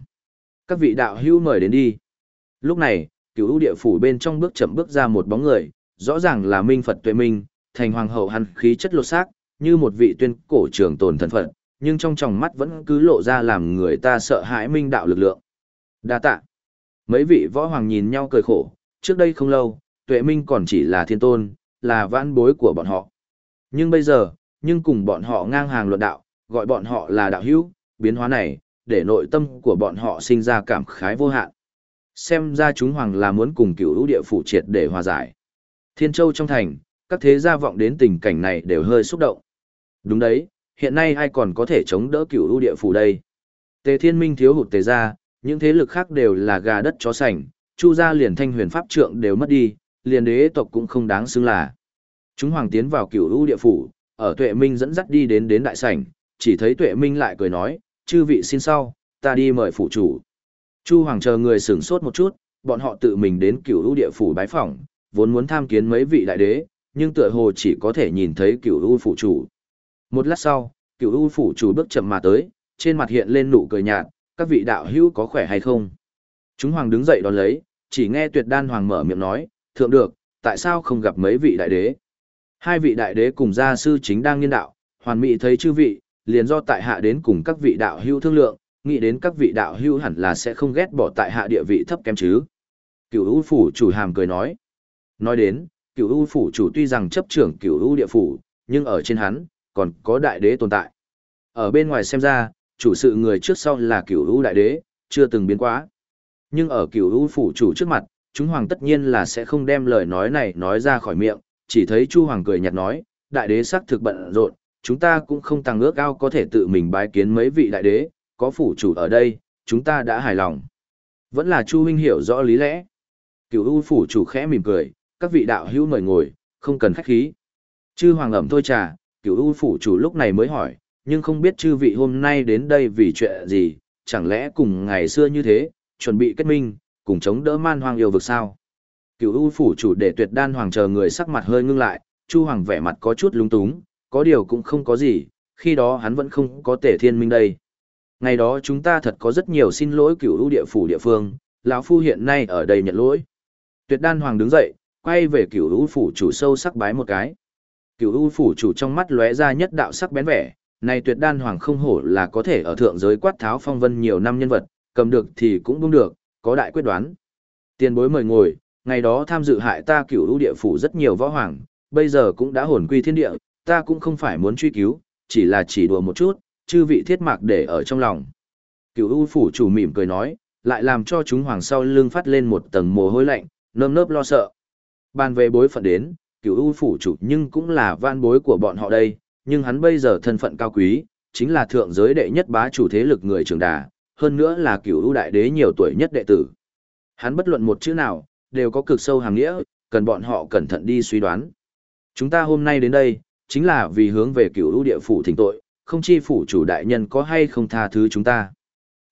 Các vị đạo hữu mời đến đi. Lúc này, cửu u địa phủ bên trong bước chậm bước ra một bóng người, rõ ràng là Minh Phật Tuệ Minh, thành hoàng hậu hắn khí chất lột xác, như một vị tuyên cổ trường tồn thần Phật, nhưng trong tròng mắt vẫn cứ lộ ra làm người ta sợ hãi minh đạo lực lượng. Đa tạ. Mấy vị võ hoàng nhìn nhau cười khổ, trước đây không lâu, Tuệ Minh còn chỉ là thiên tôn, là vãn bối của bọn họ. Nhưng bây giờ, nhưng cùng bọn họ ngang hàng luận đạo, gọi bọn họ là đạo hữu, biến hóa này, để nội tâm của bọn họ sinh ra cảm khái vô hạn. Xem ra chúng hoàng là muốn cùng cửu lũ địa phủ triệt để hòa giải. Thiên Châu trong thành, các thế gia vọng đến tình cảnh này đều hơi xúc động. Đúng đấy, hiện nay ai còn có thể chống đỡ cửu ưu địa phủ đây? Tề Thiên Minh thiếu hụt tề gia, những thế lực khác đều là gà đất chó sành, Chu gia liền thanh huyền pháp trượng đều mất đi, liền đế tộc cũng không đáng xưng là. Chúng hoàng tiến vào cửu ưu địa phủ, ở tuệ minh dẫn dắt đi đến đến đại sảnh, chỉ thấy tuệ minh lại cười nói, chư vị xin sau, ta đi mời phủ chủ. Chu hoàng chờ người sửng sốt một chút, bọn họ tự mình đến cửu ưu địa phủ bái phỏng, vốn muốn tham kiến mấy vị đại đế, nhưng tựa hồ chỉ có thể nhìn thấy cửu ưu phủ chủ. Một lát sau, cựu ưu phủ chủ bước chậm mà tới, trên mặt hiện lên nụ cười nhạt, các vị đạo hữu có khỏe hay không? Chúng hoàng đứng dậy đón lấy, chỉ nghe tuyệt đan hoàng mở miệng nói, thượng được, tại sao không gặp mấy vị đại đế? Hai vị đại đế cùng gia sư chính đang nghiên đạo, hoàn mỹ thấy chư vị, liền do tại hạ đến cùng các vị đạo hữu thương lượng, nghĩ đến các vị đạo hữu hẳn là sẽ không ghét bỏ tại hạ địa vị thấp kém chứ. Cửu U phủ chủ hàm cười nói. Nói đến, Cửu U phủ chủ tuy rằng chấp trưởng Cửu U địa phủ, nhưng ở trên hắn còn có đại đế tồn tại. Ở bên ngoài xem ra, chủ sự người trước sau là Cửu U đại đế, chưa từng biến quá. Nhưng ở Cửu U phủ chủ trước mặt, chúng hoàng tất nhiên là sẽ không đem lời nói này nói ra khỏi miệng, chỉ thấy Chu Hoàng cười nhạt nói, đại đế xác thực bận rộn, chúng ta cũng không tăng ước ao có thể tự mình bái kiến mấy vị đại đế, có phủ chủ ở đây, chúng ta đã hài lòng. Vẫn là Chu huynh hiểu rõ lý lẽ. Cửu U phủ chủ khẽ mỉm cười, các vị đạo hữu mời ngồi, không cần khách khí. Chư hoàng ẩm thôi trà, Cửu U phủ chủ lúc này mới hỏi, nhưng không biết chư vị hôm nay đến đây vì chuyện gì, chẳng lẽ cùng ngày xưa như thế, chuẩn bị kết minh, cùng chống đỡ man hoang yêu vực sao? Cựu U phủ chủ để tuyệt đan hoàng chờ người sắc mặt hơi ngưng lại, Chu Hoàng vẻ mặt có chút lúng túng, có điều cũng không có gì, khi đó hắn vẫn không có tể thiên minh đây. Ngày đó chúng ta thật có rất nhiều xin lỗi cựu U địa phủ địa phương, lão phu hiện nay ở đây nhận lỗi. Tuyệt đan hoàng đứng dậy, quay về cựu U phủ chủ sâu sắc bái một cái. Cựu U phủ chủ trong mắt lóe ra nhất đạo sắc bén vẻ, này tuyệt đan hoàng không hổ là có thể ở thượng giới quát tháo phong vân nhiều năm nhân vật, cầm được thì cũng buông được, có đại quyết đoán. Tiền bối mời ngồi, ngày đó tham dự hại ta cửu ưu địa phủ rất nhiều võ hoàng, bây giờ cũng đã hồn quy thiên địa, ta cũng không phải muốn truy cứu, chỉ là chỉ đùa một chút, chư vị thiết mạc để ở trong lòng. Cửu ưu phủ chủ mỉm cười nói, lại làm cho chúng hoàng sau lưng phát lên một tầng mồ hôi lạnh, nơm nớp lo sợ. Bàn về bối phận đến, cựu ưu phủ chủ nhưng cũng là van bối của bọn họ đây, nhưng hắn bây giờ thân phận cao quý, chính là thượng giới đệ nhất bá chủ thế lực người trường đà, hơn nữa là cựu ưu đại đế nhiều tuổi nhất đệ tử. Hắn bất luận một chữ nào, đều có cực sâu hàng nghĩa, cần bọn họ cẩn thận đi suy đoán. Chúng ta hôm nay đến đây, chính là vì hướng về cựu ưu địa phủ thỉnh tội, không chi phủ chủ đại nhân có hay không tha thứ chúng ta.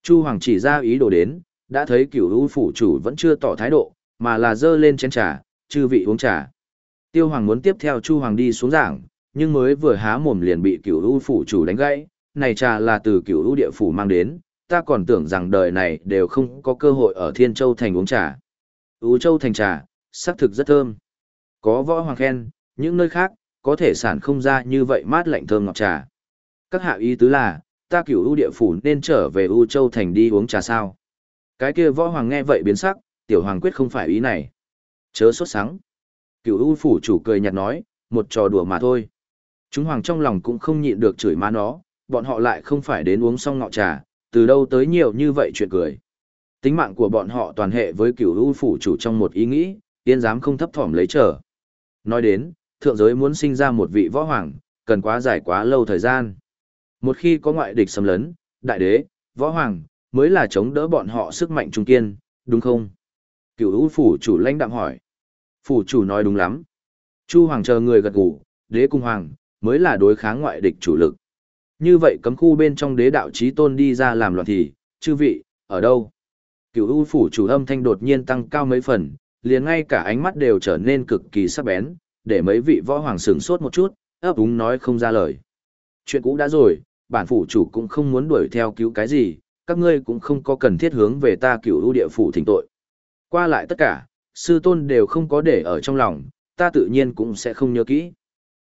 Chu Hoàng chỉ ra ý đồ đến, đã thấy cựu ưu phủ chủ vẫn chưa tỏ thái độ, mà là dơ lên chén trà, chư vị uống trà. Tiêu Hoàng muốn tiếp theo Chu Hoàng đi xuống giảng, nhưng mới vừa há mồm liền bị cửu U phủ chủ đánh gãy, này trà là từ cửu U địa phủ mang đến, ta còn tưởng rằng đời này đều không có cơ hội ở Thiên Châu Thành uống trà. U Châu Thành trà, sắc thực rất thơm. Có võ hoàng khen, những nơi khác, có thể sản không ra như vậy mát lạnh thơm ngọt trà. Các hạ ý tứ là, ta cửu U địa phủ nên trở về U Châu Thành đi uống trà sao. Cái kia võ hoàng nghe vậy biến sắc, tiểu hoàng quyết không phải ý này. Chớ sốt sáng. Cửu U phủ chủ cười nhạt nói, một trò đùa mà thôi. Chúng hoàng trong lòng cũng không nhịn được chửi má nó, bọn họ lại không phải đến uống xong ngọ trà, từ đâu tới nhiều như vậy chuyện cười. Tính mạng của bọn họ toàn hệ với cửu U phủ chủ trong một ý nghĩ, tiên dám không thấp thỏm lấy trở. Nói đến, thượng giới muốn sinh ra một vị võ hoàng, cần quá dài quá lâu thời gian. Một khi có ngoại địch xâm lấn, đại đế, võ hoàng, mới là chống đỡ bọn họ sức mạnh trung kiên, đúng không? Cửu U phủ chủ lãnh đạm hỏi. Phủ chủ nói đúng lắm. Chu hoàng chờ người gật gù, đế cung hoàng, mới là đối kháng ngoại địch chủ lực. Như vậy cấm khu bên trong đế đạo chí tôn đi ra làm loạn thì, chư vị, ở đâu? Cửu U phủ chủ âm thanh đột nhiên tăng cao mấy phần, liền ngay cả ánh mắt đều trở nên cực kỳ sắc bén, để mấy vị võ hoàng sửng sốt một chút, ấp úng nói không ra lời. Chuyện cũ đã rồi, bản phủ chủ cũng không muốn đuổi theo cứu cái gì, các ngươi cũng không có cần thiết hướng về ta cửu ưu địa phủ thỉnh tội. Qua lại tất cả, sư tôn đều không có để ở trong lòng, ta tự nhiên cũng sẽ không nhớ kỹ.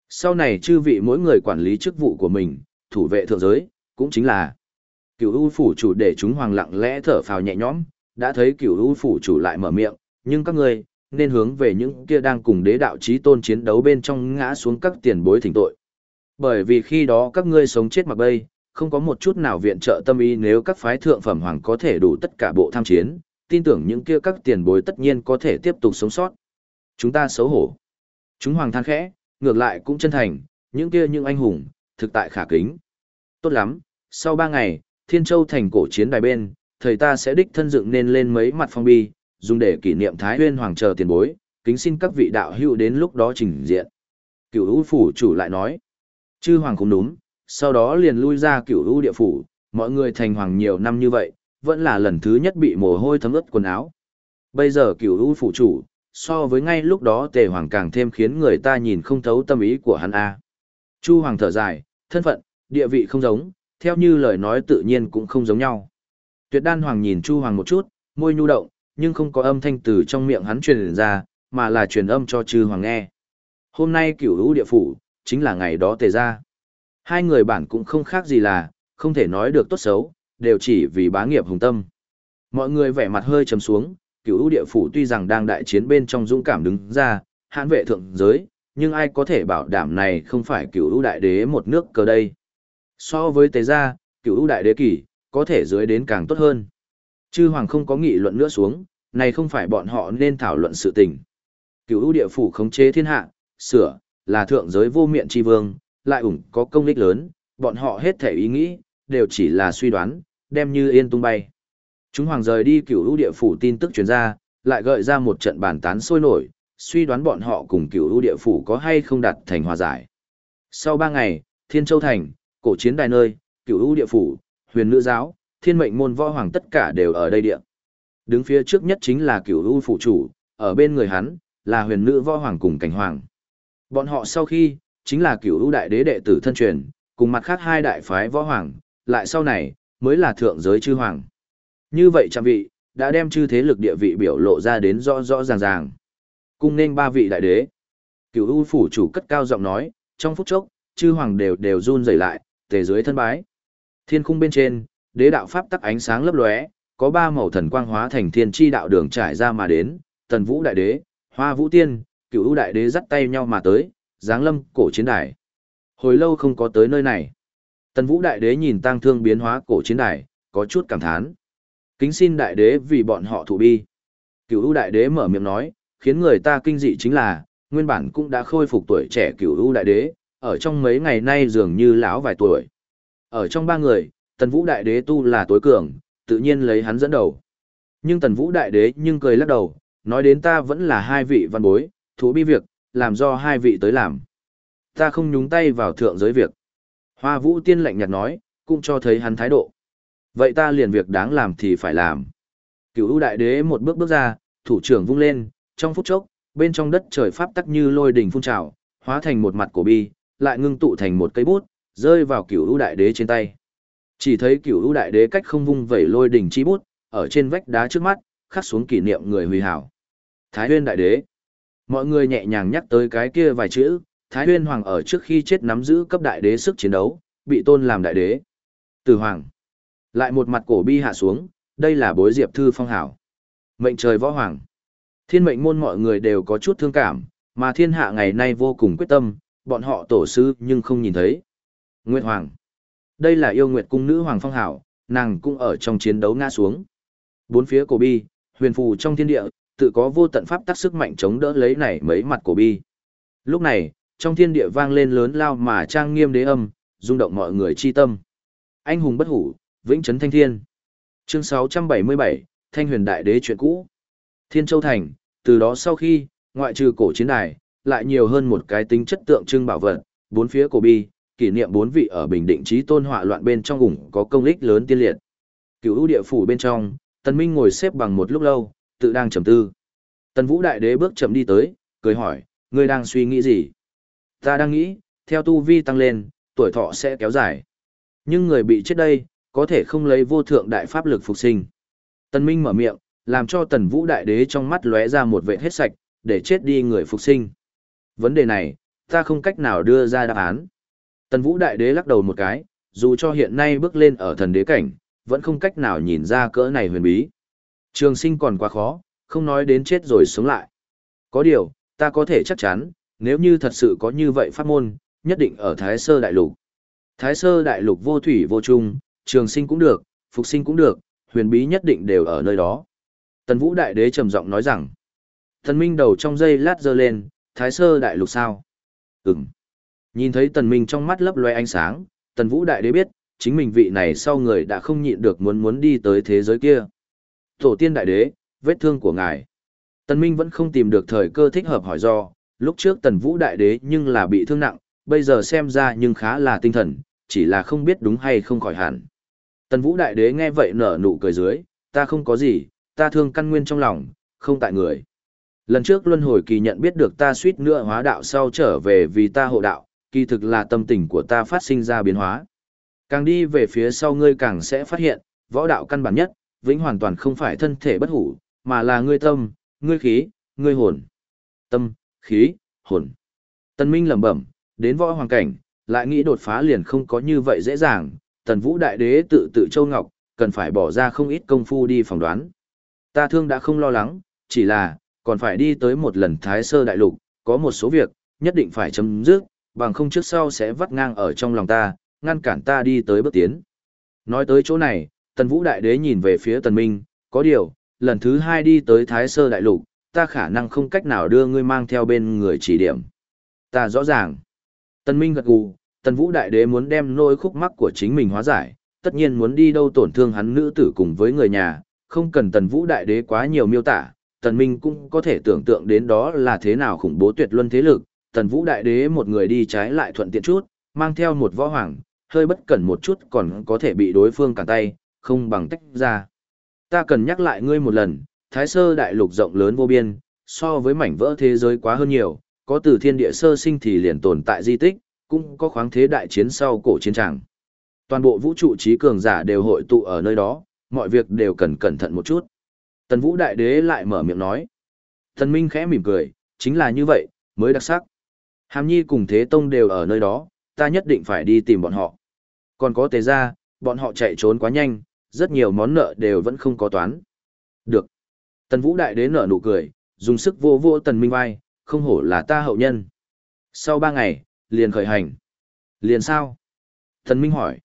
Sau này chư vị mỗi người quản lý chức vụ của mình, thủ vệ thượng giới, cũng chính là cửu ưu phủ chủ để chúng hoàng lặng lẽ thở phào nhẹ nhõm, đã thấy cửu ưu phủ chủ lại mở miệng, nhưng các ngươi nên hướng về những kia đang cùng đế đạo chí tôn chiến đấu bên trong ngã xuống các tiền bối thỉnh tội. Bởi vì khi đó các ngươi sống chết mặc bay, không có một chút nào viện trợ tâm ý nếu các phái thượng phẩm hoàng có thể đủ tất cả bộ tham chiến, tin tưởng những kia các tiền bối tất nhiên có thể tiếp tục sống sót. Chúng ta xấu hổ. Chúng hoàng than khẽ, ngược lại cũng chân thành, những kia những anh hùng, thực tại khả kính. Tốt lắm, sau ba ngày, Thiên Châu thành cổ chiến đài bên, thầy ta sẽ đích thân dựng nên lên mấy mặt phong bi, dùng để kỷ niệm Thái Huyên Hoàng chờ tiền bối, kính xin các vị đạo hữu đến lúc đó trình diện. Cửu U phủ chủ lại nói, chư hoàng cũng đúng, sau đó liền lui ra Cửu U địa phủ, mọi người thành hoàng nhiều năm như vậy, vẫn là lần thứ nhất bị mồ hôi thấm ướt quần áo. Bây giờ Cửu U phụ chủ, so với ngay lúc đó Tề Hoàng càng thêm khiến người ta nhìn không thấu tâm ý của hắn a. Chu Hoàng thở dài, thân phận, địa vị không giống, theo như lời nói tự nhiên cũng không giống nhau. Tuyệt Đan Hoàng nhìn Chu Hoàng một chút, môi nhu động, nhưng không có âm thanh từ trong miệng hắn truyền ra, mà là truyền âm cho chư hoàng nghe. Hôm nay cửu hữu địa phủ, chính là ngày đó tề ra. Hai người bản cũng không khác gì là, không thể nói được tốt xấu, đều chỉ vì bá nghiệp hùng tâm. Mọi người vẻ mặt hơi trầm xuống, cửu ưu địa phủ tuy rằng đang đại chiến bên trong dũng cảm đứng ra, hãn vệ thượng giới, nhưng ai có thể bảo đảm này không phải cửu ưu đại đế một nước cờ đây. So với tế gia, cửu ưu đại đế kỷ, có thể dưới đến càng tốt hơn. Chư hoàng không có nghị luận nữa xuống, này không phải bọn họ nên thảo luận sự tình. Cửu ưu địa phủ khống chế thiên hạ, sửa, là thượng giới vô miệng chi vương, lại ủng có công lích lớn, bọn họ hết thể ý nghĩ, đều chỉ là suy đoán, đem như yên tung bay. Chúng hoàng rời đi cửu ưu địa phủ tin tức truyền ra, lại gợi ra một trận bàn tán sôi nổi, suy đoán bọn họ cùng cửu ưu địa phủ có hay không đặt thành hòa giải. Sau ba ngày, Thiên Châu Thành, cổ chiến đài nơi, cửu ưu địa phủ, huyền nữ giáo, thiên mệnh môn võ hoàng tất cả đều ở đây địa. Đứng phía trước nhất chính là cửu u phụ chủ, ở bên người hắn, là huyền nữ võ hoàng cùng cảnh hoàng. Bọn họ sau khi, chính là cửu u đại đế đệ tử thân truyền, cùng mặt khác hai đại phái võ hoàng, lại sau này, mới là thượng giới chư hoàng. Như vậy trăm vị, đã đem chư thế lực địa vị biểu lộ ra đến rõ rõ ràng ràng. Cung nên ba vị đại đế. Cửu u phủ chủ cất cao giọng nói, trong phút chốc, chư hoàng đều đều run rẩy lại, tề dưới thân bái. Thiên khung bên trên, đế đạo pháp tắc ánh sáng lấp lóe, có ba màu thần quang hóa thành thiên chi đạo đường trải ra mà đến, Tần Vũ Đại Đế, Hoa Vũ Tiên, Cửu U Đại Đế dắt tay nhau mà tới, giáng lâm cổ chiến đài. Hồi lâu không có tới nơi này. Tần Vũ Đại Đế nhìn tang thương biến hóa cổ chiến đài, có chút cảm thán. Kính xin Đại Đế vì bọn họ thủ bi. Cửu U Đại Đế mở miệng nói, khiến người ta kinh dị chính là, nguyên bản cũng đã khôi phục tuổi trẻ Cửu U Đại Đế, ở trong mấy ngày nay dường như lão vài tuổi. Ở trong ba người, Tần Vũ Đại Đế tu là tối cường, tự nhiên lấy hắn dẫn đầu. Nhưng Tần Vũ Đại Đế nhưng cười lắc đầu, nói đến ta vẫn là hai vị văn bối, thú bi việc, làm do hai vị tới làm. Ta không nhúng tay vào thượng giới việc. Hoa Vũ Tiên lạnh nhạt nói, cũng cho thấy hắn thái độ. Vậy ta liền việc đáng làm thì phải làm. Cửu U Đại Đế một bước bước ra, thủ trưởng vung lên, trong phút chốc, bên trong đất trời pháp tắc như lôi đỉnh phun trào, hóa thành một mặt cổ bi, lại ngưng tụ thành một cây bút, rơi vào Cửu U Đại Đế trên tay. Chỉ thấy Cửu U Đại Đế cách không vung vẩy lôi đỉnh chi bút, ở trên vách đá trước mắt, khắc xuống kỷ niệm người huy hảo. Thái Huyên Đại Đế. Mọi người nhẹ nhàng nhắc tới cái kia vài chữ, Thái Huyên Hoàng ở trước khi chết nắm giữ cấp đại đế sức chiến đấu, bị tôn làm đại đế. Từ Hoàng. Lại một mặt cổ bi hạ xuống, đây là bối diệp thư phong hảo. Mệnh trời võ hoàng. Thiên mệnh môn mọi người đều có chút thương cảm, mà thiên hạ ngày nay vô cùng quyết tâm, bọn họ tổ sư nhưng không nhìn thấy. Nguyệt Hoàng. Đây là yêu Nguyệt cung nữ Hoàng phong hảo, nàng cũng ở trong chiến đấu ngã xuống. Bốn phía cổ bi, huyền phù trong thiên địa, tự có vô tận pháp tác sức mạnh chống đỡ lấy này mấy mặt cổ bi. Lúc này, trong thiên địa vang lên lớn lao mà trang nghiêm đế âm, rung động mọi người chi tâm. Anh hùng bất hủ, vĩnh trấn thanh thiên. Chương 677, Thanh huyền đại đế chuyện cũ. Thiên Châu Thành, từ đó sau khi, ngoại trừ cổ chiến đài, lại nhiều hơn một cái tính chất tượng trưng bảo vật, bốn phía cổ bi, kỷ niệm bốn vị ở Bình Định trí tôn họa loạn bên trong ủng có công lích lớn tiên liệt. Cửu ưu địa phủ bên trong, Tần Minh ngồi xếp bằng một lúc lâu, tự đang trầm tư. Tần Vũ đại đế bước chậm đi tới, cười hỏi, ngươi đang suy nghĩ gì? Ta đang nghĩ, theo tu vi tăng lên, tuổi thọ sẽ kéo dài. Nhưng người bị chết đây, có thể không lấy vô thượng đại pháp lực phục sinh. Tần Minh mở miệng, làm cho Tần Vũ đại đế trong mắt lóe ra một vệ hết sạch, để chết đi người phục sinh. Vấn đề này, ta không cách nào đưa ra đáp án. Tần Vũ đại đế lắc đầu một cái, dù cho hiện nay bước lên ở thần đế cảnh, vẫn không cách nào nhìn ra cỡ này huyền bí. Trường sinh còn quá khó, không nói đến chết rồi sống lại. Có điều, ta có thể chắc chắn, nếu như thật sự có như vậy pháp môn, nhất định ở Thái Sơ Đại Lục. Thái Sơ Đại Lục vô thủy vô chung, trường sinh cũng được, phục sinh cũng được, huyền bí nhất định đều ở nơi đó. Tần Vũ Đại Đế trầm giọng nói rằng, Tần Minh đầu trong dây lát dơ lên, Thái Sơ Đại Lục sao? Ừm. Nhìn thấy Tần Minh trong mắt lấp loe ánh sáng, Tần Vũ Đại Đế biết, chính mình vị này sau người đã không nhịn được muốn muốn đi tới thế giới kia. Tổ tiên Đại Đế, vết thương của ngài. Tần Minh vẫn không tìm được thời cơ thích hợp hỏi do, lúc trước Tần Vũ Đại Đế nhưng là bị thương nặng, bây giờ xem ra nhưng khá là tinh thần, chỉ là không biết đúng hay không khỏi hẳn. Tần Vũ Đại Đế nghe vậy nở nụ cười dưới, ta không có gì, ta thương căn nguyên trong lòng, không tại người. Lần trước luân hồi kỳ nhận biết được ta suýt nữa hóa đạo sau trở về vì ta hộ đạo, kỳ thực là tâm tình của ta phát sinh ra biến hóa. Càng đi về phía sau ngươi càng sẽ phát hiện, võ đạo căn bản nhất, vĩnh hoàn toàn không phải thân thể bất hủ, mà là ngươi tâm, ngươi khí, ngươi hồn. Tâm, khí, hồn. Tần Minh lẩm bẩm, đến võ hoàng cảnh, lại nghĩ đột phá liền không có như vậy dễ dàng, Tần Vũ Đại Đế tự tự châu ngọc, cần phải bỏ ra không ít công phu đi phỏng đoán. Ta thương đã không lo lắng, chỉ là, còn phải đi tới một lần Thái Sơ Đại Lục, có một số việc, nhất định phải chấm dứt, bằng không trước sau sẽ vắt ngang ở trong lòng ta, ngăn cản ta đi tới bước tiến. Nói tới chỗ này, Tần Vũ Đại Đế nhìn về phía Tần Minh, có điều, lần thứ hai đi tới Thái Sơ Đại Lục, ta khả năng không cách nào đưa ngươi mang theo bên người chỉ điểm. Ta rõ ràng. Tần Minh gật gù, Tần Vũ Đại Đế muốn đem nỗi khúc mắc của chính mình hóa giải, tất nhiên muốn đi đâu tổn thương hắn nữ tử cùng với người nhà, không cần Tần Vũ Đại Đế quá nhiều miêu tả, Tần Minh cũng có thể tưởng tượng đến đó là thế nào khủng bố tuyệt luân thế lực, Tần Vũ Đại Đế một người đi trái lại thuận tiện chút, mang theo một võ hoàng, hơi bất cẩn một chút còn có thể bị đối phương cản tay, không bằng tách ra. Ta cần nhắc lại ngươi một lần, Thái Sơ Đại Lục rộng lớn vô biên, so với mảnh vỡ thế giới quá hơn nhiều, có từ thiên địa sơ sinh thì liền tồn tại di tích, cũng có khoáng thế đại chiến sau cổ chiến tràng. Toàn bộ vũ trụ trí cường giả đều hội tụ ở nơi đó, mọi việc đều cần cẩn thận một chút. Tần Vũ Đại Đế lại mở miệng nói. Thần Minh khẽ mỉm cười, chính là như vậy, mới đặc sắc. Hàm Nhi cùng Thế Tông đều ở nơi đó, ta nhất định phải đi tìm bọn họ. Còn có Tề gia, bọn họ chạy trốn quá nhanh, rất nhiều món nợ đều vẫn không có toán. Được. Tần Vũ Đại Đế nở nụ cười, dùng sức vô vô tần minh vai, không hổ là ta hậu nhân. Sau ba ngày, liền khởi hành. Liền sao? Tần minh hỏi.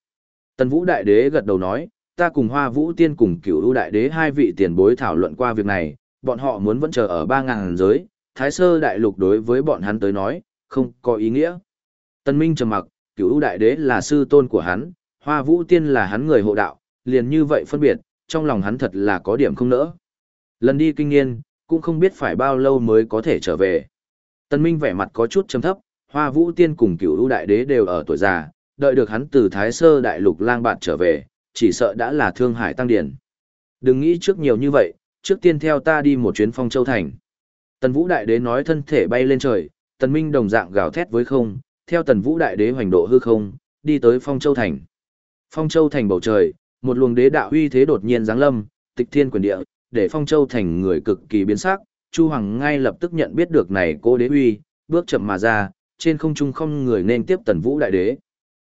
Tần vũ đại đế gật đầu nói, ta cùng hoa vũ tiên cùng cửu ưu đại đế hai vị tiền bối thảo luận qua việc này, bọn họ muốn vẫn chờ ở ba ngàn giới, thái sơ đại lục đối với bọn hắn tới nói, không có ý nghĩa. Tần minh trầm mặc, cửu ưu đại đế là sư tôn của hắn, hoa vũ tiên là hắn người hộ đạo, liền như vậy phân biệt, trong lòng hắn thật là có điểm không nỡ. Lần đi kinh niên cũng không biết phải bao lâu mới có thể trở về. Tân Minh vẻ mặt có chút trầm thấp, Hoa Vũ Tiên cùng Cửu Vũ Đại Đế đều ở tuổi già, đợi được hắn từ Thái Sơ Đại Lục lang bạt trở về, chỉ sợ đã là Thương Hải tăng điển. Đừng nghĩ trước nhiều như vậy, trước tiên theo ta đi một chuyến Phong Châu Thành. Tần Vũ Đại Đế nói thân thể bay lên trời, Tần Minh đồng dạng gào thét với không, theo Tần Vũ Đại Đế hoành độ hư không, đi tới Phong Châu Thành. Phong Châu Thành bầu trời, một luồng đế đạo uy thế đột nhiên giáng lâm, tịch thiên quyền địa, để Phong Châu thành người cực kỳ biến sắc, Chu Hoàng ngay lập tức nhận biết được này cô đế uy, bước chậm mà ra, trên không trung không người nên tiếp Tần Vũ đại đế.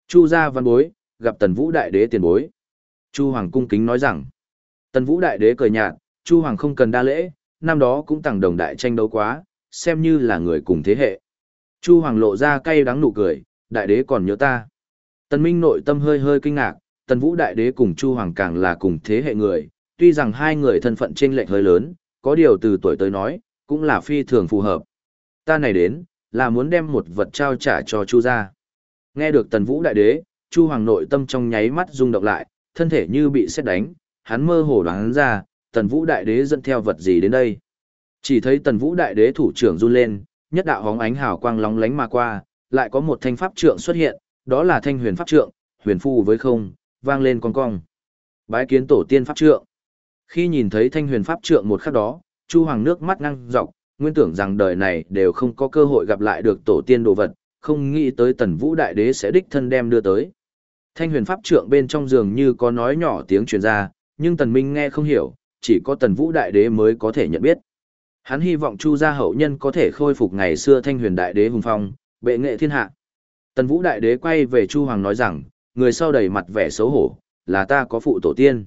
Chu gia văn bối, gặp Tần Vũ đại đế tiền bối. Chu Hoàng cung kính nói rằng, Tần Vũ đại đế cười nhạt, Chu Hoàng không cần đa lễ, năm đó cũng tặng đồng đại tranh đấu quá, xem như là người cùng thế hệ. Chu Hoàng lộ ra cay đắng nụ cười, đại đế còn nhớ ta. Tần Minh nội tâm hơi hơi kinh ngạc, Tần Vũ đại đế cùng Chu Hoàng càng là cùng thế hệ người, tuy rằng hai người thân phận chênh lệch hơi lớn, có điều từ tuổi tới nói, cũng là phi thường phù hợp. Ta này đến, là muốn đem một vật trao trả cho Chu gia. Nghe được Tần Vũ đại đế, Chu Hoàng nội tâm trong nháy mắt rung động lại, thân thể như bị sét đánh, hắn mơ hồ đoán ra, Tần Vũ đại đế dẫn theo vật gì đến đây. Chỉ thấy Tần Vũ đại đế thủ trưởng run lên, nhất đạo hóng ánh hào quang lóng lánh mà qua, lại có một thanh pháp trượng xuất hiện, đó là thanh huyền pháp trượng, huyền phu với không, vang lên con cong. Bái kiến tổ tiên pháp trượng. Khi nhìn thấy thanh huyền pháp trượng một khắc đó, Chu Hoàng nước mắt ngăng dọc, nguyên tưởng rằng đời này đều không có cơ hội gặp lại được tổ tiên đồ vật, không nghĩ tới tần vũ đại đế sẽ đích thân đem đưa tới. Thanh huyền pháp trượng bên trong giường như có nói nhỏ tiếng truyền ra, nhưng tần minh nghe không hiểu, chỉ có tần vũ đại đế mới có thể nhận biết. Hắn hy vọng Chu gia hậu nhân có thể khôi phục ngày xưa thanh huyền đại đế hùng phong, bệ nghệ thiên hạ. Tần vũ đại đế quay về Chu Hoàng nói rằng, người sau đầy mặt vẻ xấu hổ, là ta có phụ tổ tiên.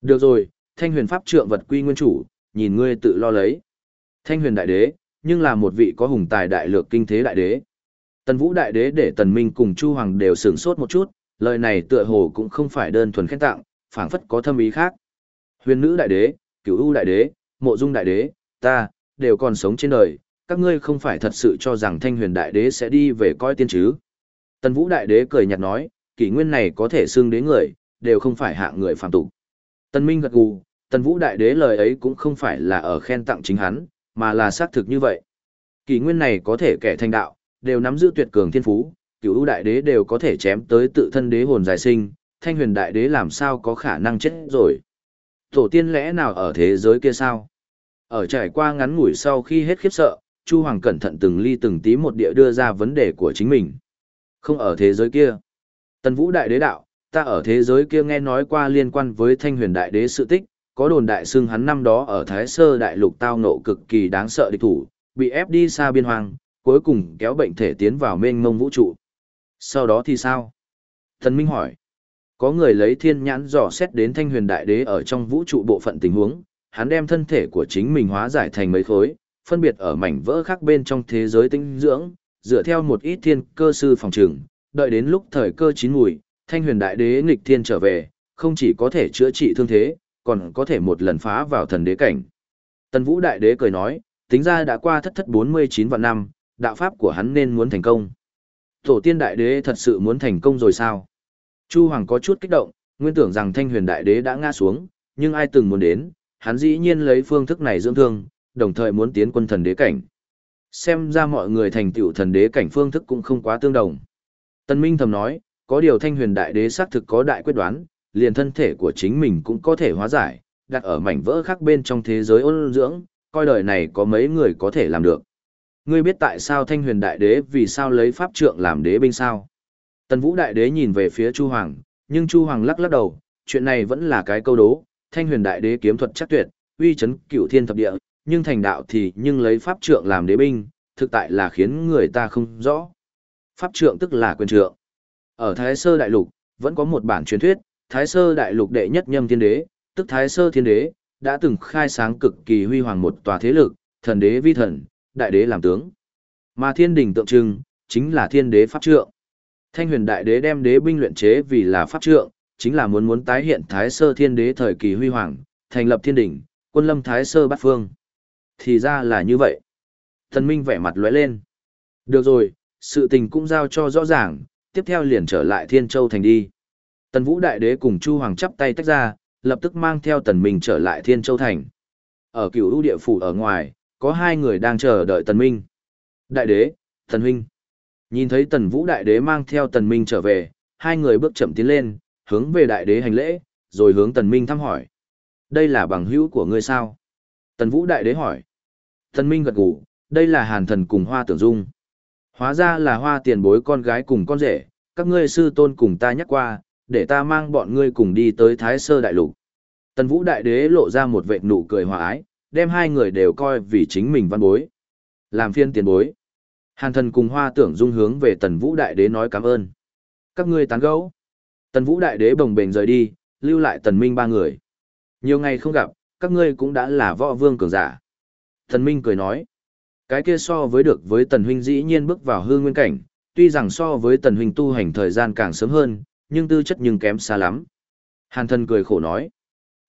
Được rồi, thanh huyền pháp trượng vật quy nguyên chủ, nhìn ngươi tự lo lấy. Thanh huyền đại đế, nhưng là một vị có hùng tài đại lược kinh thế đại đế. Tần vũ đại đế để tần minh cùng chu hoàng đều sửng sốt một chút, lời này tựa hồ cũng không phải đơn thuần khen tặng, phảng phất có thâm ý khác. Huyền nữ đại đế, cửu u đại đế, mộ dung đại đế, ta, đều còn sống trên đời, các ngươi không phải thật sự cho rằng thanh huyền đại đế sẽ đi về coi tiên chứ. Tần vũ đại đế cười nhạt nói, kỷ nguyên này có thể xưng đến người, đều không phải hạng người phàm tục. Tần Minh gật gù, Tần Vũ Đại Đế lời ấy cũng không phải là ở khen tặng chính hắn, mà là xác thực như vậy. Kỳ nguyên này có thể kẻ thành đạo, đều nắm giữ tuyệt cường thiên phú, cửu ưu đại đế đều có thể chém tới tự thân đế hồn giải sinh, thanh huyền đại đế làm sao có khả năng chết rồi. Tổ tiên lẽ nào ở thế giới kia sao? Ở trải qua ngắn ngủi sau khi hết khiếp sợ, Chu Hoàng cẩn thận từng ly từng tí một địa đưa ra vấn đề của chính mình. Không ở thế giới kia. Tần Vũ đại đế đạo, ta ở thế giới kia nghe nói qua liên quan với thanh huyền đại đế sự tích, có đồn đại xưng hắn năm đó ở Thái Sơ đại lục tao nộ cực kỳ đáng sợ địch thủ, bị ép đi xa biên hoang, cuối cùng kéo bệnh thể tiến vào mênh mông vũ trụ. Sau đó thì sao? Thần Minh hỏi. Có người lấy thiên nhãn dò xét đến thanh huyền đại đế ở trong vũ trụ bộ phận tình huống, hắn đem thân thể của chính mình hóa giải thành mấy khối, phân biệt ở mảnh vỡ khác bên trong thế giới tinh dưỡng, dựa theo một ít thiên cơ sư phòng trường, đợi đến lúc thời cơ chín mùi, thanh huyền đại đế nghịch thiên trở về, không chỉ có thể chữa trị thương thế, còn có thể một lần phá vào thần đế cảnh. Tần Vũ đại đế cười nói, tính ra đã qua thất thất 49 vạn năm, đạo pháp của hắn nên muốn thành công. Tổ tiên đại đế thật sự muốn thành công rồi sao? Chu Hoàng có chút kích động, nguyên tưởng rằng thanh huyền đại đế đã ngã xuống, nhưng ai từng muốn đến, hắn dĩ nhiên lấy phương thức này dưỡng thương, đồng thời muốn tiến quân thần đế cảnh. Xem ra mọi người thành tựu thần đế cảnh phương thức cũng không quá tương đồng. Tân Minh thầm nói, có điều thanh huyền đại đế xác thực có đại quyết đoán, liền thân thể của chính mình cũng có thể hóa giải, đặt ở mảnh vỡ khác bên trong thế giới ôn dưỡng, coi đời này có mấy người có thể làm được. Ngươi biết tại sao thanh huyền đại đế vì sao lấy pháp trượng làm đế binh sao? Tần vũ đại đế nhìn về phía Chu Hoàng, nhưng Chu Hoàng lắc lắc đầu, chuyện này vẫn là cái câu đố, thanh huyền đại đế kiếm thuật chắc tuyệt, uy chấn cửu thiên thập địa, nhưng thành đạo thì nhưng lấy pháp trượng làm đế binh, thực tại là khiến người ta không rõ. Pháp trượng tức là quyền trượng. Ở Thái Sơ Đại Lục, vẫn có một bản truyền thuyết, Thái Sơ Đại Lục đệ nhất nhâm thiên đế, tức Thái Sơ Thiên Đế, đã từng khai sáng cực kỳ huy hoàng một tòa thế lực, thần đế vi thần, đại đế làm tướng. Mà thiên đình tượng trưng, chính là thiên đế pháp trượng. Thanh huyền đại đế đem đế binh luyện chế vì là pháp trượng, chính là muốn muốn tái hiện thái sơ thiên đế thời kỳ huy hoàng, thành lập thiên đình quân lâm thái sơ bát phương. Thì ra là như vậy. Thần minh vẻ mặt lóe lên. Được rồi, sự tình cũng giao cho rõ ràng, tiếp theo liền trở lại thiên châu thành đi. Tần vũ đại đế cùng Chu Hoàng chắp tay tách ra, lập tức mang theo tần minh trở lại thiên châu thành. Ở cửu ưu địa phủ ở ngoài, có hai người đang chờ đợi tần minh. Đại đế, tần huynh. Nhìn thấy tần vũ đại đế mang theo tần minh trở về, hai người bước chậm tiến lên, hướng về đại đế hành lễ, rồi hướng tần minh thăm hỏi. Đây là bằng hữu của ngươi sao? Tần vũ đại đế hỏi. Tần minh gật gù, đây là hàn thần cùng hoa tưởng dung. Hóa ra là hoa tiền bối con gái cùng con rể, các ngươi sư tôn cùng ta nhắc qua, để ta mang bọn ngươi cùng đi tới Thái Sơ Đại Lục. Tần Vũ Đại Đế lộ ra một vệt nụ cười hòa ái, đem hai người đều coi vì chính mình văn bối. Làm phiên tiền bối. Hàn thần cùng hoa tưởng dung hướng về Tần Vũ Đại Đế nói cảm ơn. Các ngươi tán gẫu. Tần Vũ Đại Đế bồng bềnh rời đi, lưu lại Tần Minh ba người. Nhiều ngày không gặp, các ngươi cũng đã là võ vương cường giả. Tần Minh cười nói. Cái kia so với được với Tần Huynh dĩ nhiên bước vào hư nguyên cảnh, tuy rằng so với Tần Huynh tu hành thời gian càng sớm hơn, nhưng tư chất nhưng kém xa lắm. Hàn thần cười khổ nói.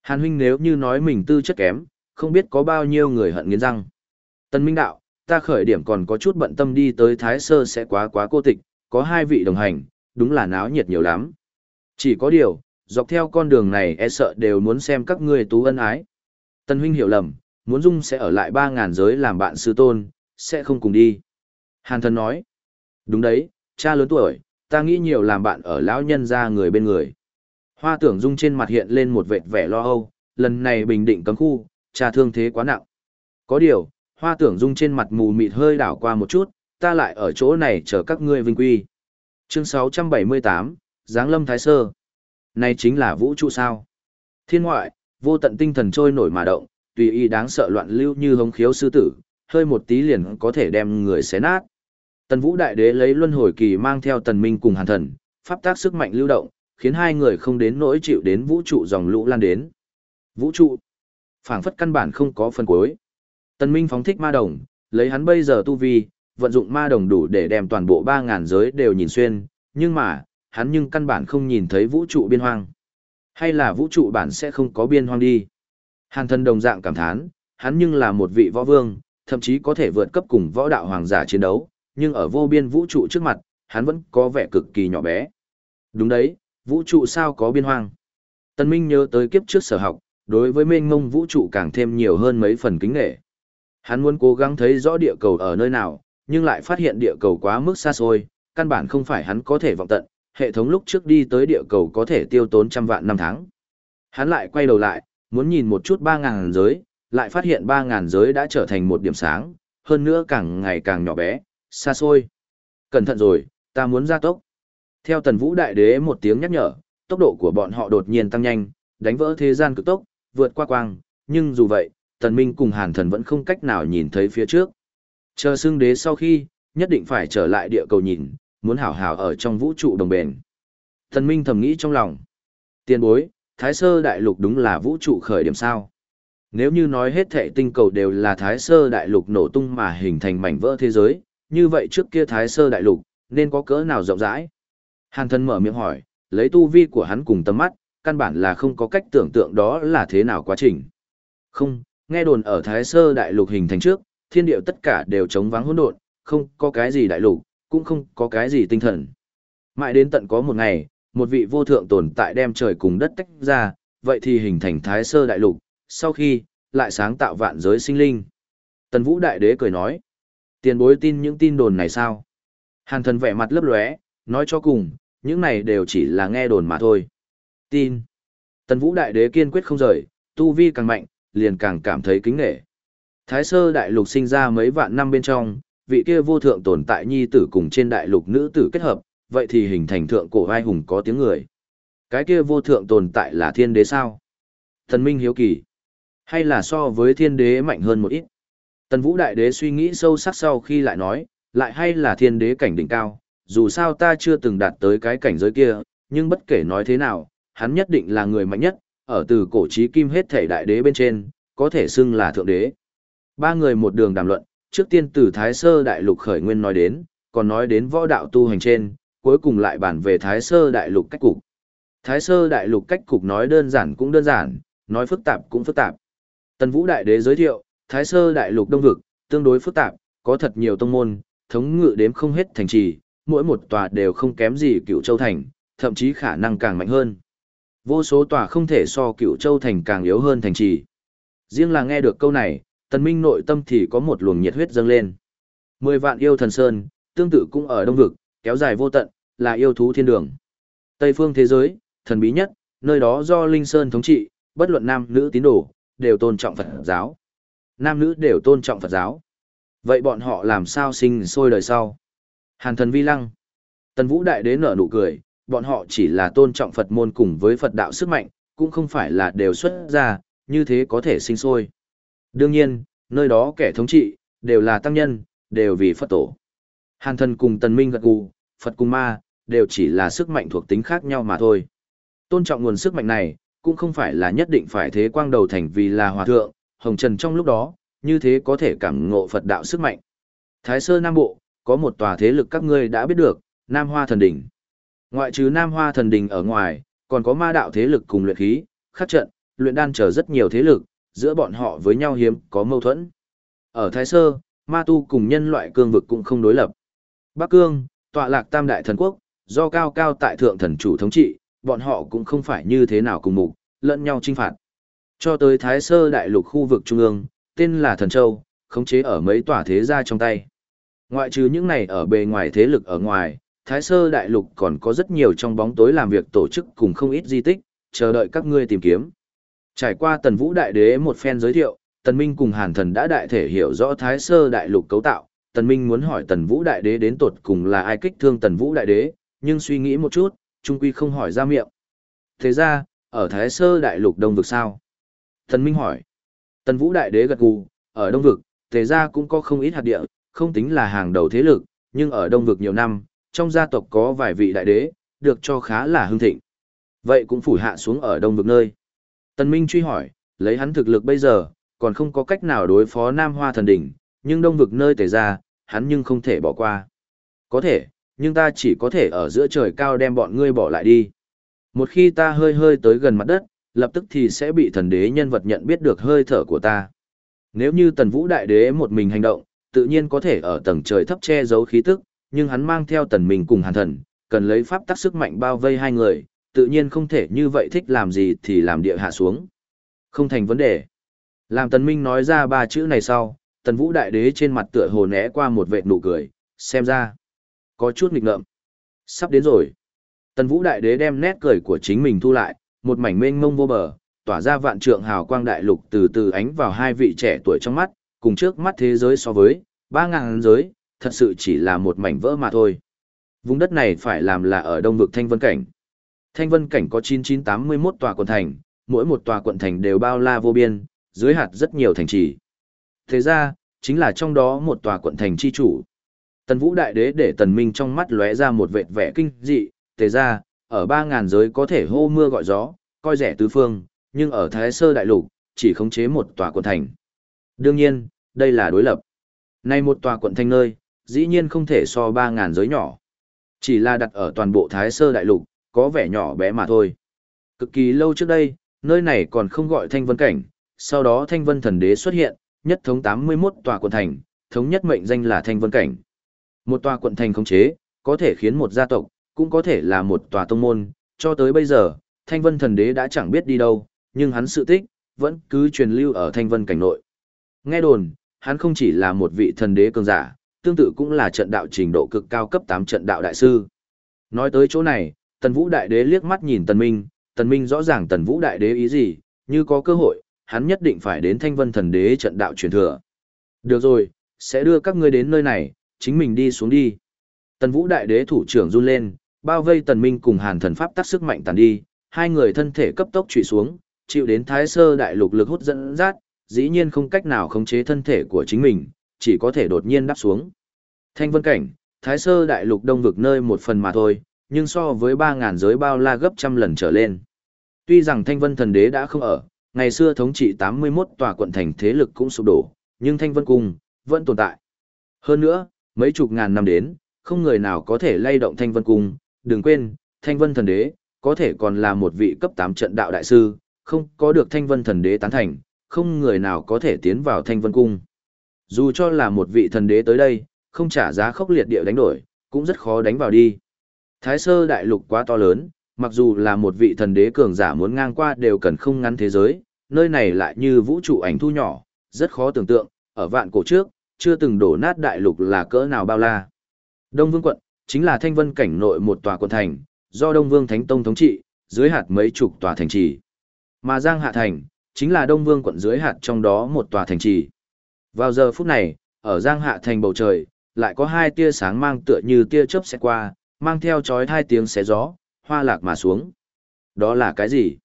Hàn huynh nếu như nói mình tư chất kém, không biết có bao nhiêu người hận nghiến răng. Tần Minh đạo, ta khởi điểm còn có chút bận tâm đi tới Thái Sơ sẽ quá quá cô tịch, có hai vị đồng hành, đúng là náo nhiệt nhiều lắm. Chỉ có điều, dọc theo con đường này e sợ đều muốn xem các ngươi tú ân ái. Tần huynh hiểu lầm, muốn dung sẽ ở lại ba ngàn giới làm bạn sư tôn, sẽ không cùng đi. Hàn thần nói, đúng đấy, cha lớn tuổi, ta nghĩ nhiều làm bạn ở lão nhân ra người bên người. Hoa tưởng dung trên mặt hiện lên một vệt vẻ lo âu, lần này bình định cấm khu, cha thương thế quá nặng. Có điều, hoa tưởng dung trên mặt mù mịt hơi đảo qua một chút, ta lại ở chỗ này chờ các ngươi vinh quy. Chương 678, Giáng lâm Thái Sơ. Này chính là vũ trụ sao. Thiên ngoại, vô tận tinh thần trôi nổi mà động, tùy ý đáng sợ loạn lưu như hống khiếu sư tử, hơi một tí liền có thể đem người xé nát. Tần Vũ Đại Đế lấy luân hồi kỳ mang theo Tần Minh cùng Hàn Thần, pháp tác sức mạnh lưu động, khiến hai người không đến nỗi chịu đến vũ trụ dòng lũ lan đến. Vũ trụ, phảng phất căn bản không có phần cuối. Tần Minh phóng thích ma đồng, lấy hắn bây giờ tu vi, vận dụng ma đồng đủ để đem toàn bộ 3000 giới đều nhìn xuyên, nhưng mà, hắn nhưng căn bản không nhìn thấy vũ trụ biên hoang. Hay là vũ trụ bản sẽ không có biên hoang đi. Hàn Thần đồng dạng cảm thán, hắn nhưng là một vị võ vương, thậm chí có thể vượt cấp cùng võ đạo hoàng giả chiến đấu, nhưng ở vô biên vũ trụ trước mặt, hắn vẫn có vẻ cực kỳ nhỏ bé. Đúng đấy, vũ trụ sao có biên hoang. Tân Minh nhớ tới kiếp trước sở học, đối với mênh mông vũ trụ càng thêm nhiều hơn mấy phần kính nghệ. Hắn muốn cố gắng thấy rõ địa cầu ở nơi nào, nhưng lại phát hiện địa cầu quá mức xa xôi, căn bản không phải hắn có thể vọng tận, hệ thống lúc trước đi tới địa cầu có thể tiêu tốn trăm vạn năm tháng. Hắn lại quay đầu lại, muốn nhìn một chút 3.000 giới, lại phát hiện 3.000 giới đã trở thành một điểm sáng, hơn nữa càng ngày càng nhỏ bé, xa xôi. Cẩn thận rồi, ta muốn ra tốc. Theo tần vũ đại đế một tiếng nhắc nhở, tốc độ của bọn họ đột nhiên tăng nhanh, đánh vỡ thế gian cực tốc, vượt qua quang, nhưng dù vậy, tần minh cùng hàn thần vẫn không cách nào nhìn thấy phía trước. Chờ xương đế sau khi, nhất định phải trở lại địa cầu nhìn, muốn hảo hảo ở trong vũ trụ đồng bền. Tần minh thầm nghĩ trong lòng. Tiên bối, thái sơ đại lục đúng là vũ trụ khởi điểm sao. Nếu như nói hết thệ tinh cầu đều là thái sơ đại lục nổ tung mà hình thành mảnh vỡ thế giới, như vậy trước kia thái sơ đại lục, nên có cỡ nào rộng rãi? Hàn thần mở miệng hỏi, lấy tu vi của hắn cùng tầm mắt, căn bản là không có cách tưởng tượng đó là thế nào quá trình. Không, nghe đồn ở thái sơ đại lục hình thành trước, thiên điệu tất cả đều trống vắng hỗn độn, không có cái gì đại lục, cũng không có cái gì tinh thần. Mãi đến tận có một ngày, một vị vô thượng tồn tại đem trời cùng đất tách ra, vậy thì hình thành thái sơ đại lục, sau khi, lại sáng tạo vạn giới sinh linh. Tần Vũ Đại Đế cười nói, Tiền bối tin những tin đồn này sao? Hàn thần vẻ mặt lấp lóe, nói cho cùng, những này đều chỉ là nghe đồn mà thôi. Tin. Tần vũ đại đế kiên quyết không rời, tu vi càng mạnh, liền càng cảm thấy kính nghệ. Thái sơ đại lục sinh ra mấy vạn năm bên trong, vị kia vô thượng tồn tại nhi tử cùng trên đại lục nữ tử kết hợp, vậy thì hình thành thượng cổ vai hùng có tiếng người. Cái kia vô thượng tồn tại là thiên đế sao? Thần minh hiếu kỳ. Hay là so với thiên đế mạnh hơn một ít? Tần Vũ Đại Đế suy nghĩ sâu sắc sau khi lại nói, lại hay là thiên đế cảnh đỉnh cao, dù sao ta chưa từng đạt tới cái cảnh giới kia, nhưng bất kể nói thế nào, hắn nhất định là người mạnh nhất, ở từ cổ chí kim hết thể đại đế bên trên, có thể xưng là thượng đế. Ba người một đường đàm luận, trước tiên từ Thái Sơ Đại Lục khởi nguyên nói đến, còn nói đến võ đạo tu hành trên, cuối cùng lại bàn về Thái Sơ Đại Lục cách cục. Thái Sơ Đại Lục cách cục nói đơn giản cũng đơn giản, nói phức tạp cũng phức tạp. Tần Vũ Đại Đế giới thiệu, Thái Sơ Đại Lục Đông Vực, tương đối phức tạp, có thật nhiều tông môn, thống ngự đếm không hết thành trì, mỗi một tòa đều không kém gì cựu châu thành, thậm chí khả năng càng mạnh hơn. Vô số tòa không thể so cựu châu thành càng yếu hơn thành trì. Riêng là nghe được câu này, tần minh nội tâm thì có một luồng nhiệt huyết dâng lên. Mười vạn yêu thần sơn, tương tự cũng ở đông vực, kéo dài vô tận, là yêu thú thiên đường. Tây phương thế giới, thần bí nhất, nơi đó do Linh Sơn thống trị, bất luận nam nữ tín đồ, đều tôn trọng Phật giáo. Nam nữ đều tôn trọng Phật giáo. Vậy bọn họ làm sao sinh sôi đời sau? Hàn thần vi lăng. Tần Vũ Đại Đế nở nụ cười, bọn họ chỉ là tôn trọng Phật môn cùng với Phật đạo sức mạnh, cũng không phải là đều xuất ra, như thế có thể sinh sôi. Đương nhiên, nơi đó kẻ thống trị, đều là tăng nhân, đều vì Phật tổ. Hàn thần cùng tần minh gật gù, Phật cùng ma, đều chỉ là sức mạnh thuộc tính khác nhau mà thôi. Tôn trọng nguồn sức mạnh này, cũng không phải là nhất định phải thế quang đầu thành vì là hòa thượng, hồng trần trong lúc đó, như thế có thể cảm ngộ Phật đạo sức mạnh. Thái Sơ Nam Bộ, có một tòa thế lực các ngươi đã biết được, Nam Hoa Thần Đỉnh. Ngoại trừ Nam Hoa Thần Đỉnh ở ngoài, còn có ma đạo thế lực cùng luyện khí, khắc trận, luyện đan trở rất nhiều thế lực, giữa bọn họ với nhau hiếm có mâu thuẫn. Ở Thái Sơ, ma tu cùng nhân loại cương vực cũng không đối lập. Bắc Cương, tọa lạc tam đại thần quốc, do cao cao tại thượng thần chủ thống trị, bọn họ cũng không phải như thế nào cùng mục, lẫn nhau trinh phạt. Cho tới Thái Sơ đại lục khu vực trung ương, tên là Thần Châu, khống chế ở mấy tòa thế gia trong tay. Ngoại trừ những này ở bề ngoài thế lực ở ngoài, Thái Sơ đại lục còn có rất nhiều trong bóng tối làm việc tổ chức cùng không ít di tích, chờ đợi các ngươi tìm kiếm. Trải qua Tần Vũ Đại Đế một phen giới thiệu, Tần Minh cùng Hàn Thần đã đại thể hiểu rõ Thái Sơ Đại Lục cấu tạo. Tần Minh muốn hỏi Tần Vũ Đại Đế đến tột cùng là ai kích thương Tần Vũ Đại Đế, nhưng suy nghĩ một chút, trung quy không hỏi ra miệng. Thế ra, ở Thái Sơ Đại Lục Đông Vực sao? Tần Minh hỏi. Tần Vũ Đại Đế gật gù, ở Đông Vực, thế ra cũng có không ít hạt địa, không tính là hàng đầu thế lực, nhưng ở Đông Vực nhiều năm, trong gia tộc có vài vị đại đế, được cho khá là hưng thịnh. Vậy cũng phủ hạ xuống ở Đông Vực nơi. Tần Minh truy hỏi, lấy hắn thực lực bây giờ, còn không có cách nào đối phó Nam Hoa Thần Đỉnh, nhưng đông vực nơi tề ra, hắn nhưng không thể bỏ qua. Có thể, nhưng ta chỉ có thể ở giữa trời cao đem bọn ngươi bỏ lại đi. Một khi ta hơi hơi tới gần mặt đất, lập tức thì sẽ bị thần đế nhân vật nhận biết được hơi thở của ta. Nếu như tần vũ đại đế một mình hành động, tự nhiên có thể ở tầng trời thấp che giấu khí tức, nhưng hắn mang theo tần mình cùng hàn thần, cần lấy pháp tắc sức mạnh bao vây hai người, tự nhiên không thể như vậy thích làm gì thì làm địa hạ xuống. Không thành vấn đề. Làm tần minh nói ra ba chữ này sau, tần vũ đại đế trên mặt tựa hồ né qua một vệt nụ cười, xem ra. Có chút nghịch ngợm. Sắp đến rồi. Tần vũ đại đế đem nét cười của chính mình thu lại, một mảnh mênh mông vô bờ, tỏa ra vạn trượng hào quang đại lục từ từ ánh vào hai vị trẻ tuổi trong mắt, cùng trước mắt thế giới so với, ba ngàn giới, thật sự chỉ là một mảnh vỡ mà thôi. Vùng đất này phải làm là ở đông vực thanh vân cảnh. Thanh vân cảnh có 9981 tòa quận thành, mỗi một tòa quận thành đều bao la vô biên, dưới hạt rất nhiều thành trì. Thế ra, chính là trong đó một tòa quận thành chi chủ. Tần Vũ Đại Đế để Tần Minh trong mắt lóe ra một vệt vẻ kinh dị, thế ra, ở ba ngàn giới có thể hô mưa gọi gió, coi rẻ tứ phương, nhưng ở Thái Sơ Đại Lục, chỉ khống chế một tòa quận thành. Đương nhiên, đây là đối lập. Nay một tòa quận thành nơi, dĩ nhiên không thể so ba ngàn giới nhỏ. Chỉ là đặt ở toàn bộ Thái Sơ Đại Lục, có vẻ nhỏ bé mà thôi. Cực kỳ lâu trước đây, nơi này còn không gọi thanh vân cảnh, sau đó thanh vân thần đế xuất hiện, nhất thống 81 tòa quận thành, thống nhất mệnh danh là thanh vân cảnh. Một tòa quận thành khống chế, có thể khiến một gia tộc, cũng có thể là một tòa tông môn, cho tới bây giờ, thanh vân thần đế đã chẳng biết đi đâu, nhưng hắn sự tích, vẫn cứ truyền lưu ở thanh vân cảnh nội. Nghe đồn, hắn không chỉ là một vị thần đế cường giả, tương tự cũng là trận đạo trình độ cực cao cấp 8 trận đạo đại sư. Nói tới chỗ này, Tần Vũ Đại Đế liếc mắt nhìn Tần Minh, Tần Minh rõ ràng Tần Vũ Đại Đế ý gì, như có cơ hội, hắn nhất định phải đến Thanh Vân Thần Đế trận đạo truyền thừa. Được rồi, sẽ đưa các ngươi đến nơi này, chính mình đi xuống đi. Tần Vũ Đại Đế thủ trưởng run lên, bao vây Tần Minh cùng Hàn Thần Pháp tác sức mạnh tàn đi, hai người thân thể cấp tốc trụy xuống, chịu đến Thái Sơ Đại Lục lực hút dẫn dắt, dĩ nhiên không cách nào khống chế thân thể của chính mình, chỉ có thể đột nhiên đáp xuống. Thanh Vân Cảnh, Thái Sơ Đại Lục đông vực nơi một phần mà thôi, nhưng so với 3.000 giới bao la gấp trăm lần trở lên. Tuy rằng Thanh Vân Thần Đế đã không ở, ngày xưa thống trị 81 tòa quận thành thế lực cũng sụp đổ, Nhưng Thanh Vân Cung, vẫn tồn tại. Hơn nữa, mấy chục ngàn năm đến, không người nào có thể lay động Thanh Vân Cung, đừng quên, Thanh Vân Thần Đế, có thể còn là một vị cấp 8 trận đạo đại sư, không có được Thanh Vân Thần Đế tán thành, không người nào có thể tiến vào Thanh Vân Cung. Dù cho là một vị thần đế tới đây, không trả giá khốc liệt địa đánh đổi, cũng rất khó đánh vào đi. Thái sơ đại lục quá to lớn, mặc dù là một vị thần đế cường giả muốn ngang qua đều cần không ngắn thế giới, nơi này lại như vũ trụ ảnh thu nhỏ, rất khó tưởng tượng, ở vạn cổ trước, chưa từng đổ nát đại lục là cỡ nào bao la. Đông Vương quận, chính là thanh vân cảnh nội một tòa quận thành, do Đông Vương Thánh Tông thống trị, dưới hạt mấy chục tòa thành trì. Mà Giang Hạ Thành, chính là Đông Vương quận dưới hạt trong đó một tòa thành trì. Vào giờ phút này, ở Giang Hạ Thành bầu trời, lại có hai tia sáng mang tựa như tia chớp sẽ qua, mang theo chói hai tiếng xé gió, hoa lạc mà xuống. Đó là cái gì?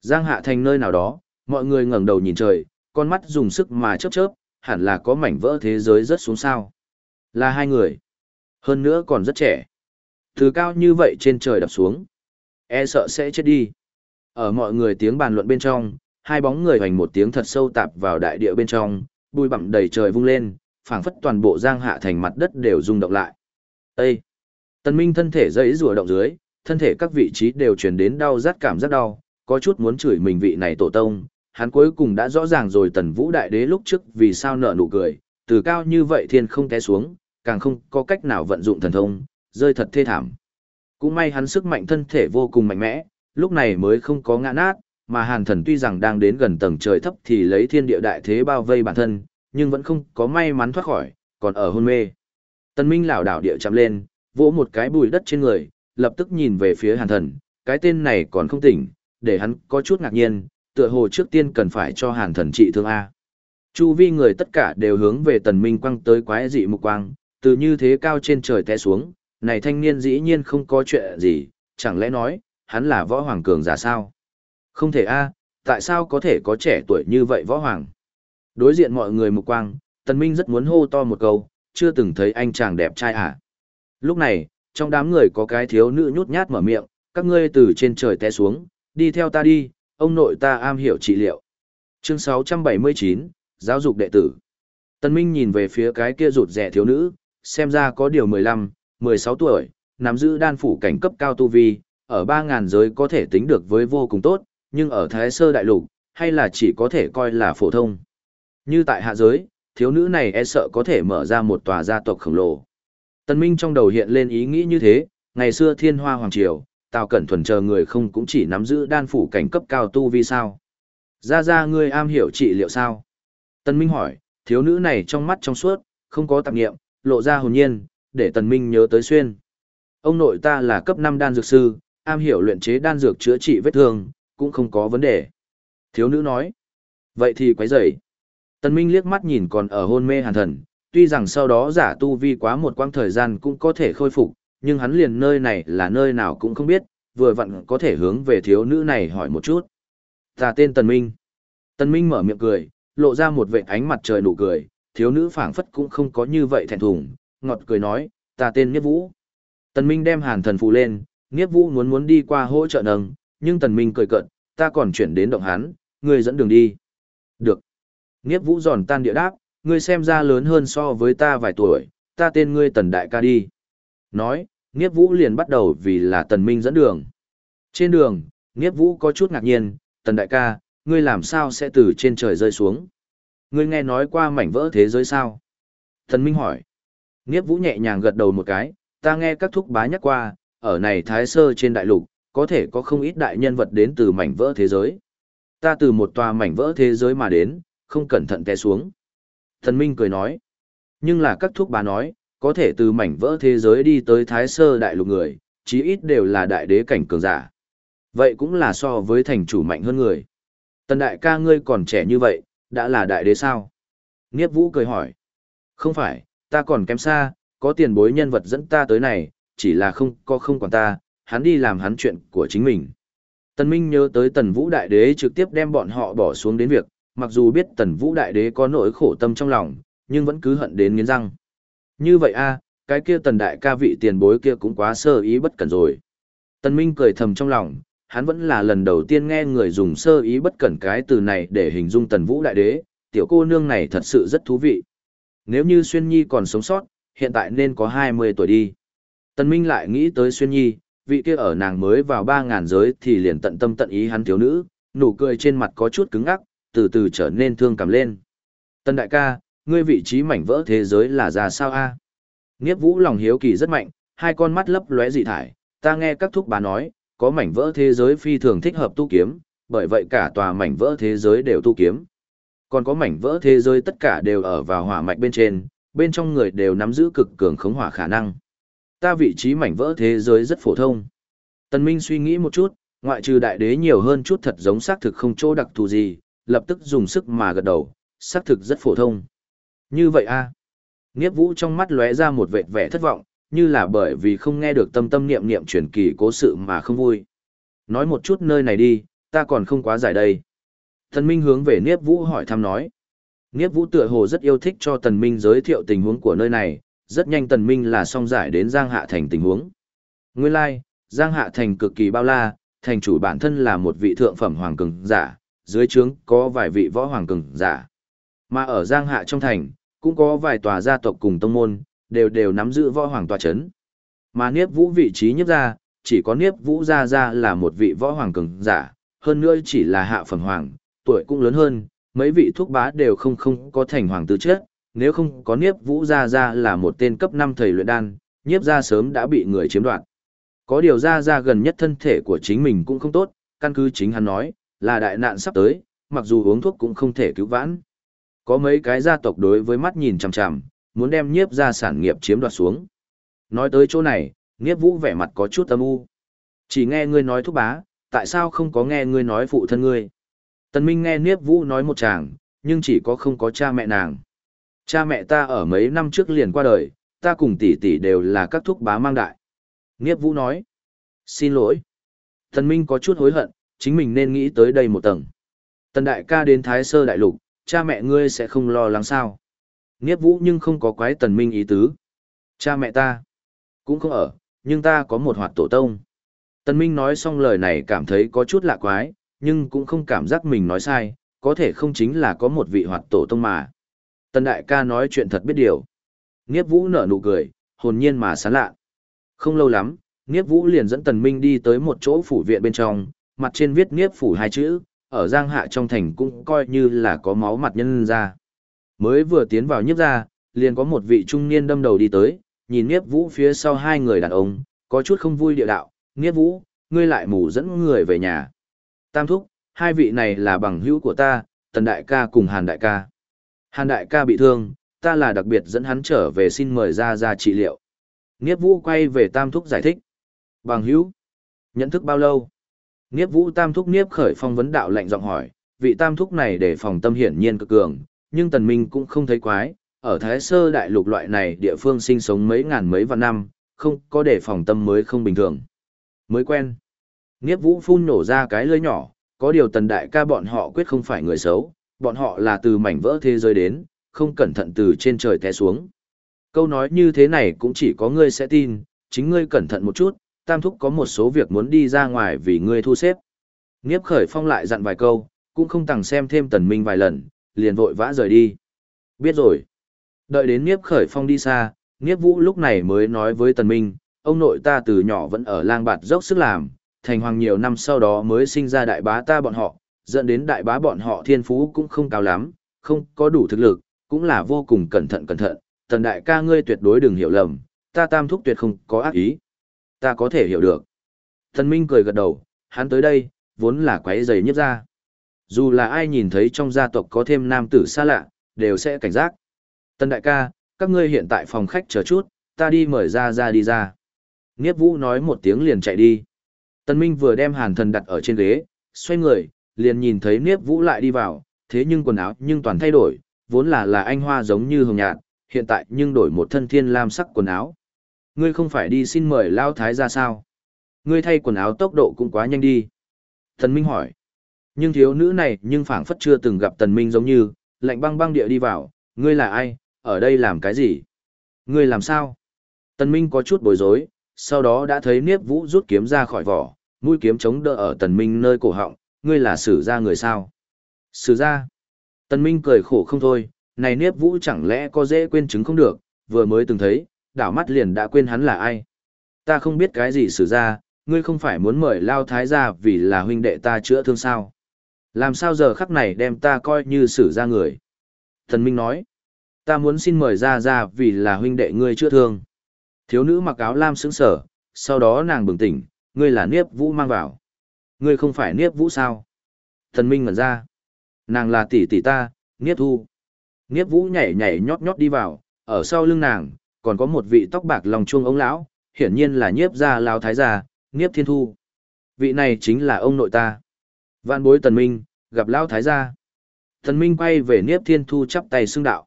Giang Hạ Thành nơi nào đó, mọi người ngẩng đầu nhìn trời, con mắt dùng sức mà chớp chớp, hẳn là có mảnh vỡ thế giới rất xuống sao. Là hai người. Hơn nữa còn rất trẻ. Từ cao như vậy trên trời đập xuống. E sợ sẽ chết đi. Ở mọi người tiếng bàn luận bên trong, hai bóng người hoành một tiếng thật sâu tạp vào đại địa bên trong, bụi bặm đầy trời vung lên, phảng phất toàn bộ giang hạ thành mặt đất đều rung động lại. Ê! Tần Minh thân thể dãy rùa động dưới, thân thể các vị trí đều truyền đến đau rát cảm giác đau, có chút muốn chửi mình vị này tổ tông. Hắn cuối cùng đã rõ ràng rồi tần vũ đại đế lúc trước vì sao nở nụ cười, từ cao như vậy thiên không té xuống, càng không có cách nào vận dụng thần thông, rơi thật thê thảm. Cũng may hắn sức mạnh thân thể vô cùng mạnh mẽ, lúc này mới không có ngã nát, mà hàn thần tuy rằng đang đến gần tầng trời thấp thì lấy thiên địa đại thế bao vây bản thân, nhưng vẫn không có may mắn thoát khỏi, còn ở hôn mê. Tân Minh lảo đảo địa chạm lên, vỗ một cái bùi đất trên người, lập tức nhìn về phía hàn thần, cái tên này còn không tỉnh, để hắn có chút ngạc nhiên, tựa hồ trước tiên cần phải cho hàn thần trị thương A. Chu vi người tất cả đều hướng về tần minh quăng tới quái dị mục quang, từ như thế cao trên trời té xuống, này thanh niên dĩ nhiên không có chuyện gì, chẳng lẽ nói, hắn là võ hoàng cường giả sao? Không thể a, tại sao có thể có trẻ tuổi như vậy võ hoàng? Đối diện mọi người mục quang, tần minh rất muốn hô to một câu, chưa từng thấy anh chàng đẹp trai à? Lúc này, trong đám người có cái thiếu nữ nhút nhát mở miệng, các ngươi từ trên trời té xuống, đi theo ta đi, ông nội ta am hiểu trị liệu. Chương 679, Giáo dục đệ tử. Tân Minh nhìn về phía cái kia rụt rẻ thiếu nữ, xem ra có điều 15, 16 tuổi, nắm giữ đan phủ cảnh cấp cao tu vi, ở 3.000 giới có thể tính được với vô cùng tốt, nhưng ở Thái Sơ Đại Lục, hay là chỉ có thể coi là phổ thông. Như tại hạ giới, thiếu nữ này e sợ có thể mở ra một tòa gia tộc khổng lồ. Tân Minh trong đầu hiện lên ý nghĩ như thế, ngày xưa thiên hoa hoàng triều, Tào Cẩn Thuần chờ người không cũng chỉ nắm giữ đan phủ cảnh cấp cao tu vi sao. Ra ra ngươi am hiểu trị liệu sao? Tân Minh hỏi, thiếu nữ này trong mắt trong suốt, không có tạp nghiệm, lộ ra hồn nhiên, để Tần Minh nhớ tới xuyên. Ông nội ta là cấp 5 đan dược sư, am hiểu luyện chế đan dược chữa trị vết thương, cũng không có vấn đề. Thiếu nữ nói, vậy thì quấy rầy. Tần Minh liếc mắt nhìn còn ở hôn mê hàn thần, tuy rằng sau đó giả tu vi quá một quãng thời gian cũng có thể khôi phục, nhưng hắn liền nơi này là nơi nào cũng không biết, vừa vặn có thể hướng về thiếu nữ này hỏi một chút. Ta tên Tần Minh. Tần Minh mở miệng cười, lộ ra một vệt ánh mặt trời nụ cười, thiếu nữ phảng phất cũng không có như vậy thẹn thùng, ngọt cười nói, ta tên Niếp Vũ. Tần Minh đem hàn thần phù lên, Niếp Vũ muốn muốn đi qua hỗ trợ nâng, nhưng Tần Minh cười cợt, ta còn chuyển đến động hắn, ngươi dẫn đường đi. Được. Niếp Vũ giòn tan địa đáp, ngươi xem ra lớn hơn so với ta vài tuổi, ta tên ngươi Tần Đại ca đi. Nói, Niếp Vũ liền bắt đầu vì là Tần Minh dẫn đường. Trên đường, Niếp Vũ có chút ngạc nhiên, Tần Đại ca, ngươi làm sao sẽ từ trên trời rơi xuống? Ngươi nghe nói qua mảnh vỡ thế giới sao? Tần Minh hỏi. Niếp Vũ nhẹ nhàng gật đầu một cái, ta nghe các thúc bá nhắc qua, ở này Thái Sơ trên đại lục, có thể có không ít đại nhân vật đến từ mảnh vỡ thế giới. Ta từ một tòa mảnh vỡ thế giới mà đến, không cẩn thận té xuống. Thần Minh cười nói. Nhưng là các thuốc bà nói, có thể từ mảnh vỡ thế giới đi tới Thái Sơ đại lục người, chí ít đều là đại đế cảnh cường giả. Vậy cũng là so với thành chủ mạnh hơn người. Tần đại ca ngươi còn trẻ như vậy, đã là đại đế sao? Nghiếp Vũ cười hỏi. Không phải, ta còn kém xa, có tiền bối nhân vật dẫn ta tới này, chỉ là không có không quản ta, hắn đi làm hắn chuyện của chính mình. Tần Minh nhớ tới Tần Vũ Đại Đế trực tiếp đem bọn họ bỏ xuống đến việc, mặc dù biết Tần Vũ Đại Đế có nỗi khổ tâm trong lòng, nhưng vẫn cứ hận đến nghiến răng. Như vậy a, cái kia Tần Đại ca vị tiền bối kia cũng quá sơ ý bất cẩn rồi. Tần Minh cười thầm trong lòng, hắn vẫn là lần đầu tiên nghe người dùng sơ ý bất cẩn cái từ này để hình dung Tần Vũ Đại Đế, tiểu cô nương này thật sự rất thú vị. Nếu như Xuyên Nhi còn sống sót, hiện tại nên có 20 tuổi đi. Tần Minh lại nghĩ tới Xuyên Nhi, vị kia ở nàng mới vào 3.000 giới thì liền tận tâm tận ý hắn thiếu nữ, nụ cười trên mặt có chút cứng ngắc, từ từ trở nên thương cảm lên. Tần đại ca, ngươi vị trí mảnh vỡ thế giới là ra sao a? Niếp Vũ lòng hiếu kỳ rất mạnh, hai con mắt lấp lóe dị thải, ta nghe các thúc bà nói, có mảnh vỡ thế giới phi thường thích hợp tu kiếm, bởi vậy cả tòa mảnh vỡ thế giới đều tu kiếm. Còn có mảnh vỡ thế giới tất cả đều ở vào hỏa mạch bên trên, bên trong người đều nắm giữ cực cường khống hỏa khả năng. Ta vị trí mảnh vỡ thế giới rất phổ thông. Tần Minh suy nghĩ một chút, ngoại trừ đại đế nhiều hơn chút thật giống xác thực không chỗ đặc thù gì, lập tức dùng sức mà gật đầu, xác thực rất phổ thông. Như vậy a? À? Niếp Vũ trong mắt lóe ra một vệt vẻ thất vọng, như là bởi vì không nghe được tâm tâm niệm niệm truyền kỳ cố sự mà không vui. Nói một chút nơi này đi, ta còn không quá giải đây. thần Minh hướng về Niếp Vũ hỏi thăm nói. Niếp Vũ tựa hồ rất yêu thích cho Tần Minh giới thiệu tình huống của nơi này, rất nhanh Tần Minh là xong giải đến Giang Hạ Thành tình huống. Nguyên lai, like, Giang Hạ Thành cực kỳ bao la, thành chủ bản thân là một vị thượng phẩm hoàng cường giả, dưới trướng có vài vị võ hoàng cường giả. Mà ở Giang Hạ trong thành, cũng có vài tòa gia tộc cùng tông môn, đều đều nắm giữ võ hoàng tòa chấn. Mà Niếp Vũ vị trí nhất ra, chỉ có Niếp Vũ gia gia là một vị võ hoàng cường giả, hơn nữa chỉ là hạ phẩm hoàng, tuổi cũng lớn hơn, mấy vị thuốc bá đều không không có thành hoàng tư chất, nếu không có Niếp Vũ gia gia là một tên cấp 5 thầy luyện đan, Niếp gia sớm đã bị người chiếm đoạt. Có điều gia gia gần nhất thân thể của chính mình cũng không tốt, căn cứ chính hắn nói, là đại nạn sắp tới, mặc dù uống thuốc cũng không thể cứu vãn. Có mấy cái gia tộc đối với mắt nhìn chằm chằm, muốn đem nhiếp gia sản nghiệp chiếm đoạt xuống. Nói tới chỗ này, nhiếp Vũ vẻ mặt có chút âm u. Chỉ nghe ngươi nói thúc bá, tại sao không có nghe ngươi nói phụ thân ngươi? Tần Minh nghe nhiếp Vũ nói một chàng, nhưng chỉ có không có cha mẹ nàng. Cha mẹ ta ở mấy năm trước liền qua đời, ta cùng tỷ tỷ đều là các thúc bá mang đại. Nghiếp Vũ nói. Xin lỗi. Tần Minh có chút hối hận, chính mình nên nghĩ tới đây một tầng. Tần đại ca đến Thái Sơ Đại Lục, cha mẹ ngươi sẽ không lo lắng sao. Nghiếp Vũ nhưng không có quái Tần Minh ý tứ. Cha mẹ ta cũng không ở, nhưng ta có một hoạt tổ tông. Tần Minh nói xong lời này cảm thấy có chút lạ quái, nhưng cũng không cảm giác mình nói sai, có thể không chính là có một vị hoạt tổ tông mà. Tần đại ca nói chuyện thật biết điều. Nghiếp Vũ nở nụ cười, hồn nhiên mà sán lạ. Không lâu lắm, Nghiếp Vũ liền dẫn Tần Minh đi tới một chỗ phủ viện bên trong, mặt trên viết Niếp phủ hai chữ, ở Giang Hạ trong thành cũng coi như là có máu mặt nhân ra. Mới vừa tiến vào nhiếp ra, liền có một vị trung niên đâm đầu đi tới, nhìn Niếp Vũ phía sau hai người đàn ông, có chút không vui địa đạo, Niếp Vũ, ngươi lại mù dẫn người về nhà. Tam thúc, hai vị này là bằng hữu của ta, Tần Đại ca cùng Hàn Đại ca. Hàn Đại ca bị thương, ta là đặc biệt dẫn hắn trở về xin mời ra ra trị liệu. Niếp Vũ quay về Tam Thúc giải thích. Bằng hữu, nhận thức bao lâu? Niếp Vũ Tam Thúc Niếp khởi phong vấn đạo lạnh giọng hỏi, vị Tam Thúc này để phòng tâm hiển nhiên cực cường, nhưng Tần Minh cũng không thấy quái, ở Thái Sơ Đại Lục loại này địa phương sinh sống mấy ngàn mấy vạn năm, không có để phòng tâm mới không bình thường. Mới quen. Niếp Vũ phun nổ ra cái lưỡi nhỏ, có điều Tần Đại ca bọn họ quyết không phải người xấu, bọn họ là từ mảnh vỡ thế giới đến, không cẩn thận từ trên trời té xuống. Câu nói như thế này cũng chỉ có ngươi sẽ tin, chính ngươi cẩn thận một chút, tam thúc có một số việc muốn đi ra ngoài vì ngươi thu xếp. Niếp khởi phong lại dặn vài câu, cũng không tằng xem thêm tần minh vài lần, liền vội vã rời đi. Biết rồi. Đợi đến Niếp khởi phong đi xa, Niếp vũ lúc này mới nói với tần minh, ông nội ta từ nhỏ vẫn ở lang bạt dốc sức làm, thành hoàng nhiều năm sau đó mới sinh ra đại bá ta bọn họ, dẫn đến đại bá bọn họ thiên phú cũng không cao lắm, không có đủ thực lực, cũng là vô cùng cẩn thận cẩn thận, tần đại ca ngươi tuyệt đối đừng hiểu lầm, ta tam thúc tuyệt không có ác ý. Ta có thể hiểu được. Thần Minh cười gật đầu, hắn tới đây, vốn là quấy giày nhất ra. Dù là ai nhìn thấy trong gia tộc có thêm nam tử xa lạ, đều sẽ cảnh giác. Tân đại ca, các ngươi hiện tại phòng khách chờ chút, ta đi mời ra ra đi ra. Niếp Vũ nói một tiếng liền chạy đi. Tân Minh vừa đem hàn thần đặt ở trên ghế, xoay người, liền nhìn thấy Niếp Vũ lại đi vào, thế nhưng quần áo nhưng toàn thay đổi, vốn là là anh hoa giống như hồng nhạt, hiện tại nhưng đổi một thân thiên lam sắc quần áo. Ngươi không phải đi xin mời Lao Thái ra sao? Ngươi thay quần áo tốc độ cũng quá nhanh đi. Tần Minh hỏi. Nhưng thiếu nữ này nhưng phảng phất chưa từng gặp Tần Minh giống như, lạnh băng băng địa đi vào, ngươi là ai, ở đây làm cái gì? Ngươi làm sao? Tần Minh có chút bối rối, sau đó đã thấy Niếp Vũ rút kiếm ra khỏi vỏ, mũi kiếm chống đỡ ở Tần Minh nơi cổ họng, ngươi là sử gia người sao? Sử gia? Tần Minh cười khổ không thôi, này Niếp Vũ chẳng lẽ có dễ quên chứng không được, vừa mới từng thấy, đảo mắt liền đã quên hắn là ai. Ta không biết cái gì xử ra, ngươi không phải muốn mời Lao Thái ra vì là huynh đệ ta chữa thương sao. Làm sao giờ khắc này đem ta coi như xử ra người. Thần Minh nói, ta muốn xin mời ra ra vì là huynh đệ ngươi chữa thương. Thiếu nữ mặc áo lam sững sở, sau đó nàng bừng tỉnh, ngươi là Niếp Vũ mang vào. Ngươi không phải Niếp Vũ sao? Thần Minh ngẩn ra. Nàng là tỷ tỷ ta, Niếp Thu. Niếp Vũ nhảy nhảy nhót nhót đi vào, ở sau lưng nàng, còn có một vị tóc bạc lòng chuông ông lão, hiển nhiên là nhiếp gia lao thái gia, nhiếp Thiên Thu. Vị này chính là ông nội ta. Vạn bối Tần Minh, gặp lao thái gia. Tần Minh quay về nhiếp Thiên Thu chắp tay xưng đạo.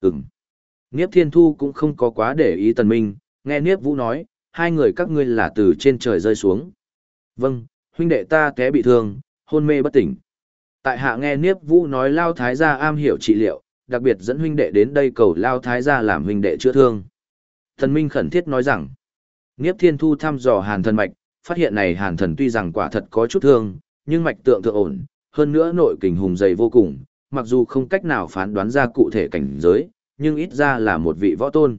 Ừm. nhiếp Thiên Thu cũng không có quá để ý Tần Minh, nghe nhiếp Vũ nói, hai người các ngươi là từ trên trời rơi xuống. Vâng, huynh đệ ta té bị thương, hôn mê bất tỉnh. Tại hạ nghe Niếp Vũ nói Lao Thái gia am hiểu trị liệu, đặc biệt dẫn huynh đệ đến đây cầu Lao Thái gia làm huynh đệ chữa thương. Thần Minh khẩn thiết nói rằng, Niếp Thiên Thu thăm dò hàn thần mạch, phát hiện này hàn thần tuy rằng quả thật có chút thương, nhưng mạch tượng thượng ổn, hơn nữa nội kình hùng dày vô cùng, mặc dù không cách nào phán đoán ra cụ thể cảnh giới, nhưng ít ra là một vị võ tôn.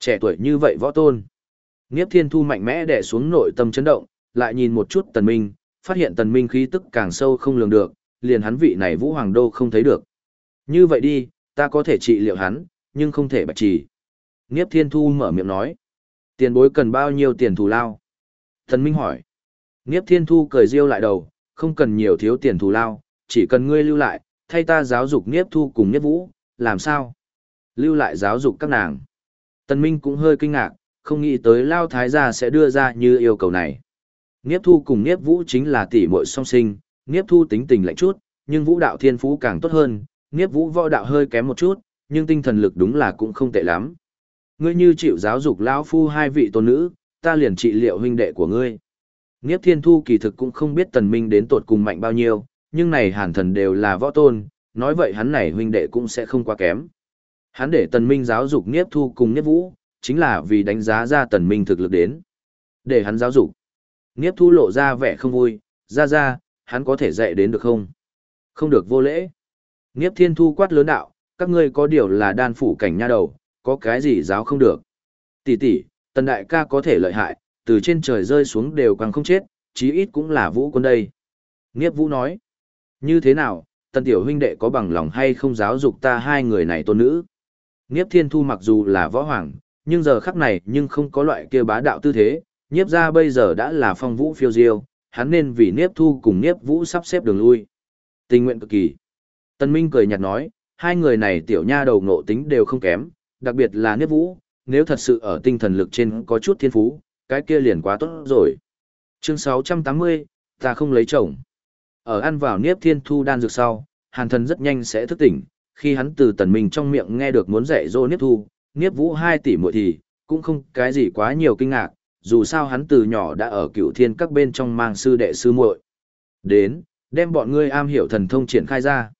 Trẻ tuổi như vậy võ tôn. Niếp Thiên Thu mạnh mẽ đè xuống nội tâm chấn động, lại nhìn một chút Tần Minh, phát hiện Tần Minh khí tức càng sâu không lường được, liền hắn vị này Vũ Hoàng Đô không thấy được. Như vậy đi, ta có thể trị liệu hắn, nhưng không thể bạch trì. Niếp Thiên Thu mở miệng nói. Tiền bối cần bao nhiêu tiền thù lao? Thần Minh hỏi. Niếp Thiên Thu cười riêu lại đầu, không cần nhiều thiếu tiền thù lao, chỉ cần ngươi lưu lại, thay ta giáo dục Niếp Thu cùng Niếp Vũ, làm sao? Lưu lại giáo dục các nàng. Tần Minh cũng hơi kinh ngạc, không nghĩ tới Lao Thái gia sẽ đưa ra như yêu cầu này. Niếp Thu cùng Niếp Vũ chính là tỷ muội song sinh, Niếp Thu tính tình lạnh chút, nhưng Vũ đạo thiên phú càng tốt hơn, Niếp Vũ võ đạo hơi kém một chút, nhưng tinh thần lực đúng là cũng không tệ lắm. Ngươi như chịu giáo dục lão phu hai vị tôn nữ, ta liền trị liệu huynh đệ của ngươi. Niếp Thiên Thu kỳ thực cũng không biết Tần Minh đến tột cùng mạnh bao nhiêu, nhưng này Hàn Thần đều là võ tôn, nói vậy hắn này huynh đệ cũng sẽ không quá kém. Hắn để Tần Minh giáo dục Niếp Thu cùng Niếp Vũ, chính là vì đánh giá ra Tần Minh thực lực đến. Để hắn giáo dục. Niếp Thu lộ ra vẻ không vui, ra ra, hắn có thể dạy đến được không? Không được vô lễ. Niếp Thiên Thu quát lớn đạo, các ngươi có điều là đan phủ cảnh nha đầu, có cái gì giáo không được. Tỷ tỷ, Tần Đại ca có thể lợi hại, từ trên trời rơi xuống đều càng không chết, chí ít cũng là vũ quân đây. Niếp Vũ nói, như thế nào, Tần Tiểu huynh đệ có bằng lòng hay không giáo dục ta hai người này tôn nữ? Niếp Thiên Thu mặc dù là võ hoàng, nhưng giờ khắc này nhưng không có loại kia bá đạo tư thế, Niếp ra bây giờ đã là phong vũ phiêu diêu, hắn nên vì Niếp Thu cùng Niếp Vũ sắp xếp đường lui. Tình nguyện cực kỳ. Tân Minh cười nhạt nói, hai người này tiểu nha đầu ngộ tính đều không kém, đặc biệt là Niếp Vũ, nếu thật sự ở tinh thần lực trên có chút thiên phú, cái kia liền quá tốt rồi. Chương 680, ta không lấy chồng. Ở ăn vào Niếp Thiên Thu đan dược sau, Hàn Thần rất nhanh sẽ thức tỉnh, khi hắn từ tần minh trong miệng nghe được muốn dạy dỗ Niếp Thu, Niếp Vũ 2 tỷ muội thì, cũng không cái gì quá nhiều kinh ngạc, dù sao hắn từ nhỏ đã ở cựu thiên các bên trong mang sư đệ sư muội. Đến, đem bọn ngươi am hiểu thần thông triển khai ra.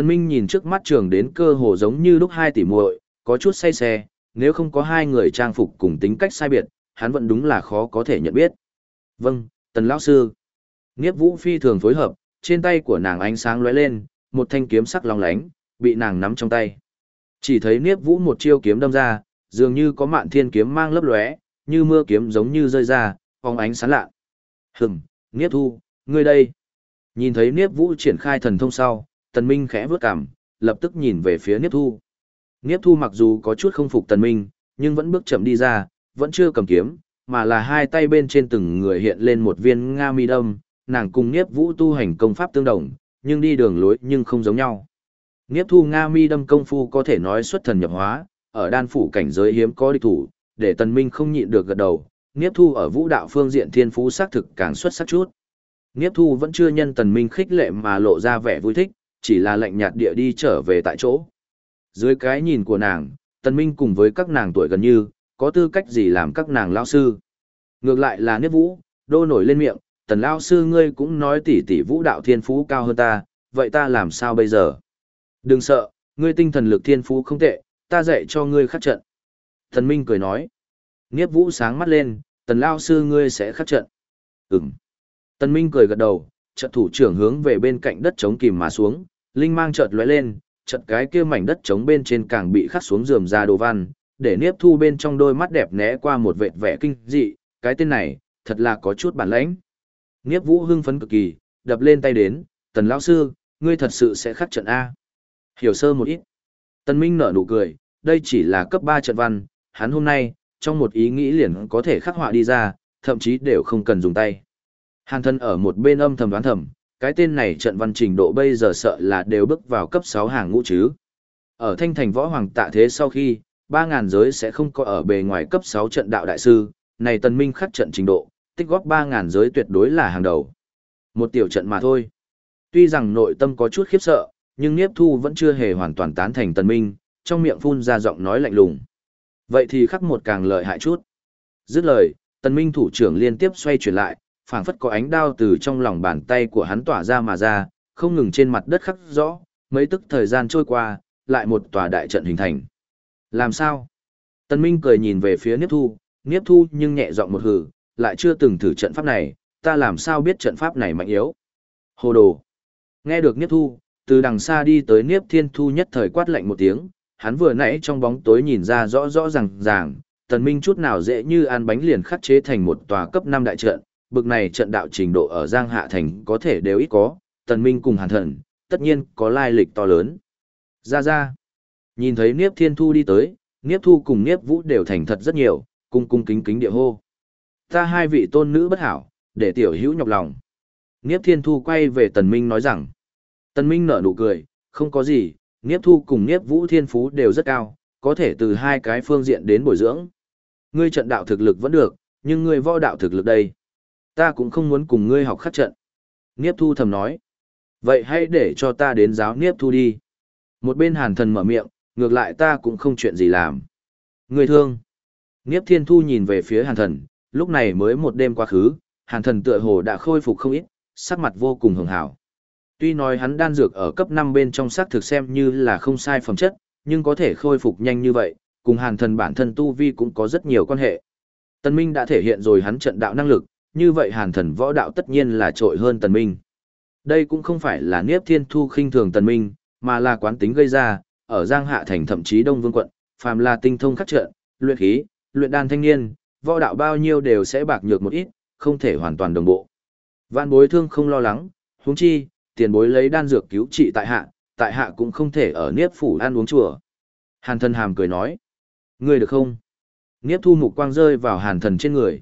Tần Minh nhìn trước mắt trường đến cơ hồ giống như lúc hai tỷ muội, có chút say xe, nếu không có hai người trang phục cùng tính cách sai biệt, hắn vẫn đúng là khó có thể nhận biết. Vâng, Tần lão sư. Niếp Vũ phi thường phối hợp, trên tay của nàng ánh sáng lóe lên, một thanh kiếm sắc long lánh, bị nàng nắm trong tay. Chỉ thấy Niếp Vũ một chiêu kiếm đâm ra, dường như có mạn thiên kiếm mang lấp lóe, như mưa kiếm giống như rơi ra, phóng ánh sáng lạ. Hừm, Niếp Thu, ngươi đây. Nhìn thấy Niếp Vũ triển khai thần thông sau, Tần Minh khẽ vướt cằm, lập tức nhìn về phía Niếp Thu. Niếp Thu mặc dù có chút không phục Tần Minh, nhưng vẫn bước chậm đi ra, vẫn chưa cầm kiếm, mà là hai tay bên trên từng người hiện lên một viên Nga mi đâm, nàng cùng Niếp Vũ tu hành công pháp tương đồng, nhưng đi đường lối nhưng không giống nhau. Niếp Thu Nga mi đâm công phu có thể nói xuất thần nhập hóa, ở đan phủ cảnh giới hiếm có địch thủ, để Tần Minh không nhịn được gật đầu, Niếp Thu ở vũ đạo phương diện thiên phú xác thực càng xuất sắc chút. Niếp Thu vẫn chưa nhân Tần Minh khích lệ mà lộ ra vẻ vui thích, chỉ là lạnh nhạt địa đi trở về tại chỗ. Dưới cái nhìn của nàng, Tần Minh cùng với các nàng tuổi gần như, có tư cách gì làm các nàng lão sư. Ngược lại là Niếp Vũ, đô nổi lên miệng, Tần lão sư ngươi cũng nói tỷ tỷ vũ đạo thiên phú cao hơn ta, vậy ta làm sao bây giờ? Đừng sợ, ngươi tinh thần lực thiên phú không tệ, ta dạy cho ngươi khắc trận. tần Minh cười nói. Niếp Vũ sáng mắt lên, tần lão sư ngươi sẽ khắc trận. Ừm. Tần Minh cười gật đầu, trận thủ trưởng hướng về bên cạnh đất chống kìm mà xuống, linh mang chợt lóe lên, trận cái kia mảnh đất trống bên trên càng bị khắc xuống rườm ra đồ văn, để Niếp Thu bên trong đôi mắt đẹp né qua một vệt vẻ kinh dị, cái tên này, thật là có chút bản lãnh. Niếp Vũ hưng phấn cực kỳ, đập lên tay đến, "Tần lão sư, ngươi thật sự sẽ khắc trận a?" Hiểu sơ một ít. Tần Minh nở nụ cười, đây chỉ là cấp 3 trận văn, hắn hôm nay, trong một ý nghĩ liền có thể khắc họa đi ra, thậm chí đều không cần dùng tay. Hàn thân ở một bên âm thầm đoán thầm, cái tên này trận văn trình độ bây giờ sợ là đều bước vào cấp 6 hàng ngũ chứ. Ở thanh thành võ hoàng tạ thế sau khi, 3.000 giới sẽ không có ở bề ngoài cấp 6 trận đạo đại sư, này tần minh khắc trận trình độ, tích góp 3.000 giới tuyệt đối là hàng đầu. Một tiểu trận mà thôi. Tuy rằng nội tâm có chút khiếp sợ, nhưng Niếp Thu vẫn chưa hề hoàn toàn tán thành tần minh, trong miệng phun ra giọng nói lạnh lùng. Vậy thì khắc một càng lợi hại chút. Dứt lời, tần minh thủ trưởng liên tiếp xoay chuyển lại, phảng phất có ánh đao từ trong lòng bàn tay của hắn tỏa ra mà ra, không ngừng trên mặt đất khắc rõ, mấy tức thời gian trôi qua, lại một tòa đại trận hình thành. Làm sao? Tân Minh cười nhìn về phía Niếp Thu, Niếp Thu nhưng nhẹ giọng một hừ, lại chưa từng thử trận pháp này, ta làm sao biết trận pháp này mạnh yếu? Hồ đồ! Nghe được Niếp Thu, từ đằng xa đi tới Niếp Thiên Thu nhất thời quát lạnh một tiếng, hắn vừa nãy trong bóng tối nhìn ra rõ rõ ràng ràng, Tần Minh chút nào dễ như ăn bánh liền khắc chế thành một tòa cấp 5 đại trận, bực này trận đạo trình độ ở Giang Hạ Thành có thể đều ít có, Tần Minh cùng Hàn Thần, tất nhiên có lai lịch to lớn. Ra ra, nhìn thấy Niếp Thiên Thu đi tới, Niếp Thu cùng Niếp Vũ đều thành thật rất nhiều, cung cung kính kính địa hô. Ta hai vị tôn nữ bất hảo, để tiểu hữu nhọc lòng. Niếp Thiên Thu quay về Tần Minh nói rằng, Tần Minh nở nụ cười, không có gì, Niếp Thu cùng Niếp Vũ Thiên Phú đều rất cao, có thể từ hai cái phương diện đến bồi dưỡng. Ngươi trận đạo thực lực vẫn được, nhưng ngươi võ đạo thực lực đây. Ta cũng không muốn cùng ngươi học khắc trận. Niếp thu thầm nói. Vậy hãy để cho ta đến giáo Niếp thu đi. Một bên hàn thần mở miệng, ngược lại ta cũng không chuyện gì làm. Người thương. Niếp thiên thu nhìn về phía hàn thần, lúc này mới một đêm quá khứ, hàn thần tựa hồ đã khôi phục không ít, sắc mặt vô cùng hưởng hảo. Tuy nói hắn đan dược ở cấp 5 bên trong sắc thực xem như là không sai phẩm chất, nhưng có thể khôi phục nhanh như vậy, cùng hàn thần bản thân tu vi cũng có rất nhiều quan hệ. Tân Minh đã thể hiện rồi hắn trận đạo năng lực, như vậy hàn thần võ đạo tất nhiên là trội hơn tần minh. Đây cũng không phải là Niếp Thiên Thu khinh thường tần minh, mà là quán tính gây ra, ở Giang Hạ Thành thậm chí Đông Vương quận, phàm là tinh thông khắc trận, luyện khí, luyện đan thanh niên, võ đạo bao nhiêu đều sẽ bạc nhược một ít, không thể hoàn toàn đồng bộ. Vạn bối thương không lo lắng, huống chi, tiền bối lấy đan dược cứu trị tại hạ, tại hạ cũng không thể ở Niếp phủ ăn uống chùa. Hàn thần hàm cười nói, ngươi được không? Niếp thu mục quang rơi vào hàn thần trên người.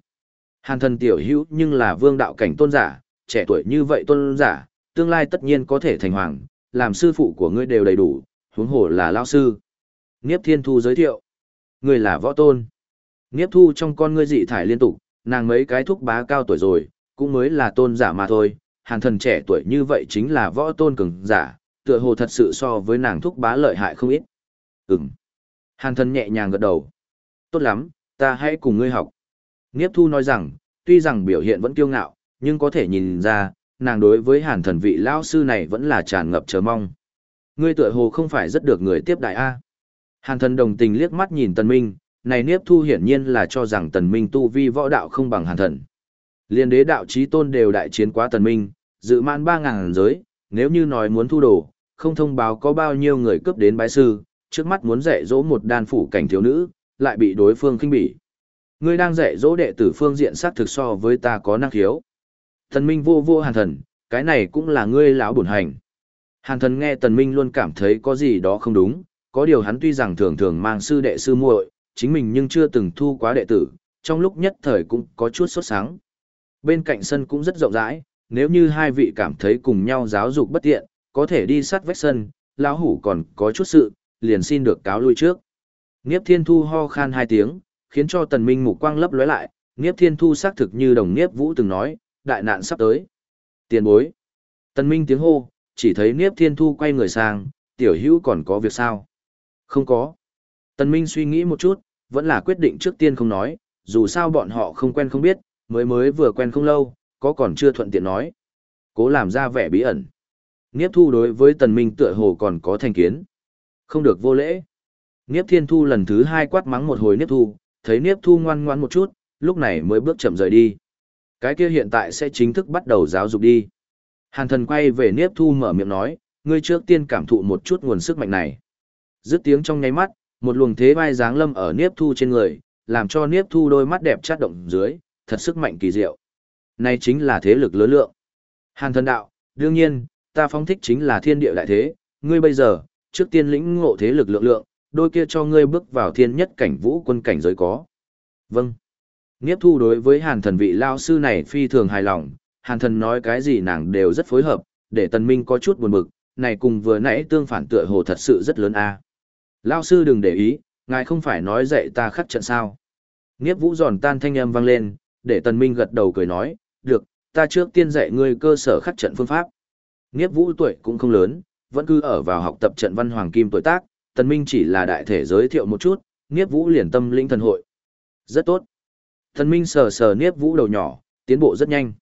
Hàn thần tiểu hữu nhưng là vương đạo cảnh tôn giả, trẻ tuổi như vậy tôn giả, tương lai tất nhiên có thể thành hoàng, làm sư phụ của ngươi đều đầy đủ, huống hồ là lao sư. Niếp thiên thu giới thiệu. Ngươi là võ tôn. Niếp thu trong con ngươi dị thải liên tục, nàng mấy cái thúc bá cao tuổi rồi, cũng mới là tôn giả mà thôi. Hàn thần trẻ tuổi như vậy chính là võ tôn cường giả, tựa hồ thật sự so với nàng thúc bá lợi hại không ít. Ừm. Hàn thần nhẹ nhàng gật đầu. Tốt lắm, ta hãy cùng ngươi học. Niếp Thu nói rằng, tuy rằng biểu hiện vẫn kiêu ngạo, nhưng có thể nhìn ra, nàng đối với hàn thần vị lao sư này vẫn là tràn ngập chờ mong. Ngươi tựa hồ không phải rất được người tiếp đại A. Hàn thần đồng tình liếc mắt nhìn tần minh, này Niếp Thu hiển nhiên là cho rằng tần minh tu vi võ đạo không bằng hàn thần. Liên đế đạo trí tôn đều đại chiến quá tần minh, dự man 3.000 giới, nếu như nói muốn thu đồ, không thông báo có bao nhiêu người cướp đến bái sư, trước mắt muốn dạy dỗ một đàn phủ cảnh thiếu nữ, lại bị đối phương khinh bỉ. Ngươi đang dạy dỗ đệ tử phương diện sát thực so với ta có năng khiếu. Thần Minh vô vô hàn thần, cái này cũng là ngươi lão bổn hành. Hàn thần nghe Tần Minh luôn cảm thấy có gì đó không đúng, có điều hắn tuy rằng thường thường mang sư đệ sư muội, chính mình nhưng chưa từng thu quá đệ tử, trong lúc nhất thời cũng có chút sốt sáng. Bên cạnh sân cũng rất rộng rãi, nếu như hai vị cảm thấy cùng nhau giáo dục bất tiện, có thể đi sát vách sân, lão hủ còn có chút sự, liền xin được cáo lui trước. Niếp Thiên Thu ho khan hai tiếng, khiến cho tần minh mục quang lấp lóe lại, Niếp Thiên Thu xác thực như đồng Niếp Vũ từng nói, đại nạn sắp tới. Tiền bối. Tần minh tiếng hô, chỉ thấy Niếp Thiên Thu quay người sang, tiểu hữu còn có việc sao? Không có. Tần minh suy nghĩ một chút, vẫn là quyết định trước tiên không nói, dù sao bọn họ không quen không biết, mới mới vừa quen không lâu, có còn chưa thuận tiện nói. Cố làm ra vẻ bí ẩn. Niếp Thu đối với Tần Minh tựa hồ còn có thành kiến. Không được vô lễ. Niếp Thiên Thu lần thứ hai quát mắng một hồi Niếp Thu, thấy Niếp Thu ngoan ngoan một chút, lúc này mới bước chậm rời đi. Cái kia hiện tại sẽ chính thức bắt đầu giáo dục đi. Hàn thần quay về Niếp Thu mở miệng nói, ngươi trước tiên cảm thụ một chút nguồn sức mạnh này. Dứt tiếng trong nháy mắt, một luồng thế vai dáng lâm ở Niếp Thu trên người, làm cho Niếp Thu đôi mắt đẹp chát động dưới, thật sức mạnh kỳ diệu. Này chính là thế lực lớn lượng. Hàn thần đạo, đương nhiên, ta phóng thích chính là thiên địa đại thế, ngươi bây giờ, trước tiên lĩnh ngộ thế lực lượng lượng, đôi kia cho ngươi bước vào thiên nhất cảnh vũ quân cảnh giới có. Vâng. Niếp thu đối với hàn thần vị lao sư này phi thường hài lòng, hàn thần nói cái gì nàng đều rất phối hợp, để tần minh có chút buồn bực, này cùng vừa nãy tương phản tựa hồ thật sự rất lớn a. À. Lao sư đừng để ý, ngài không phải nói dạy ta khắc trận sao. Niếp vũ giòn tan thanh âm vang lên, để tần minh gật đầu cười nói, được, ta trước tiên dạy ngươi cơ sở khắc trận phương pháp. Niếp vũ tuổi cũng không lớn, vẫn cứ ở vào học tập trận văn hoàng kim tuổi tác, tần minh chỉ là đại thể giới thiệu một chút, Niếp vũ liền tâm linh thần hội. Rất tốt. Tần minh sờ sờ Niếp vũ đầu nhỏ, tiến bộ rất nhanh.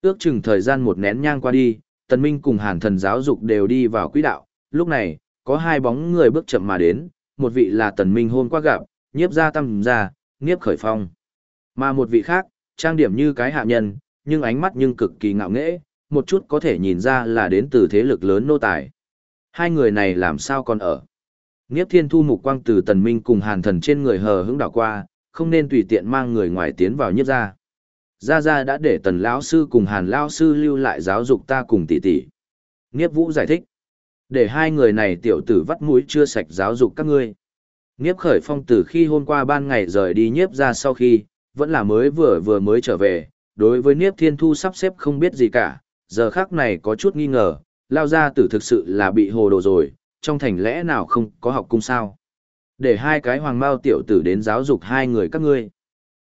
Ước chừng thời gian một nén nhang qua đi, tần minh cùng hàn thần giáo dục đều đi vào quỹ đạo, lúc này, có hai bóng người bước chậm mà đến, một vị là tần minh hôm qua gặp, Niếp gia tâm gia, Niếp khởi phong. Mà một vị khác, trang điểm như cái hạ nhân, nhưng ánh mắt nhưng cực kỳ ngạo nghễ, một chút có thể nhìn ra là đến từ thế lực lớn nô tài. Hai người này làm sao còn ở? Niếp Thiên Thu mục quang từ Tần Minh cùng Hàn Thần trên người hờ hững đảo qua, không nên tùy tiện mang người ngoài tiến vào nhiếp gia. Gia Gia đã để Tần lão sư cùng Hàn lão sư lưu lại giáo dục ta cùng tỷ tỷ. Niếp Vũ giải thích, để hai người này tiểu tử vắt mũi chưa sạch giáo dục các ngươi. Niếp Khởi Phong từ khi hôm qua ban ngày rời đi nhiếp gia sau khi, vẫn là mới vừa vừa mới trở về, đối với Niếp Thiên Thu sắp xếp không biết gì cả, giờ khắc này có chút nghi ngờ, lao gia tử thực sự là bị hồ đồ rồi, trong thành lẽ nào không có học cung sao. Để hai cái hoàng mao tiểu tử đến giáo dục hai người các ngươi.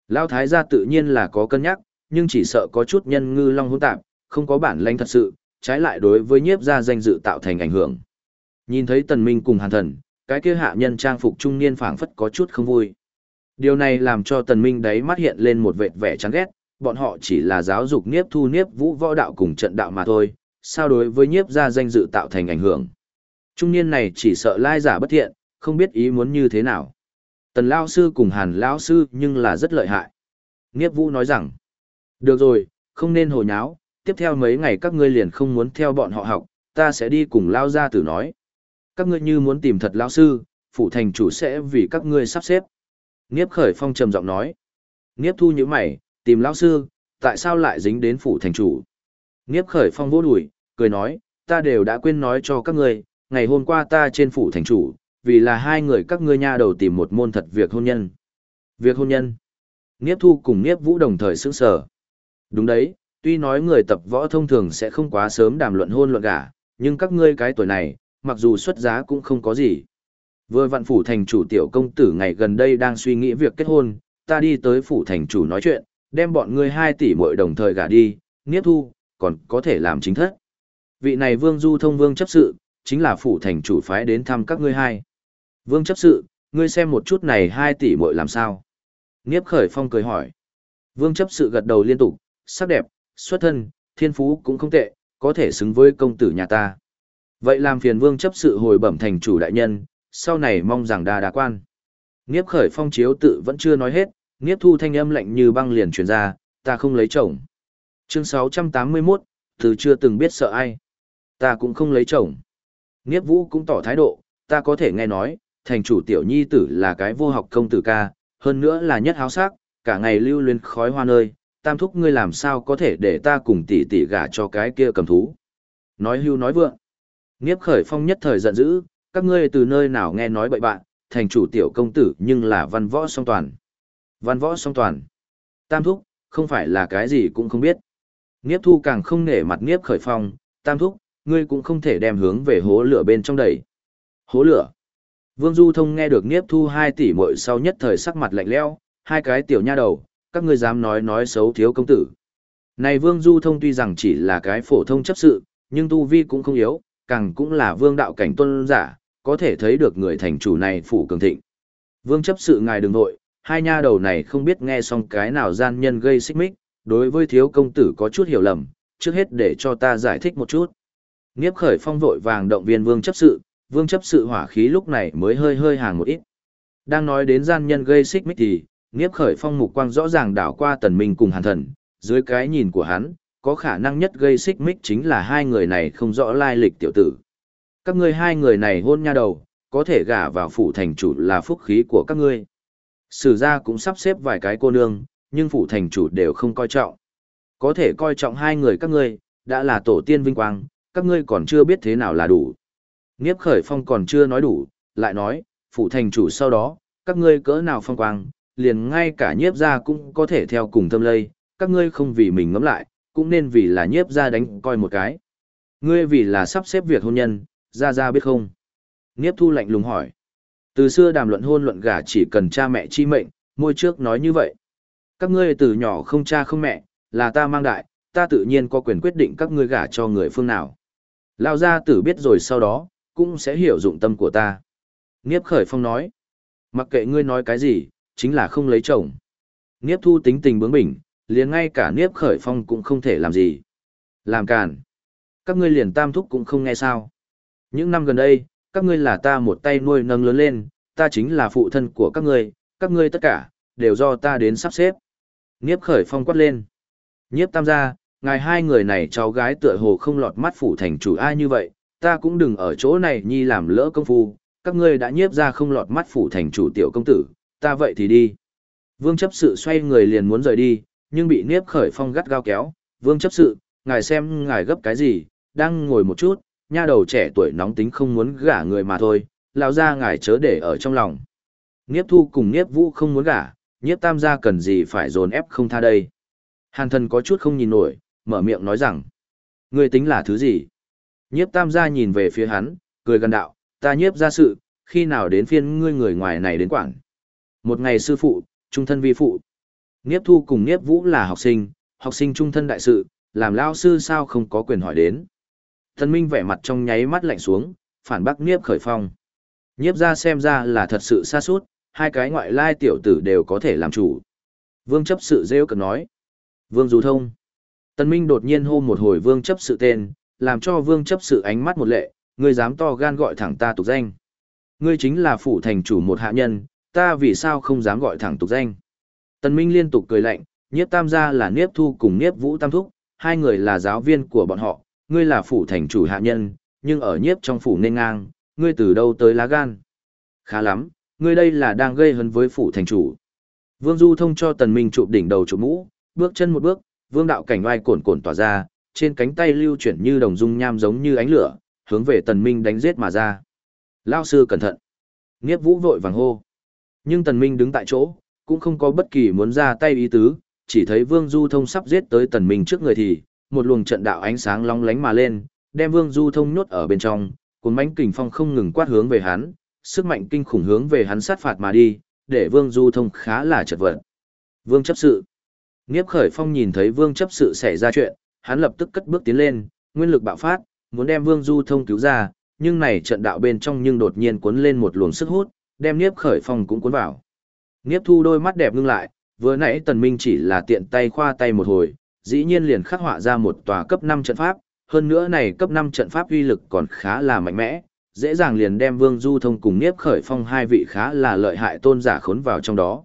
Lao thái gia tự nhiên là có cân nhắc, nhưng chỉ sợ có chút nhân ngư long hỗn tạp, không có bản lĩnh thật sự, trái lại đối với nhiếp gia danh dự tạo thành ảnh hưởng. Nhìn thấy tần minh cùng hàn thần, cái kia hạ nhân trang phục trung niên phảng phất có chút không vui. Điều này làm cho tần minh đấy mắt hiện lên một vệt vẻ chán ghét, bọn họ chỉ là giáo dục nhiếp thu nhiếp vũ võ đạo cùng trận đạo mà thôi, sao đối với nhiếp gia danh dự tạo thành ảnh hưởng. Trung niên này chỉ sợ lai giả bất thiện, không biết ý muốn như thế nào. Tần Lao Sư cùng Hàn Lao Sư nhưng là rất lợi hại. Nghiếp vũ nói rằng, được rồi, không nên hồ nháo, tiếp theo mấy ngày các ngươi liền không muốn theo bọn họ học, ta sẽ đi cùng Lao gia tử nói. Các ngươi như muốn tìm thật Lao Sư, phụ thành chủ sẽ vì các ngươi sắp xếp. Niếp khởi phong trầm giọng nói. Niếp thu như mày, tìm lão sư, tại sao lại dính đến phủ thành chủ? Niếp khởi phong vô đùi, cười nói, ta đều đã quên nói cho các ngươi, ngày hôm qua ta trên phủ thành chủ, vì là hai người các ngươi nha đầu tìm một môn thật việc hôn nhân. Việc hôn nhân. Niếp thu cùng Niếp vũ đồng thời sững sở. Đúng đấy, tuy nói người tập võ thông thường sẽ không quá sớm đàm luận hôn luận gả, nhưng các ngươi cái tuổi này, mặc dù xuất giá cũng không có gì. Vừa vạn phủ thành chủ tiểu công tử ngày gần đây đang suy nghĩ việc kết hôn, ta đi tới phủ thành chủ nói chuyện, đem bọn ngươi hai tỷ muội đồng thời gả đi, Niếp thu, còn có thể làm chính thất. Vị này vương du thông vương chấp sự, chính là phủ thành chủ phái đến thăm các ngươi hai. Vương chấp sự, ngươi xem một chút này hai tỷ muội làm sao. niếp khởi phong cười hỏi. Vương chấp sự gật đầu liên tục, sắc đẹp, xuất thân, thiên phú cũng không tệ, có thể xứng với công tử nhà ta. Vậy làm phiền vương chấp sự hồi bẩm thành chủ đại nhân, sau này mong rằng đa đa quan. niếp khởi phong chiếu tự vẫn chưa nói hết, niếp thu thanh âm lạnh như băng liền truyền ra, ta không lấy chồng. Chương 681, từ chưa từng biết sợ ai. Ta cũng không lấy chồng. Nghiếp vũ cũng tỏ thái độ, ta có thể nghe nói, thành chủ tiểu nhi tử là cái vô học công tử ca, hơn nữa là nhất háo sắc, cả ngày lưu luyến khói hoa nơi, tam thúc ngươi làm sao có thể để ta cùng tỷ tỷ gả cho cái kia cầm thú. Nói hưu nói vượng. Nghiếp khởi phong nhất thời giận dữ, các ngươi từ nơi nào nghe nói bậy bạn, thành chủ tiểu công tử nhưng là văn võ song toàn. Văn võ song toàn. Tam thúc, không phải là cái gì cũng không biết. Niếp thu càng không nể mặt Niếp khởi phong, tam thúc, ngươi cũng không thể đem hướng về hố lửa bên trong đẩy. Hố lửa. Vương Du Thông nghe được Niếp thu hai tỷ muội sau nhất thời sắc mặt lạnh lẽo, hai cái tiểu nha đầu, các ngươi dám nói nói xấu thiếu công tử. Này Vương Du Thông tuy rằng chỉ là cái phổ thông chấp sự, nhưng tu vi cũng không yếu, càng cũng là vương đạo cảnh tuân giả, có thể thấy được người thành chủ này phủ cường thịnh. Vương chấp sự ngài đừng nội, hai nha đầu này không biết nghe xong cái nào gian nhân gây xích mích, đối với thiếu công tử có chút hiểu lầm, trước hết để cho ta giải thích một chút. Nghiếp khởi phong vội vàng động viên vương chấp sự, vương chấp sự hỏa khí lúc này mới hơi hơi hàng một ít. Đang nói đến gian nhân gây xích mích thì, nghiếp khởi phong mục quang rõ ràng đảo qua tần minh cùng hàn thần, dưới cái nhìn của hắn, có khả năng nhất gây xích mích chính là hai người này không rõ lai lịch tiểu tử. Các ngươi hai người này hôn nha đầu, có thể gả vào phủ thành chủ là phúc khí của các ngươi. Sử gia cũng sắp xếp vài cái cô nương, nhưng phủ thành chủ đều không coi trọng. Có thể coi trọng hai người các ngươi, đã là tổ tiên vinh quang, các ngươi còn chưa biết thế nào là đủ. Nghiếp khởi phong còn chưa nói đủ, lại nói, phụ thành chủ sau đó, các ngươi cỡ nào phong quang, liền ngay cả nhiếp gia cũng có thể theo cùng thâm lây, các ngươi không vì mình ngẫm lại, cũng nên vì là nhiếp gia đánh coi một cái. Ngươi vì là sắp xếp việc hôn nhân, ra ra biết không? Nghiếp thu lạnh lùng hỏi. Từ xưa đàm luận hôn luận gả chỉ cần cha mẹ chi mệnh, môi trước nói như vậy. Các ngươi từ nhỏ không cha không mẹ, là ta mang đại, ta tự nhiên có quyền quyết định các ngươi gả cho người phương nào. Lao gia tử biết rồi sau đó, cũng sẽ hiểu dụng tâm của ta. Niếp khởi phong nói. Mặc kệ ngươi nói cái gì, chính là không lấy chồng. Niếp thu tính tình bướng bỉnh, liền ngay cả Niếp khởi phong cũng không thể làm gì. Làm càn. Các ngươi liền tam thúc cũng không nghe sao. Những năm gần đây, các ngươi là ta một tay nuôi nâng lớn lên, ta chính là phụ thân của các ngươi, các ngươi tất cả, đều do ta đến sắp xếp. Niếp khởi phong quát lên. Niếp tam gia, ngài hai người này cháu gái tựa hồ không lọt mắt phủ thành chủ ai như vậy, ta cũng đừng ở chỗ này nhi làm lỡ công phu, các ngươi đã nhiếp ra không lọt mắt phủ thành chủ tiểu công tử, ta vậy thì đi. Vương chấp sự xoay người liền muốn rời đi, nhưng bị niếp khởi phong gắt gao kéo, vương chấp sự, ngài xem ngài gấp cái gì, đang ngồi một chút, nha đầu trẻ tuổi nóng tính không muốn gả người mà thôi, lão ra ngài chớ để ở trong lòng. Niếp thu cùng niếp vũ không muốn gả, niếp tam gia cần gì phải dồn ép không tha đây. Hàn thần có chút không nhìn nổi, mở miệng nói rằng, ngươi tính là thứ gì? Nhiếp tam gia nhìn về phía hắn, cười gần đạo, ta nhiếp ra sự, khi nào đến phiên ngươi người ngoài này đến quản. Một ngày sư phụ, trung thân vi phụ. Nhiếp thu cùng nhiếp vũ là học sinh, học sinh trung thân đại sự, làm lao sư sao không có quyền hỏi đến. Thần minh vẻ mặt trong nháy mắt lạnh xuống, phản bác nhiếp khởi phong. Nhiếp ra xem ra là thật sự xa suốt, hai cái ngoại lai tiểu tử đều có thể làm chủ. Vương chấp sự rêu cần nói. Vương Du Thông. Tần Minh đột nhiên hô một hồi vương chấp sự tên, làm cho vương chấp sự ánh mắt một lệ, ngươi dám to gan gọi thẳng ta tục danh. Ngươi chính là phủ thành chủ một hạ nhân, ta vì sao không dám gọi thẳng tục danh. Tần Minh liên tục cười lạnh, nhiếp tam gia là nhiếp thu cùng nhiếp vũ tam thúc, hai người là giáo viên của bọn họ, ngươi là phủ thành chủ hạ nhân, nhưng ở nhiếp trong phủ nên ngang, ngươi từ đâu tới lá gan. Khá lắm, ngươi đây là đang gây hấn với phủ thành chủ. Vương Du thông cho tần minh chụp đỉnh đầu chụp mũ, bước chân một bước, vương đạo cảnh oai cồn cồn tỏa ra, trên cánh tay lưu chuyển như đồng dung nham giống như ánh lửa, hướng về tần minh đánh giết mà ra. Lao sư cẩn thận. Nghiếp vũ vội vàng hô. Nhưng tần minh đứng tại chỗ, cũng không có bất kỳ muốn ra tay ý tứ, chỉ thấy vương du thông sắp giết tới tần minh trước người thì, một luồng trận đạo ánh sáng long lánh mà lên, đem vương du thông nhốt ở bên trong, cuốn mãnh kình phong không ngừng quát hướng về hắn, sức mạnh kinh khủng hướng về hắn sát phạt mà đi, để vương du thông khá là chật vật. Vương chấp sự. Nghiếp khởi phong nhìn thấy vương chấp sự xảy ra chuyện, hắn lập tức cất bước tiến lên, nguyên lực bạo phát, muốn đem vương du thông cứu ra, nhưng này trận đạo bên trong nhưng đột nhiên cuốn lên một luồng sức hút, đem Niếp khởi phong cũng cuốn vào. Niếp thu đôi mắt đẹp ngưng lại, vừa nãy tần minh chỉ là tiện tay khoa tay một hồi, dĩ nhiên liền khắc họa ra một tòa cấp 5 trận pháp, hơn nữa này cấp 5 trận pháp uy lực còn khá là mạnh mẽ, dễ dàng liền đem Vương Du Thông cùng Niếp Khởi Phong hai vị khá là lợi hại tôn giả khốn vào trong đó.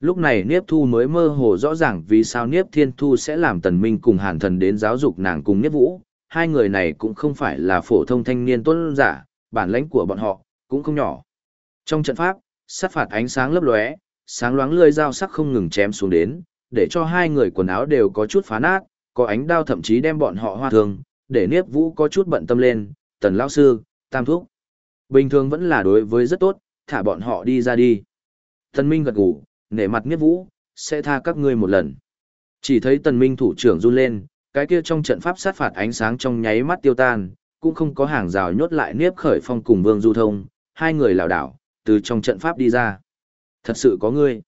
Lúc này Niếp Thu mới mơ hồ rõ ràng vì sao Niếp Thiên Thu sẽ làm Tần Minh cùng Hàn Thần đến giáo dục nàng cùng Niếp Vũ, hai người này cũng không phải là phổ thông thanh niên tuấn giả, bản lãnh của bọn họ cũng không nhỏ. Trong trận pháp, sát phạt ánh sáng lấp lóe, sáng loáng lưỡi dao sắc không ngừng chém xuống đến, để cho hai người quần áo đều có chút phá nát, có ánh đao thậm chí đem bọn họ hoa thương, để Niếp Vũ có chút bận tâm lên, "Tần lão sư, Tam thúc." Bình thường vẫn là đối với rất tốt, thả bọn họ đi ra đi. Tần Minh gật gù, nể mặt nghiếp Vũ, sẽ tha các ngươi một lần. Chỉ thấy Tần Minh thủ trưởng run lên, cái kia trong trận pháp sát phạt ánh sáng trong nháy mắt tiêu tan, cũng không có hàng rào nhốt lại Niếp Khởi Phong cùng Vương Du Thông, hai người lảo đảo từ trong trận pháp đi ra. Thật sự có ngươi.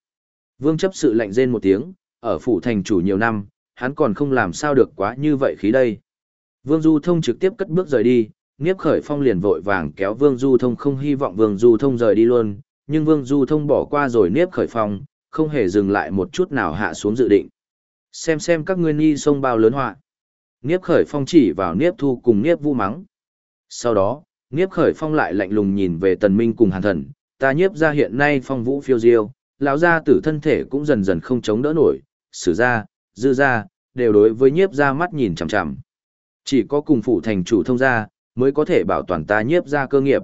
Vương chấp sự lạnh rên một tiếng, ở phủ thành chủ nhiều năm, hắn còn không làm sao được quá như vậy khí đây. Vương Du Thông trực tiếp cất bước rời đi, Niếp Khởi Phong liền vội vàng kéo Vương Du Thông không hy vọng Vương Du Thông rời đi luôn, nhưng Vương Du Thông bỏ qua rồi Niếp Khởi Phong, không hề dừng lại một chút nào hạ xuống dự định. Xem xem các ngươi ni sông bao lớn họa. Niếp Khởi Phong chỉ vào Niếp Thu cùng Niếp Vu mắng. Sau đó, Niếp Khởi Phong lại lạnh lùng nhìn về Tần Minh cùng Hàn Thần, ta niếp ra hiện nay phong vũ phiêu diêu, lão gia tử thân thể cũng dần dần không chống đỡ nổi, sử gia, dư gia, đều đối với niếp ra mắt nhìn chằm chằm. Chỉ có cùng phụ thành chủ thông gia, mới có thể bảo toàn ta niếp ra cơ nghiệp.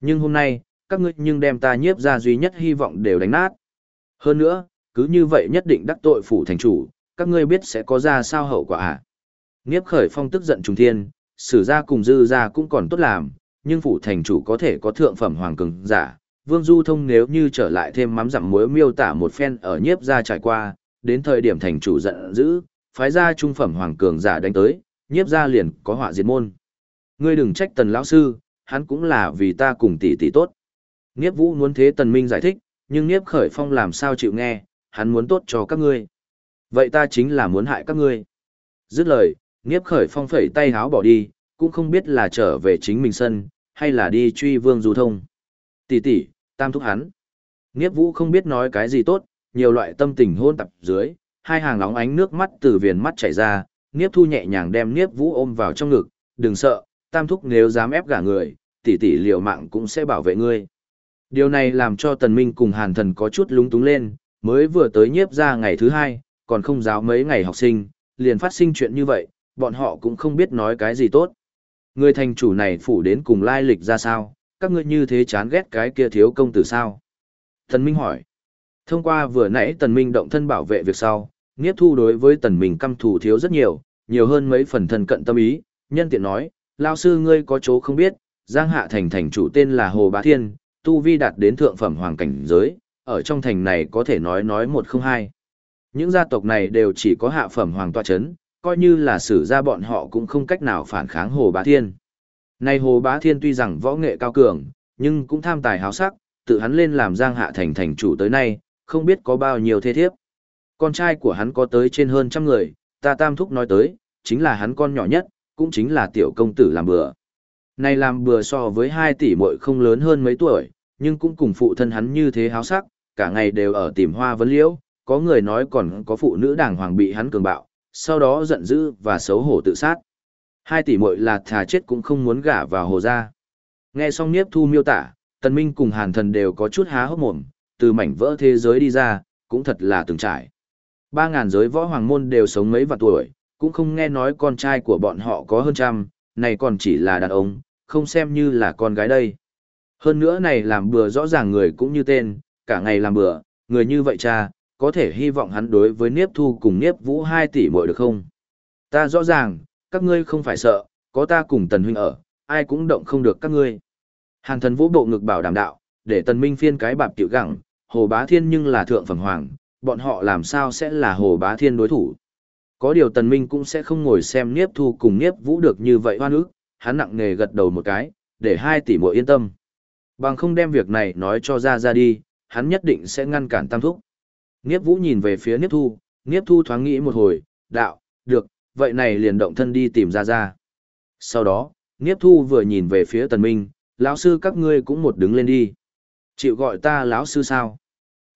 Nhưng hôm nay, các ngươi nhưng đem ta niếp ra duy nhất hy vọng đều đánh nát. Hơn nữa, cứ như vậy nhất định đắc tội phủ thành chủ, các ngươi biết sẽ có ra sao hậu quả à? Niếp khởi phong tức giận trùng thiên, sử gia cùng dư gia cũng còn tốt làm, nhưng phủ thành chủ có thể có thượng phẩm hoàng cường giả. Vương Du Thông nếu như trở lại thêm mắm dặm muối miêu tả một phen ở nhiếp gia trải qua, đến thời điểm thành chủ giận dữ, phái ra trung phẩm hoàng cường giả đánh tới, nhiếp gia liền có họa diệt môn. Ngươi đừng trách tần lão sư, hắn cũng là vì ta cùng tỷ tỷ tốt. Niếp vũ muốn thế tần minh giải thích, nhưng Niếp khởi phong làm sao chịu nghe, hắn muốn tốt cho các ngươi. Vậy ta chính là muốn hại các ngươi. Dứt lời, Niếp khởi phong phẩy tay háo bỏ đi, cũng không biết là trở về chính mình sân, hay là đi truy vương du thông. Tỷ tỷ, tam thúc hắn. Niếp vũ không biết nói cái gì tốt, nhiều loại tâm tình hôn tập dưới, hai hàng nóng ánh nước mắt từ viền mắt chảy ra, Niếp thu nhẹ nhàng đem Niếp vũ ôm vào trong ngực, đừng sợ, tam thúc nếu dám ép gả người, tỷ tỷ liều mạng cũng sẽ bảo vệ ngươi. Điều này làm cho tần minh cùng hàn thần có chút lúng túng lên, mới vừa tới nhiếp ra ngày thứ hai, còn không giáo mấy ngày học sinh, liền phát sinh chuyện như vậy, bọn họ cũng không biết nói cái gì tốt. Người thành chủ này phủ đến cùng lai lịch ra sao, các ngươi như thế chán ghét cái kia thiếu công tử sao? Tần Minh hỏi. Thông qua vừa nãy Tần Minh động thân bảo vệ việc sau, Niếp Thu đối với Tần Minh căm thù thiếu rất nhiều, nhiều hơn mấy phần thần cận tâm ý, nhân tiện nói, lao sư ngươi có chỗ không biết, Giang Hạ Thành thành chủ tên là Hồ Bá Thiên, tu vi đạt đến thượng phẩm hoàng cảnh giới, ở trong thành này có thể nói nói một không hai. Những gia tộc này đều chỉ có hạ phẩm hoàng tọa chấn, coi như là sử gia bọn họ cũng không cách nào phản kháng Hồ Bá Thiên. Nay Hồ Bá Thiên tuy rằng võ nghệ cao cường, nhưng cũng tham tài háo sắc, tự hắn lên làm Giang Hạ Thành thành chủ tới nay, không biết có bao nhiêu thế thiếp. Con trai của hắn có tới trên hơn trăm người, ta tam thúc nói tới, chính là hắn con nhỏ nhất, cũng chính là tiểu công tử làm bừa. Này làm bừa so với hai tỷ muội không lớn hơn mấy tuổi, nhưng cũng cùng phụ thân hắn như thế háo sắc, cả ngày đều ở tìm hoa vấn liễu, có người nói còn có phụ nữ đàng hoàng bị hắn cường bạo, sau đó giận dữ và xấu hổ tự sát. Hai tỷ muội là thà chết cũng không muốn gả vào hồ gia. Nghe xong Niếp Thu miêu tả, Tần Minh cùng Hàn Thần đều có chút há hốc mồm, từ mảnh vỡ thế giới đi ra, cũng thật là từng trải. Ba ngàn giới võ hoàng môn đều sống mấy vạn tuổi, cũng không nghe nói con trai của bọn họ có hơn trăm, này còn chỉ là đàn ông, không xem như là con gái đây. Hơn nữa này làm bừa rõ ràng người cũng như tên, cả ngày làm bừa, người như vậy cha, có thể hy vọng hắn đối với Niếp Thu cùng Niếp Vũ 2 tỷ muội được không? Ta rõ ràng, các ngươi không phải sợ, có ta cùng Tần Huynh ở, ai cũng động không được các ngươi. Hàn thần vũ bộ ngực bảo đảm đạo, để Tần Minh phiên cái bạp tiểu gặng, Hồ Bá Thiên nhưng là thượng phẩm hoàng, bọn họ làm sao sẽ là Hồ Bá Thiên đối thủ. Có điều Tần Minh cũng sẽ không ngồi xem Niếp Thu cùng Niếp Vũ được như vậy hoan ức, hắn nặng nề gật đầu một cái, để hai tỷ muội yên tâm. Bằng không đem việc này nói cho ra ra đi, hắn nhất định sẽ ngăn cản Tam Thúc. Niếp Vũ nhìn về phía Niếp Thu, Niếp Thu thoáng nghĩ một hồi, đạo, được, vậy này liền động thân đi tìm ra ra. Sau đó, Niếp Thu vừa nhìn về phía Tần Minh, lão sư các ngươi cũng một đứng lên đi. Chịu gọi ta lão sư sao?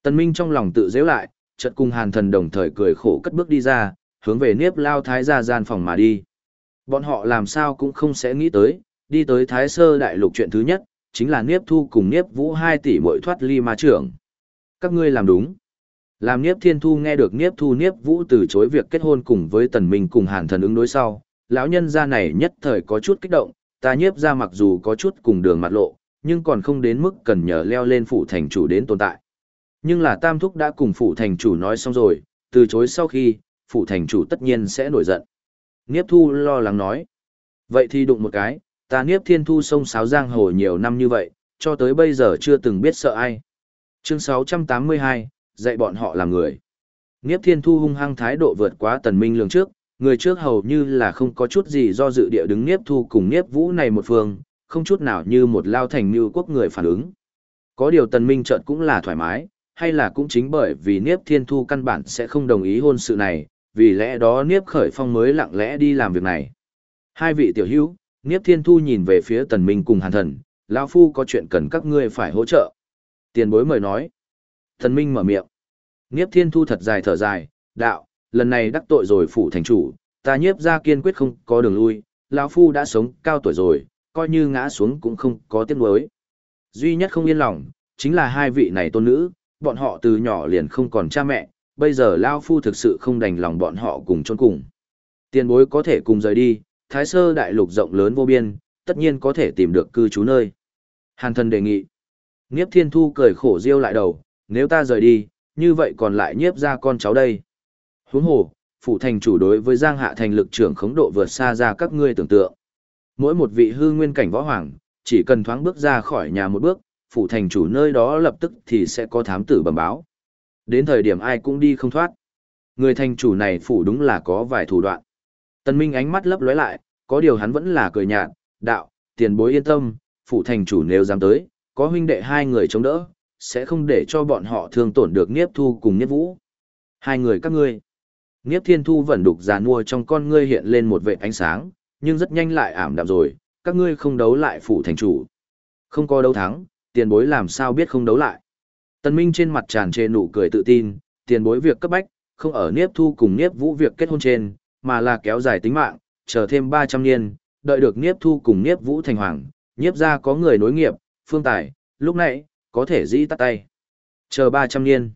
Tần Minh trong lòng tự dễ lại, chợt cùng Hàn Thần đồng thời cười khổ cất bước đi ra, hướng về Niếp Lao Thái gia gian phòng mà đi. Bọn họ làm sao cũng không sẽ nghĩ tới, đi tới Thái Sơ Đại Lục chuyện thứ nhất, chính là Niếp Thu cùng Niếp Vũ hai tỷ muội thoát ly ma trưởng. Các ngươi làm đúng. Làm Niếp Thiên Thu nghe được Niếp Thu Niếp Vũ từ chối việc kết hôn cùng với Tần Minh cùng Hàn Thần ứng đối sau, lão nhân gia này nhất thời có chút kích động, ta Niếp gia mặc dù có chút cùng đường mặt lộ, nhưng còn không đến mức cần nhờ leo lên phủ thành chủ đến tồn tại. Nhưng là Tam Thúc đã cùng phủ thành chủ nói xong rồi, từ chối sau khi, phủ thành chủ tất nhiên sẽ nổi giận. Niếp Thu lo lắng nói. Vậy thì đụng một cái, ta Niếp Thiên Thu sông sáo giang hồ nhiều năm như vậy, cho tới bây giờ chưa từng biết sợ ai. Chương 682, dạy bọn họ làm người. Niếp Thiên Thu hung hăng thái độ vượt quá tần minh lường trước, người trước hầu như là không có chút gì do dự địa đứng Niếp Thu cùng Niếp Vũ này một phương, không chút nào như một lao thành như quốc người phản ứng. Có điều tần minh chợt cũng là thoải mái, hay là cũng chính bởi vì Niếp Thiên Thu căn bản sẽ không đồng ý hôn sự này, vì lẽ đó Niếp Khởi Phong mới lặng lẽ đi làm việc này. Hai vị tiểu hữu, Niếp Thiên Thu nhìn về phía Tần Minh cùng Hàn Thần, lão phu có chuyện cần các ngươi phải hỗ trợ. Tiền bối mời nói. Tần Minh mở miệng. Niếp Thiên Thu thật dài thở dài, đạo, lần này đắc tội rồi phủ thành chủ, ta nhiếp gia kiên quyết không có đường lui, lão phu đã sống cao tuổi rồi, coi như ngã xuống cũng không có tiếc nuối. Duy nhất không yên lòng, chính là hai vị này tôn nữ, bọn họ từ nhỏ liền không còn cha mẹ, bây giờ Lao Phu thực sự không đành lòng bọn họ cùng chôn cùng. Tiền bối có thể cùng rời đi, Thái Sơ đại lục rộng lớn vô biên, tất nhiên có thể tìm được cư trú nơi. Hàn thần đề nghị. Niếp thiên thu cười khổ riêu lại đầu, nếu ta rời đi, như vậy còn lại nhiếp ra con cháu đây. Huống hồ, phụ thành chủ đối với Giang Hạ thành lực trưởng khống độ vượt xa ra các ngươi tưởng tượng. Mỗi một vị hư nguyên cảnh võ hoàng, chỉ cần thoáng bước ra khỏi nhà một bước, phụ thành chủ nơi đó lập tức thì sẽ có thám tử bẩm báo. Đến thời điểm ai cũng đi không thoát. Người thành chủ này phủ đúng là có vài thủ đoạn. Tân Minh ánh mắt lấp lóe lại, có điều hắn vẫn là cười nhạt, đạo, tiền bối yên tâm, phủ thành chủ nếu dám tới, có huynh đệ hai người chống đỡ, sẽ không để cho bọn họ thương tổn được Niếp Thu cùng Niếp Vũ. Hai người các ngươi. Niếp Thiên Thu vẫn đục già nua trong con ngươi hiện lên một vệt ánh sáng, nhưng rất nhanh lại ảm đạm rồi, các ngươi không đấu lại phủ thành chủ. Không có đấu thắng, tiền bối làm sao biết không đấu lại. Tần Minh trên mặt tràn trề nụ cười tự tin, tiền bối việc cấp bách, không ở Niếp Thu cùng Niếp Vũ việc kết hôn trên, mà là kéo dài tính mạng, chờ thêm 300 niên, đợi được Niếp Thu cùng Niếp Vũ thành hoàng, Niếp gia có người nối nghiệp, phương tài, lúc nãy, có thể dĩ tắt tay. Chờ 300 niên.